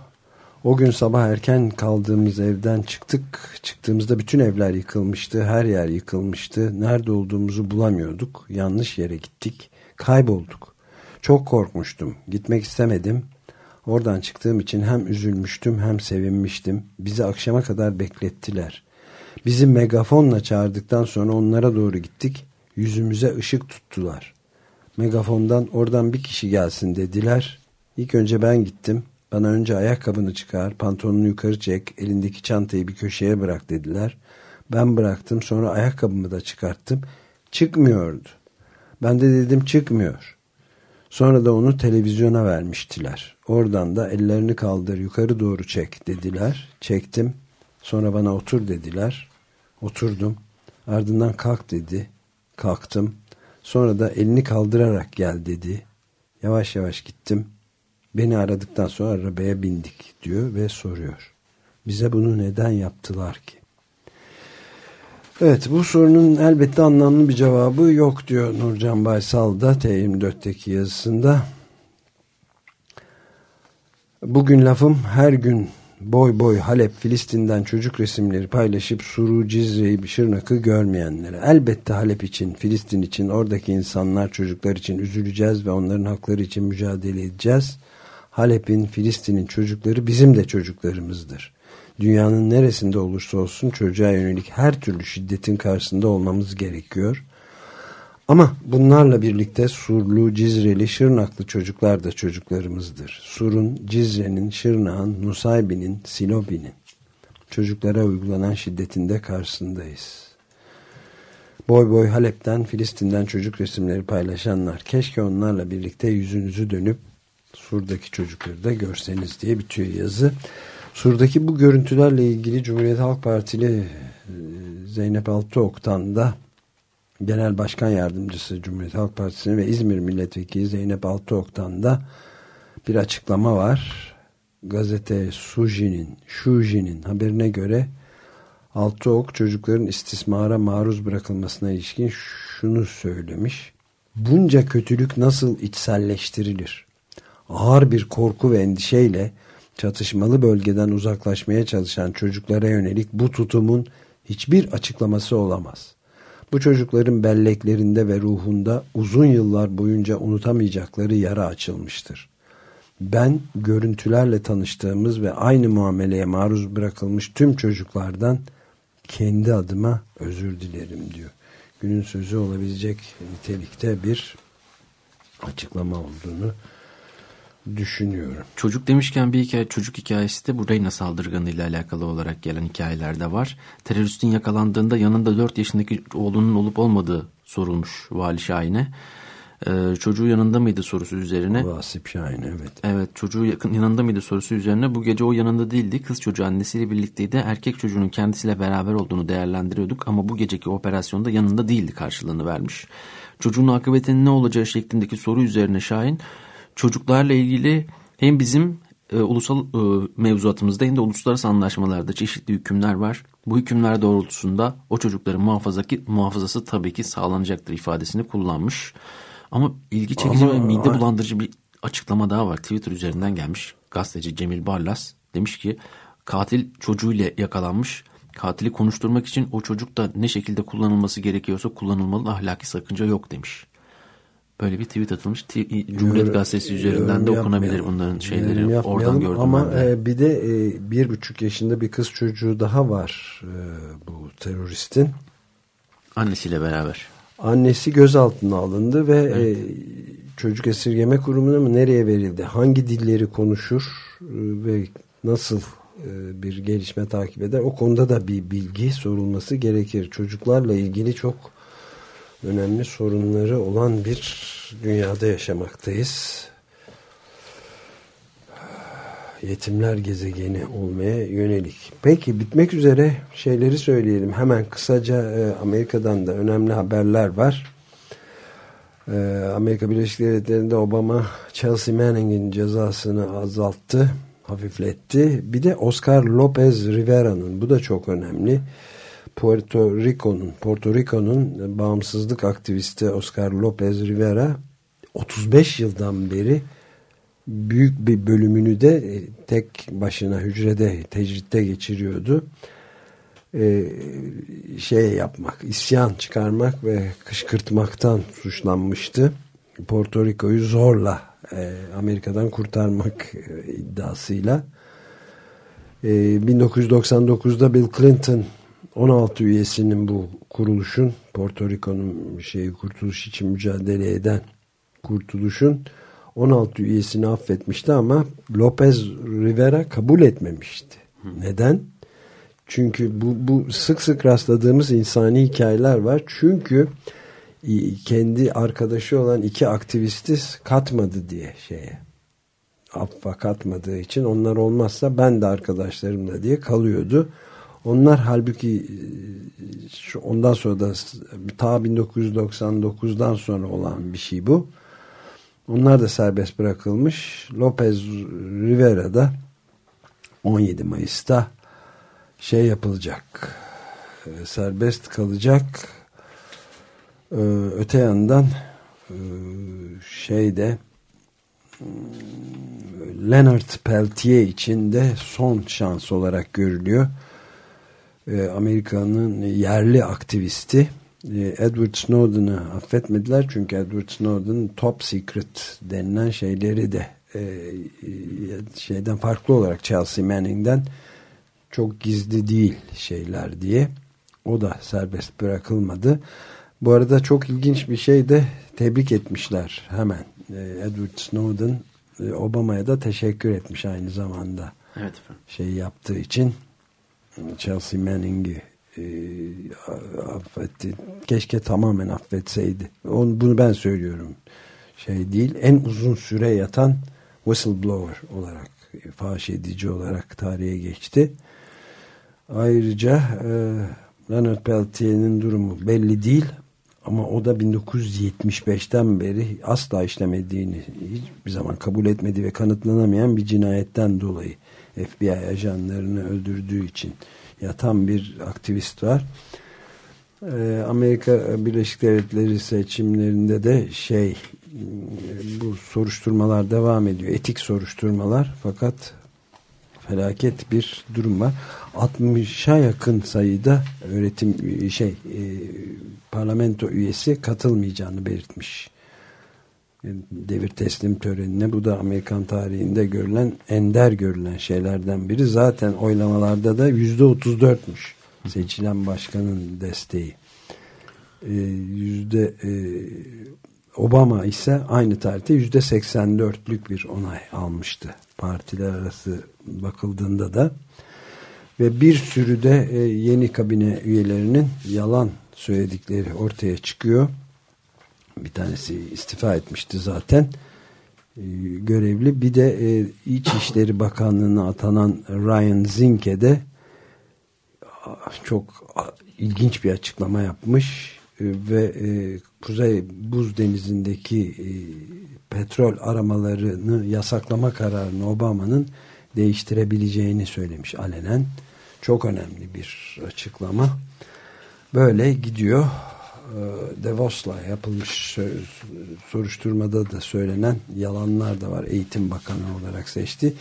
O gün sabah erken kaldığımız evden çıktık. Çıktığımızda bütün evler yıkılmıştı. Her yer yıkılmıştı. Nerede olduğumuzu bulamıyorduk. Yanlış yere gittik. Kaybolduk. Çok korkmuştum. Gitmek istemedim. Oradan çıktığım için hem üzülmüştüm hem sevinmiştim. Bizi akşama kadar beklettiler. Bizi megafonla çağırdıktan sonra onlara doğru gittik. Yüzümüze ışık tuttular. Megafondan oradan bir kişi gelsin dediler. İlk önce ben gittim. Bana önce ayakkabını çıkar, pantolonunu yukarı çek, elindeki çantayı bir köşeye bırak dediler. Ben bıraktım sonra ayakkabımı da çıkarttım. Çıkmıyordu. Ben de dedim çıkmıyor. Sonra da onu televizyona vermiştiler. Oradan da ellerini kaldır yukarı doğru çek dediler. Çektim. Sonra bana otur dediler. Oturdum. Ardından kalk dedi. Kalktım. Sonra da elini kaldırarak gel dedi. Yavaş yavaş gittim. Beni aradıktan sonra arabaya bindik diyor ve soruyor. Bize bunu neden yaptılar ki? Evet bu sorunun elbette anlamlı bir cevabı yok diyor Nurcan Baysal da T24'teki yazısında. Bugün lafım her gün boy boy Halep Filistin'den çocuk resimleri paylaşıp Suru, Cizre'yi, Şırnak'ı görmeyenlere. Elbette Halep için, Filistin için, oradaki insanlar, çocuklar için üzüleceğiz ve onların hakları için mücadele edeceğiz. Halep'in, Filistin'in çocukları bizim de çocuklarımızdır. Dünyanın neresinde olursa olsun çocuğa yönelik her türlü şiddetin karşısında olmamız gerekiyor. Ama bunlarla birlikte Surlu, Cizreli, Şırnaklı çocuklar da çocuklarımızdır. Sur'un, Cizre'nin, Şırnak'ın, Nusaybi'nin, Silobi'nin çocuklara uygulanan şiddetin de karşısındayız. Boy boy Halep'ten, Filistin'den çocuk resimleri paylaşanlar keşke onlarla birlikte yüzünüzü dönüp Sur'daki çocukları da görseniz diye bitiyor yazı. Sur'daki bu görüntülerle ilgili Cumhuriyet Halk Partili Zeynep Altıok'tan da Genel Başkan Yardımcısı Cumhuriyet Halk Partisi ve İzmir Milletvekili Zeynep Altıok'tan da bir açıklama var. Gazete Suji'nin, Şuji'nin haberine göre Altıok çocukların istismara maruz bırakılmasına ilişkin şunu söylemiş. Bunca kötülük nasıl içselleştirilir? Ağır bir korku ve endişeyle çatışmalı bölgeden uzaklaşmaya çalışan çocuklara yönelik bu tutumun hiçbir açıklaması olamaz. Bu çocukların belleklerinde ve ruhunda uzun yıllar boyunca unutamayacakları yara açılmıştır. Ben görüntülerle tanıştığımız ve aynı muameleye maruz bırakılmış tüm çocuklardan kendi adıma özür dilerim diyor. Günün sözü olabilecek nitelikte bir açıklama olduğunu düşünüyorum.
Çocuk demişken bir hikaye, çocuk hikayesi de bu Reyna saldırganıyla alakalı olarak gelen hikayelerde var. Teröristin yakalandığında yanında 4 yaşındaki oğlunun olup olmadığı sorulmuş Vali Şahin'e. Ee, çocuğu yanında mıydı sorusu üzerine.
Vasip Şahin evet.
Evet çocuğu yakın, yanında mıydı sorusu üzerine bu gece o yanında değildi. Kız çocuğu annesiyle birlikteydi. Erkek çocuğunun kendisiyle beraber olduğunu değerlendiriyorduk ama bu geceki operasyonda yanında değildi karşılığını vermiş. Çocuğun akıbetinin ne olacağı şeklindeki soru üzerine Şahin çocuklarla ilgili hem bizim e, ulusal e, mevzuatımızda hem de uluslararası anlaşmalarda çeşitli hükümler var. Bu hükümler doğrultusunda o çocukların muhafazaki, muhafazası tabii ki sağlanacaktır ifadesini kullanmış. Ama ilgi çekici
Ama-
ve mide bulandırıcı bir açıklama daha var. Twitter üzerinden gelmiş. Gazeteci Cemil Barlas demiş ki katil çocuğuyla yakalanmış. Katili konuşturmak için o çocuk da ne şekilde kullanılması gerekiyorsa kullanılmalı ahlaki sakınca yok demiş. Böyle bir tweet atılmış. Cumhuriyet Gazetesi üzerinden de okunabilir bunların şeyleri. Oradan gördüm
ama
ben de.
e, bir de e, bir buçuk yaşında bir kız çocuğu daha var e, bu teröristin.
Annesiyle beraber.
Annesi gözaltına alındı ve e, çocuk esirgeme kurumuna mı nereye verildi? Hangi dilleri konuşur e, ve nasıl e, bir gelişme takip eder? O konuda da bir bilgi sorulması gerekir. Çocuklarla ilgili çok önemli sorunları olan bir dünyada yaşamaktayız. yetimler gezegeni olmaya yönelik. Peki bitmek üzere şeyleri söyleyelim. Hemen kısaca e, Amerika'dan da önemli haberler var. E, Amerika Birleşik Devletleri'nde Obama Chelsea Manning'in cezasını azalttı, hafifletti. Bir de Oscar Lopez Rivera'nın bu da çok önemli. Puerto Rico'nun Puerto Rico'nun bağımsızlık aktivisti Oscar Lopez Rivera 35 yıldan beri büyük bir bölümünü de e, tek başına hücrede tecritte geçiriyordu. Ee, şey yapmak, isyan çıkarmak ve kışkırtmaktan suçlanmıştı. Porto Rico'yu zorla e, Amerika'dan kurtarmak e, iddiasıyla. E, 1999'da Bill Clinton 16 üyesinin bu kuruluşun Porto Rico'nun şeyi kurtuluş için mücadele eden kurtuluşun 16 üyesini affetmişti ama Lopez Rivera kabul etmemişti. Hı. Neden? Çünkü bu, bu sık sık rastladığımız insani hikayeler var. Çünkü kendi arkadaşı olan iki aktivisti katmadı diye şeye. Affa katmadığı için onlar olmazsa ben de arkadaşlarımla diye kalıyordu. Onlar halbuki şu ondan sonra da ta 1999'dan sonra olan bir şey bu. Onlar da serbest bırakılmış. Lopez Rivera da 17 Mayıs'ta şey yapılacak. E, serbest kalacak. E, öte yandan e, şeyde Leonard Peltier için de son şans olarak görülüyor. Amerika'nın yerli aktivisti ee, Edward Snowden'ı affetmediler çünkü Edward Snowden top secret denilen şeyleri de e, e, şeyden farklı olarak Chelsea Manning'den çok gizli değil şeyler diye o da serbest bırakılmadı. Bu arada çok ilginç bir şey de tebrik etmişler hemen. E, Edward Snowden Obama'ya da teşekkür etmiş aynı zamanda.
Evet efendim.
Şey yaptığı için Chelsea Manning'i e, affetti. Keşke tamamen affetseydi. Onu, bunu ben söylüyorum. Şey değil. En uzun süre yatan whistleblower olarak faş edici olarak tarihe geçti. Ayrıca e, Leonard Peltier'in durumu belli değil ama o da 1975'ten beri asla işlemediğini hiçbir zaman kabul etmedi ve kanıtlanamayan bir cinayetten dolayı FBI ajanlarını öldürdüğü için yatan bir aktivist var. Ee, Amerika Birleşik Devletleri seçimlerinde de şey bu soruşturmalar devam ediyor. Etik soruşturmalar fakat felaket bir durum var. 60'a yakın sayıda öğretim şey e, parlamento üyesi katılmayacağını belirtmiş devir teslim törenine. Bu da Amerikan tarihinde görülen ender görülen şeylerden biri. Zaten oylamalarda da yüzde otuz dörtmüş seçilen başkanın desteği. Ee, yüzde e, Obama ise aynı tarihte yüzde seksen dörtlük bir onay almıştı. Partiler arası bakıldığında da ve bir sürü de e, yeni kabine üyelerinin yalan söyledikleri ortaya çıkıyor bir tanesi istifa etmişti zaten e, görevli. Bir de e, İçişleri Bakanlığı'na atanan Ryan Zinke de çok ilginç bir açıklama yapmış e, ve e, Kuzey Buz Denizi'ndeki e, petrol aramalarını yasaklama kararını Obama'nın değiştirebileceğini söylemiş alenen. Çok önemli bir açıklama. Böyle gidiyor. E, Devos'la yapılmış soruşturmada da söylenen yalanlar da var. Eğitim Bakanı olarak seçti.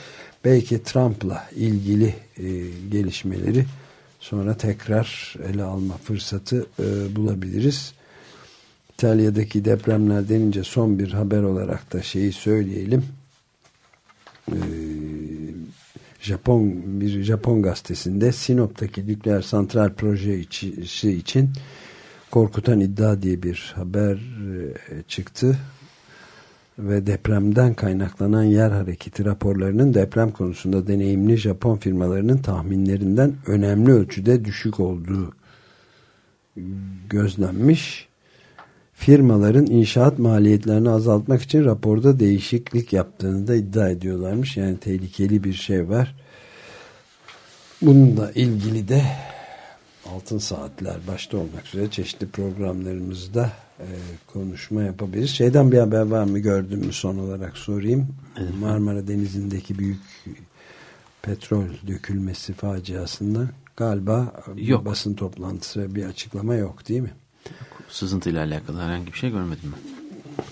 Belki Trump'la ilgili e, gelişmeleri sonra tekrar ele alma fırsatı e, bulabiliriz. İtalya'daki depremler denince son bir haber olarak da şeyi söyleyelim. Japon bir Japon gazetesinde Sinop'taki nükleer santral projesi için korkutan iddia diye bir haber e, çıktı ve depremden kaynaklanan yer hareketi raporlarının deprem konusunda deneyimli Japon firmalarının tahminlerinden önemli ölçüde düşük olduğu gözlenmiş. firmaların inşaat maliyetlerini azaltmak için raporda değişiklik yaptığını da iddia ediyorlarmış. Yani tehlikeli bir şey var. Bununla ilgili de Altın Saatler başta olmak üzere çeşitli programlarımızda e, konuşma yapabiliriz. Şeyden bir haber var mı gördün mü son olarak sorayım. Evet. Marmara Denizi'ndeki büyük petrol dökülmesi faciasında galiba yok. basın toplantısı ve bir açıklama yok değil mi?
Sızıntı ile alakalı herhangi bir şey görmedim ben.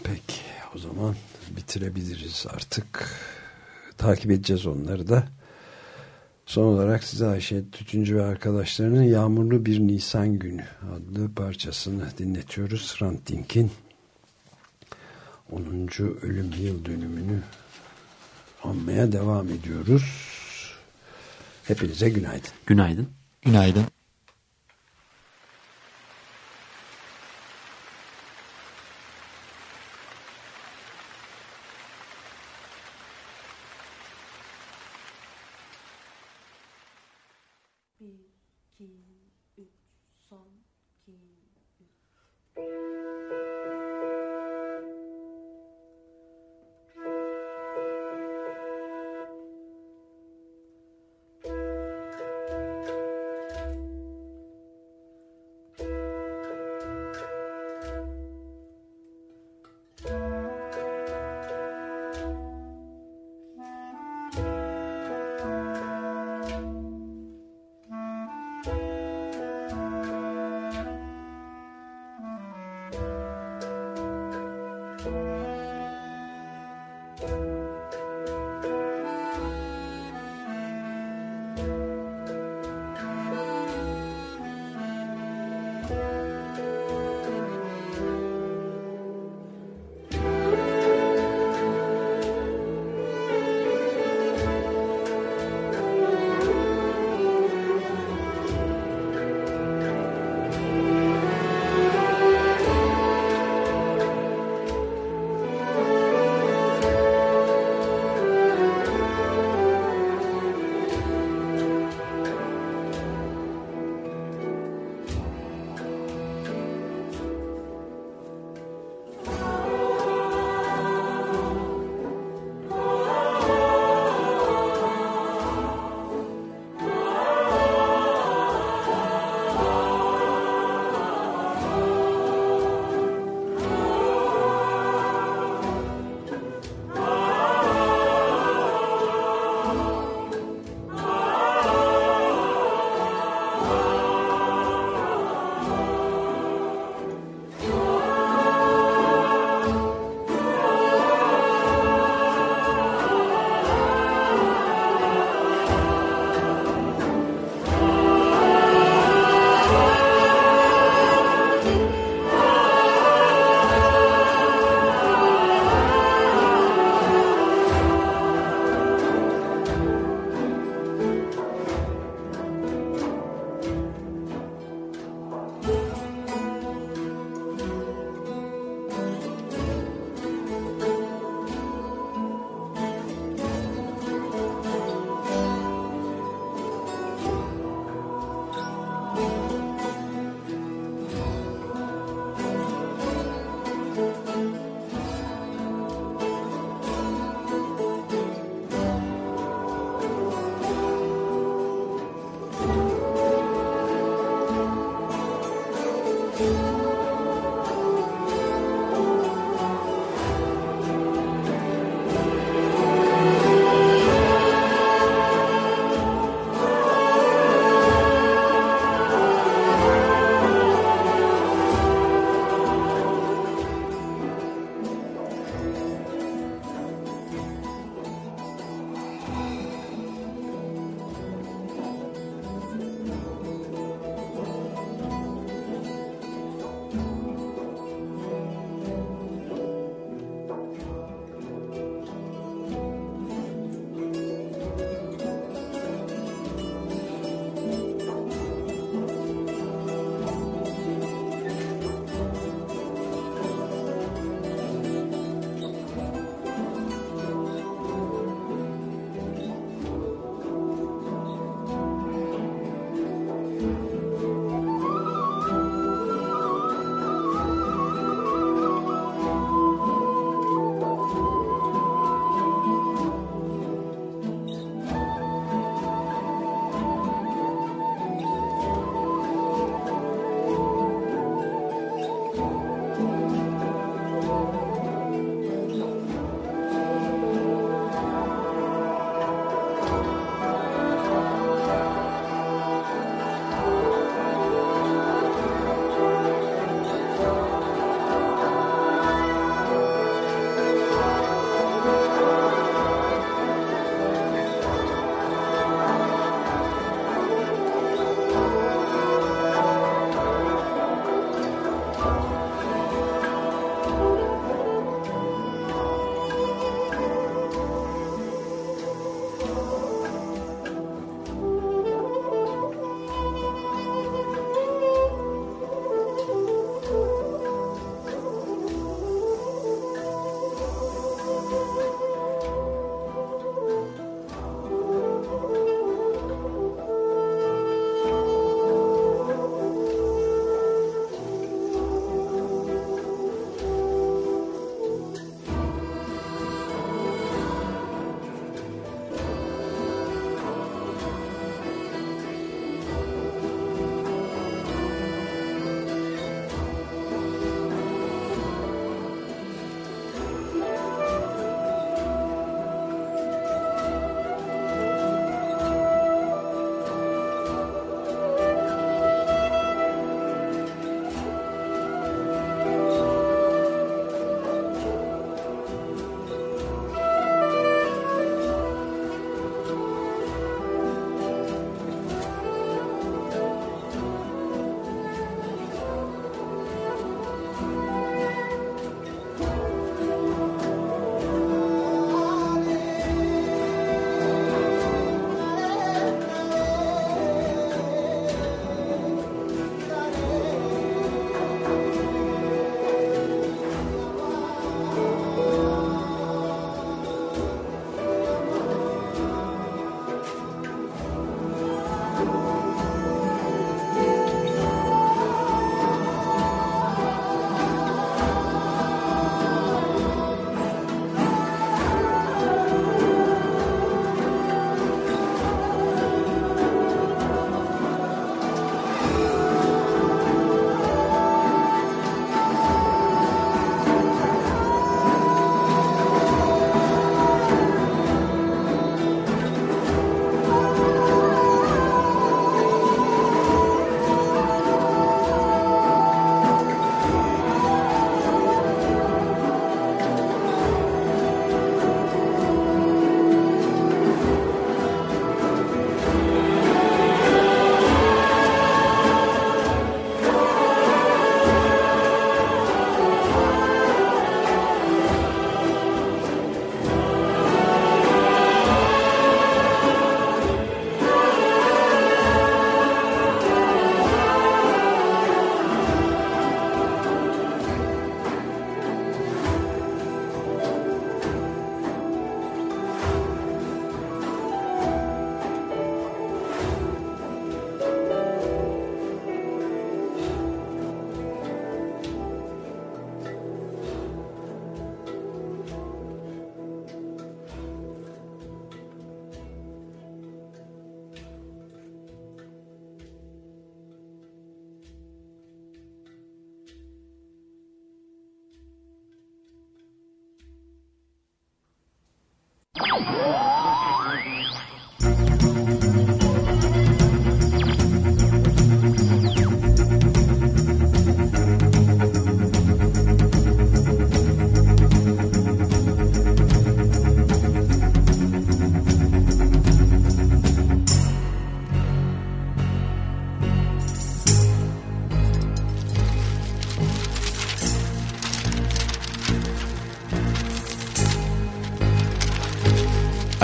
Peki o zaman bitirebiliriz artık. Takip edeceğiz onları da. Son olarak size Ayşe Tütüncü ve arkadaşlarının Yağmurlu Bir Nisan Günü adlı parçasını dinletiyoruz. Hrant Dink'in 10. ölüm yıl dönümünü anmaya devam ediyoruz. Hepinize günaydın.
Günaydın. Günaydın.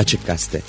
Açık Gazete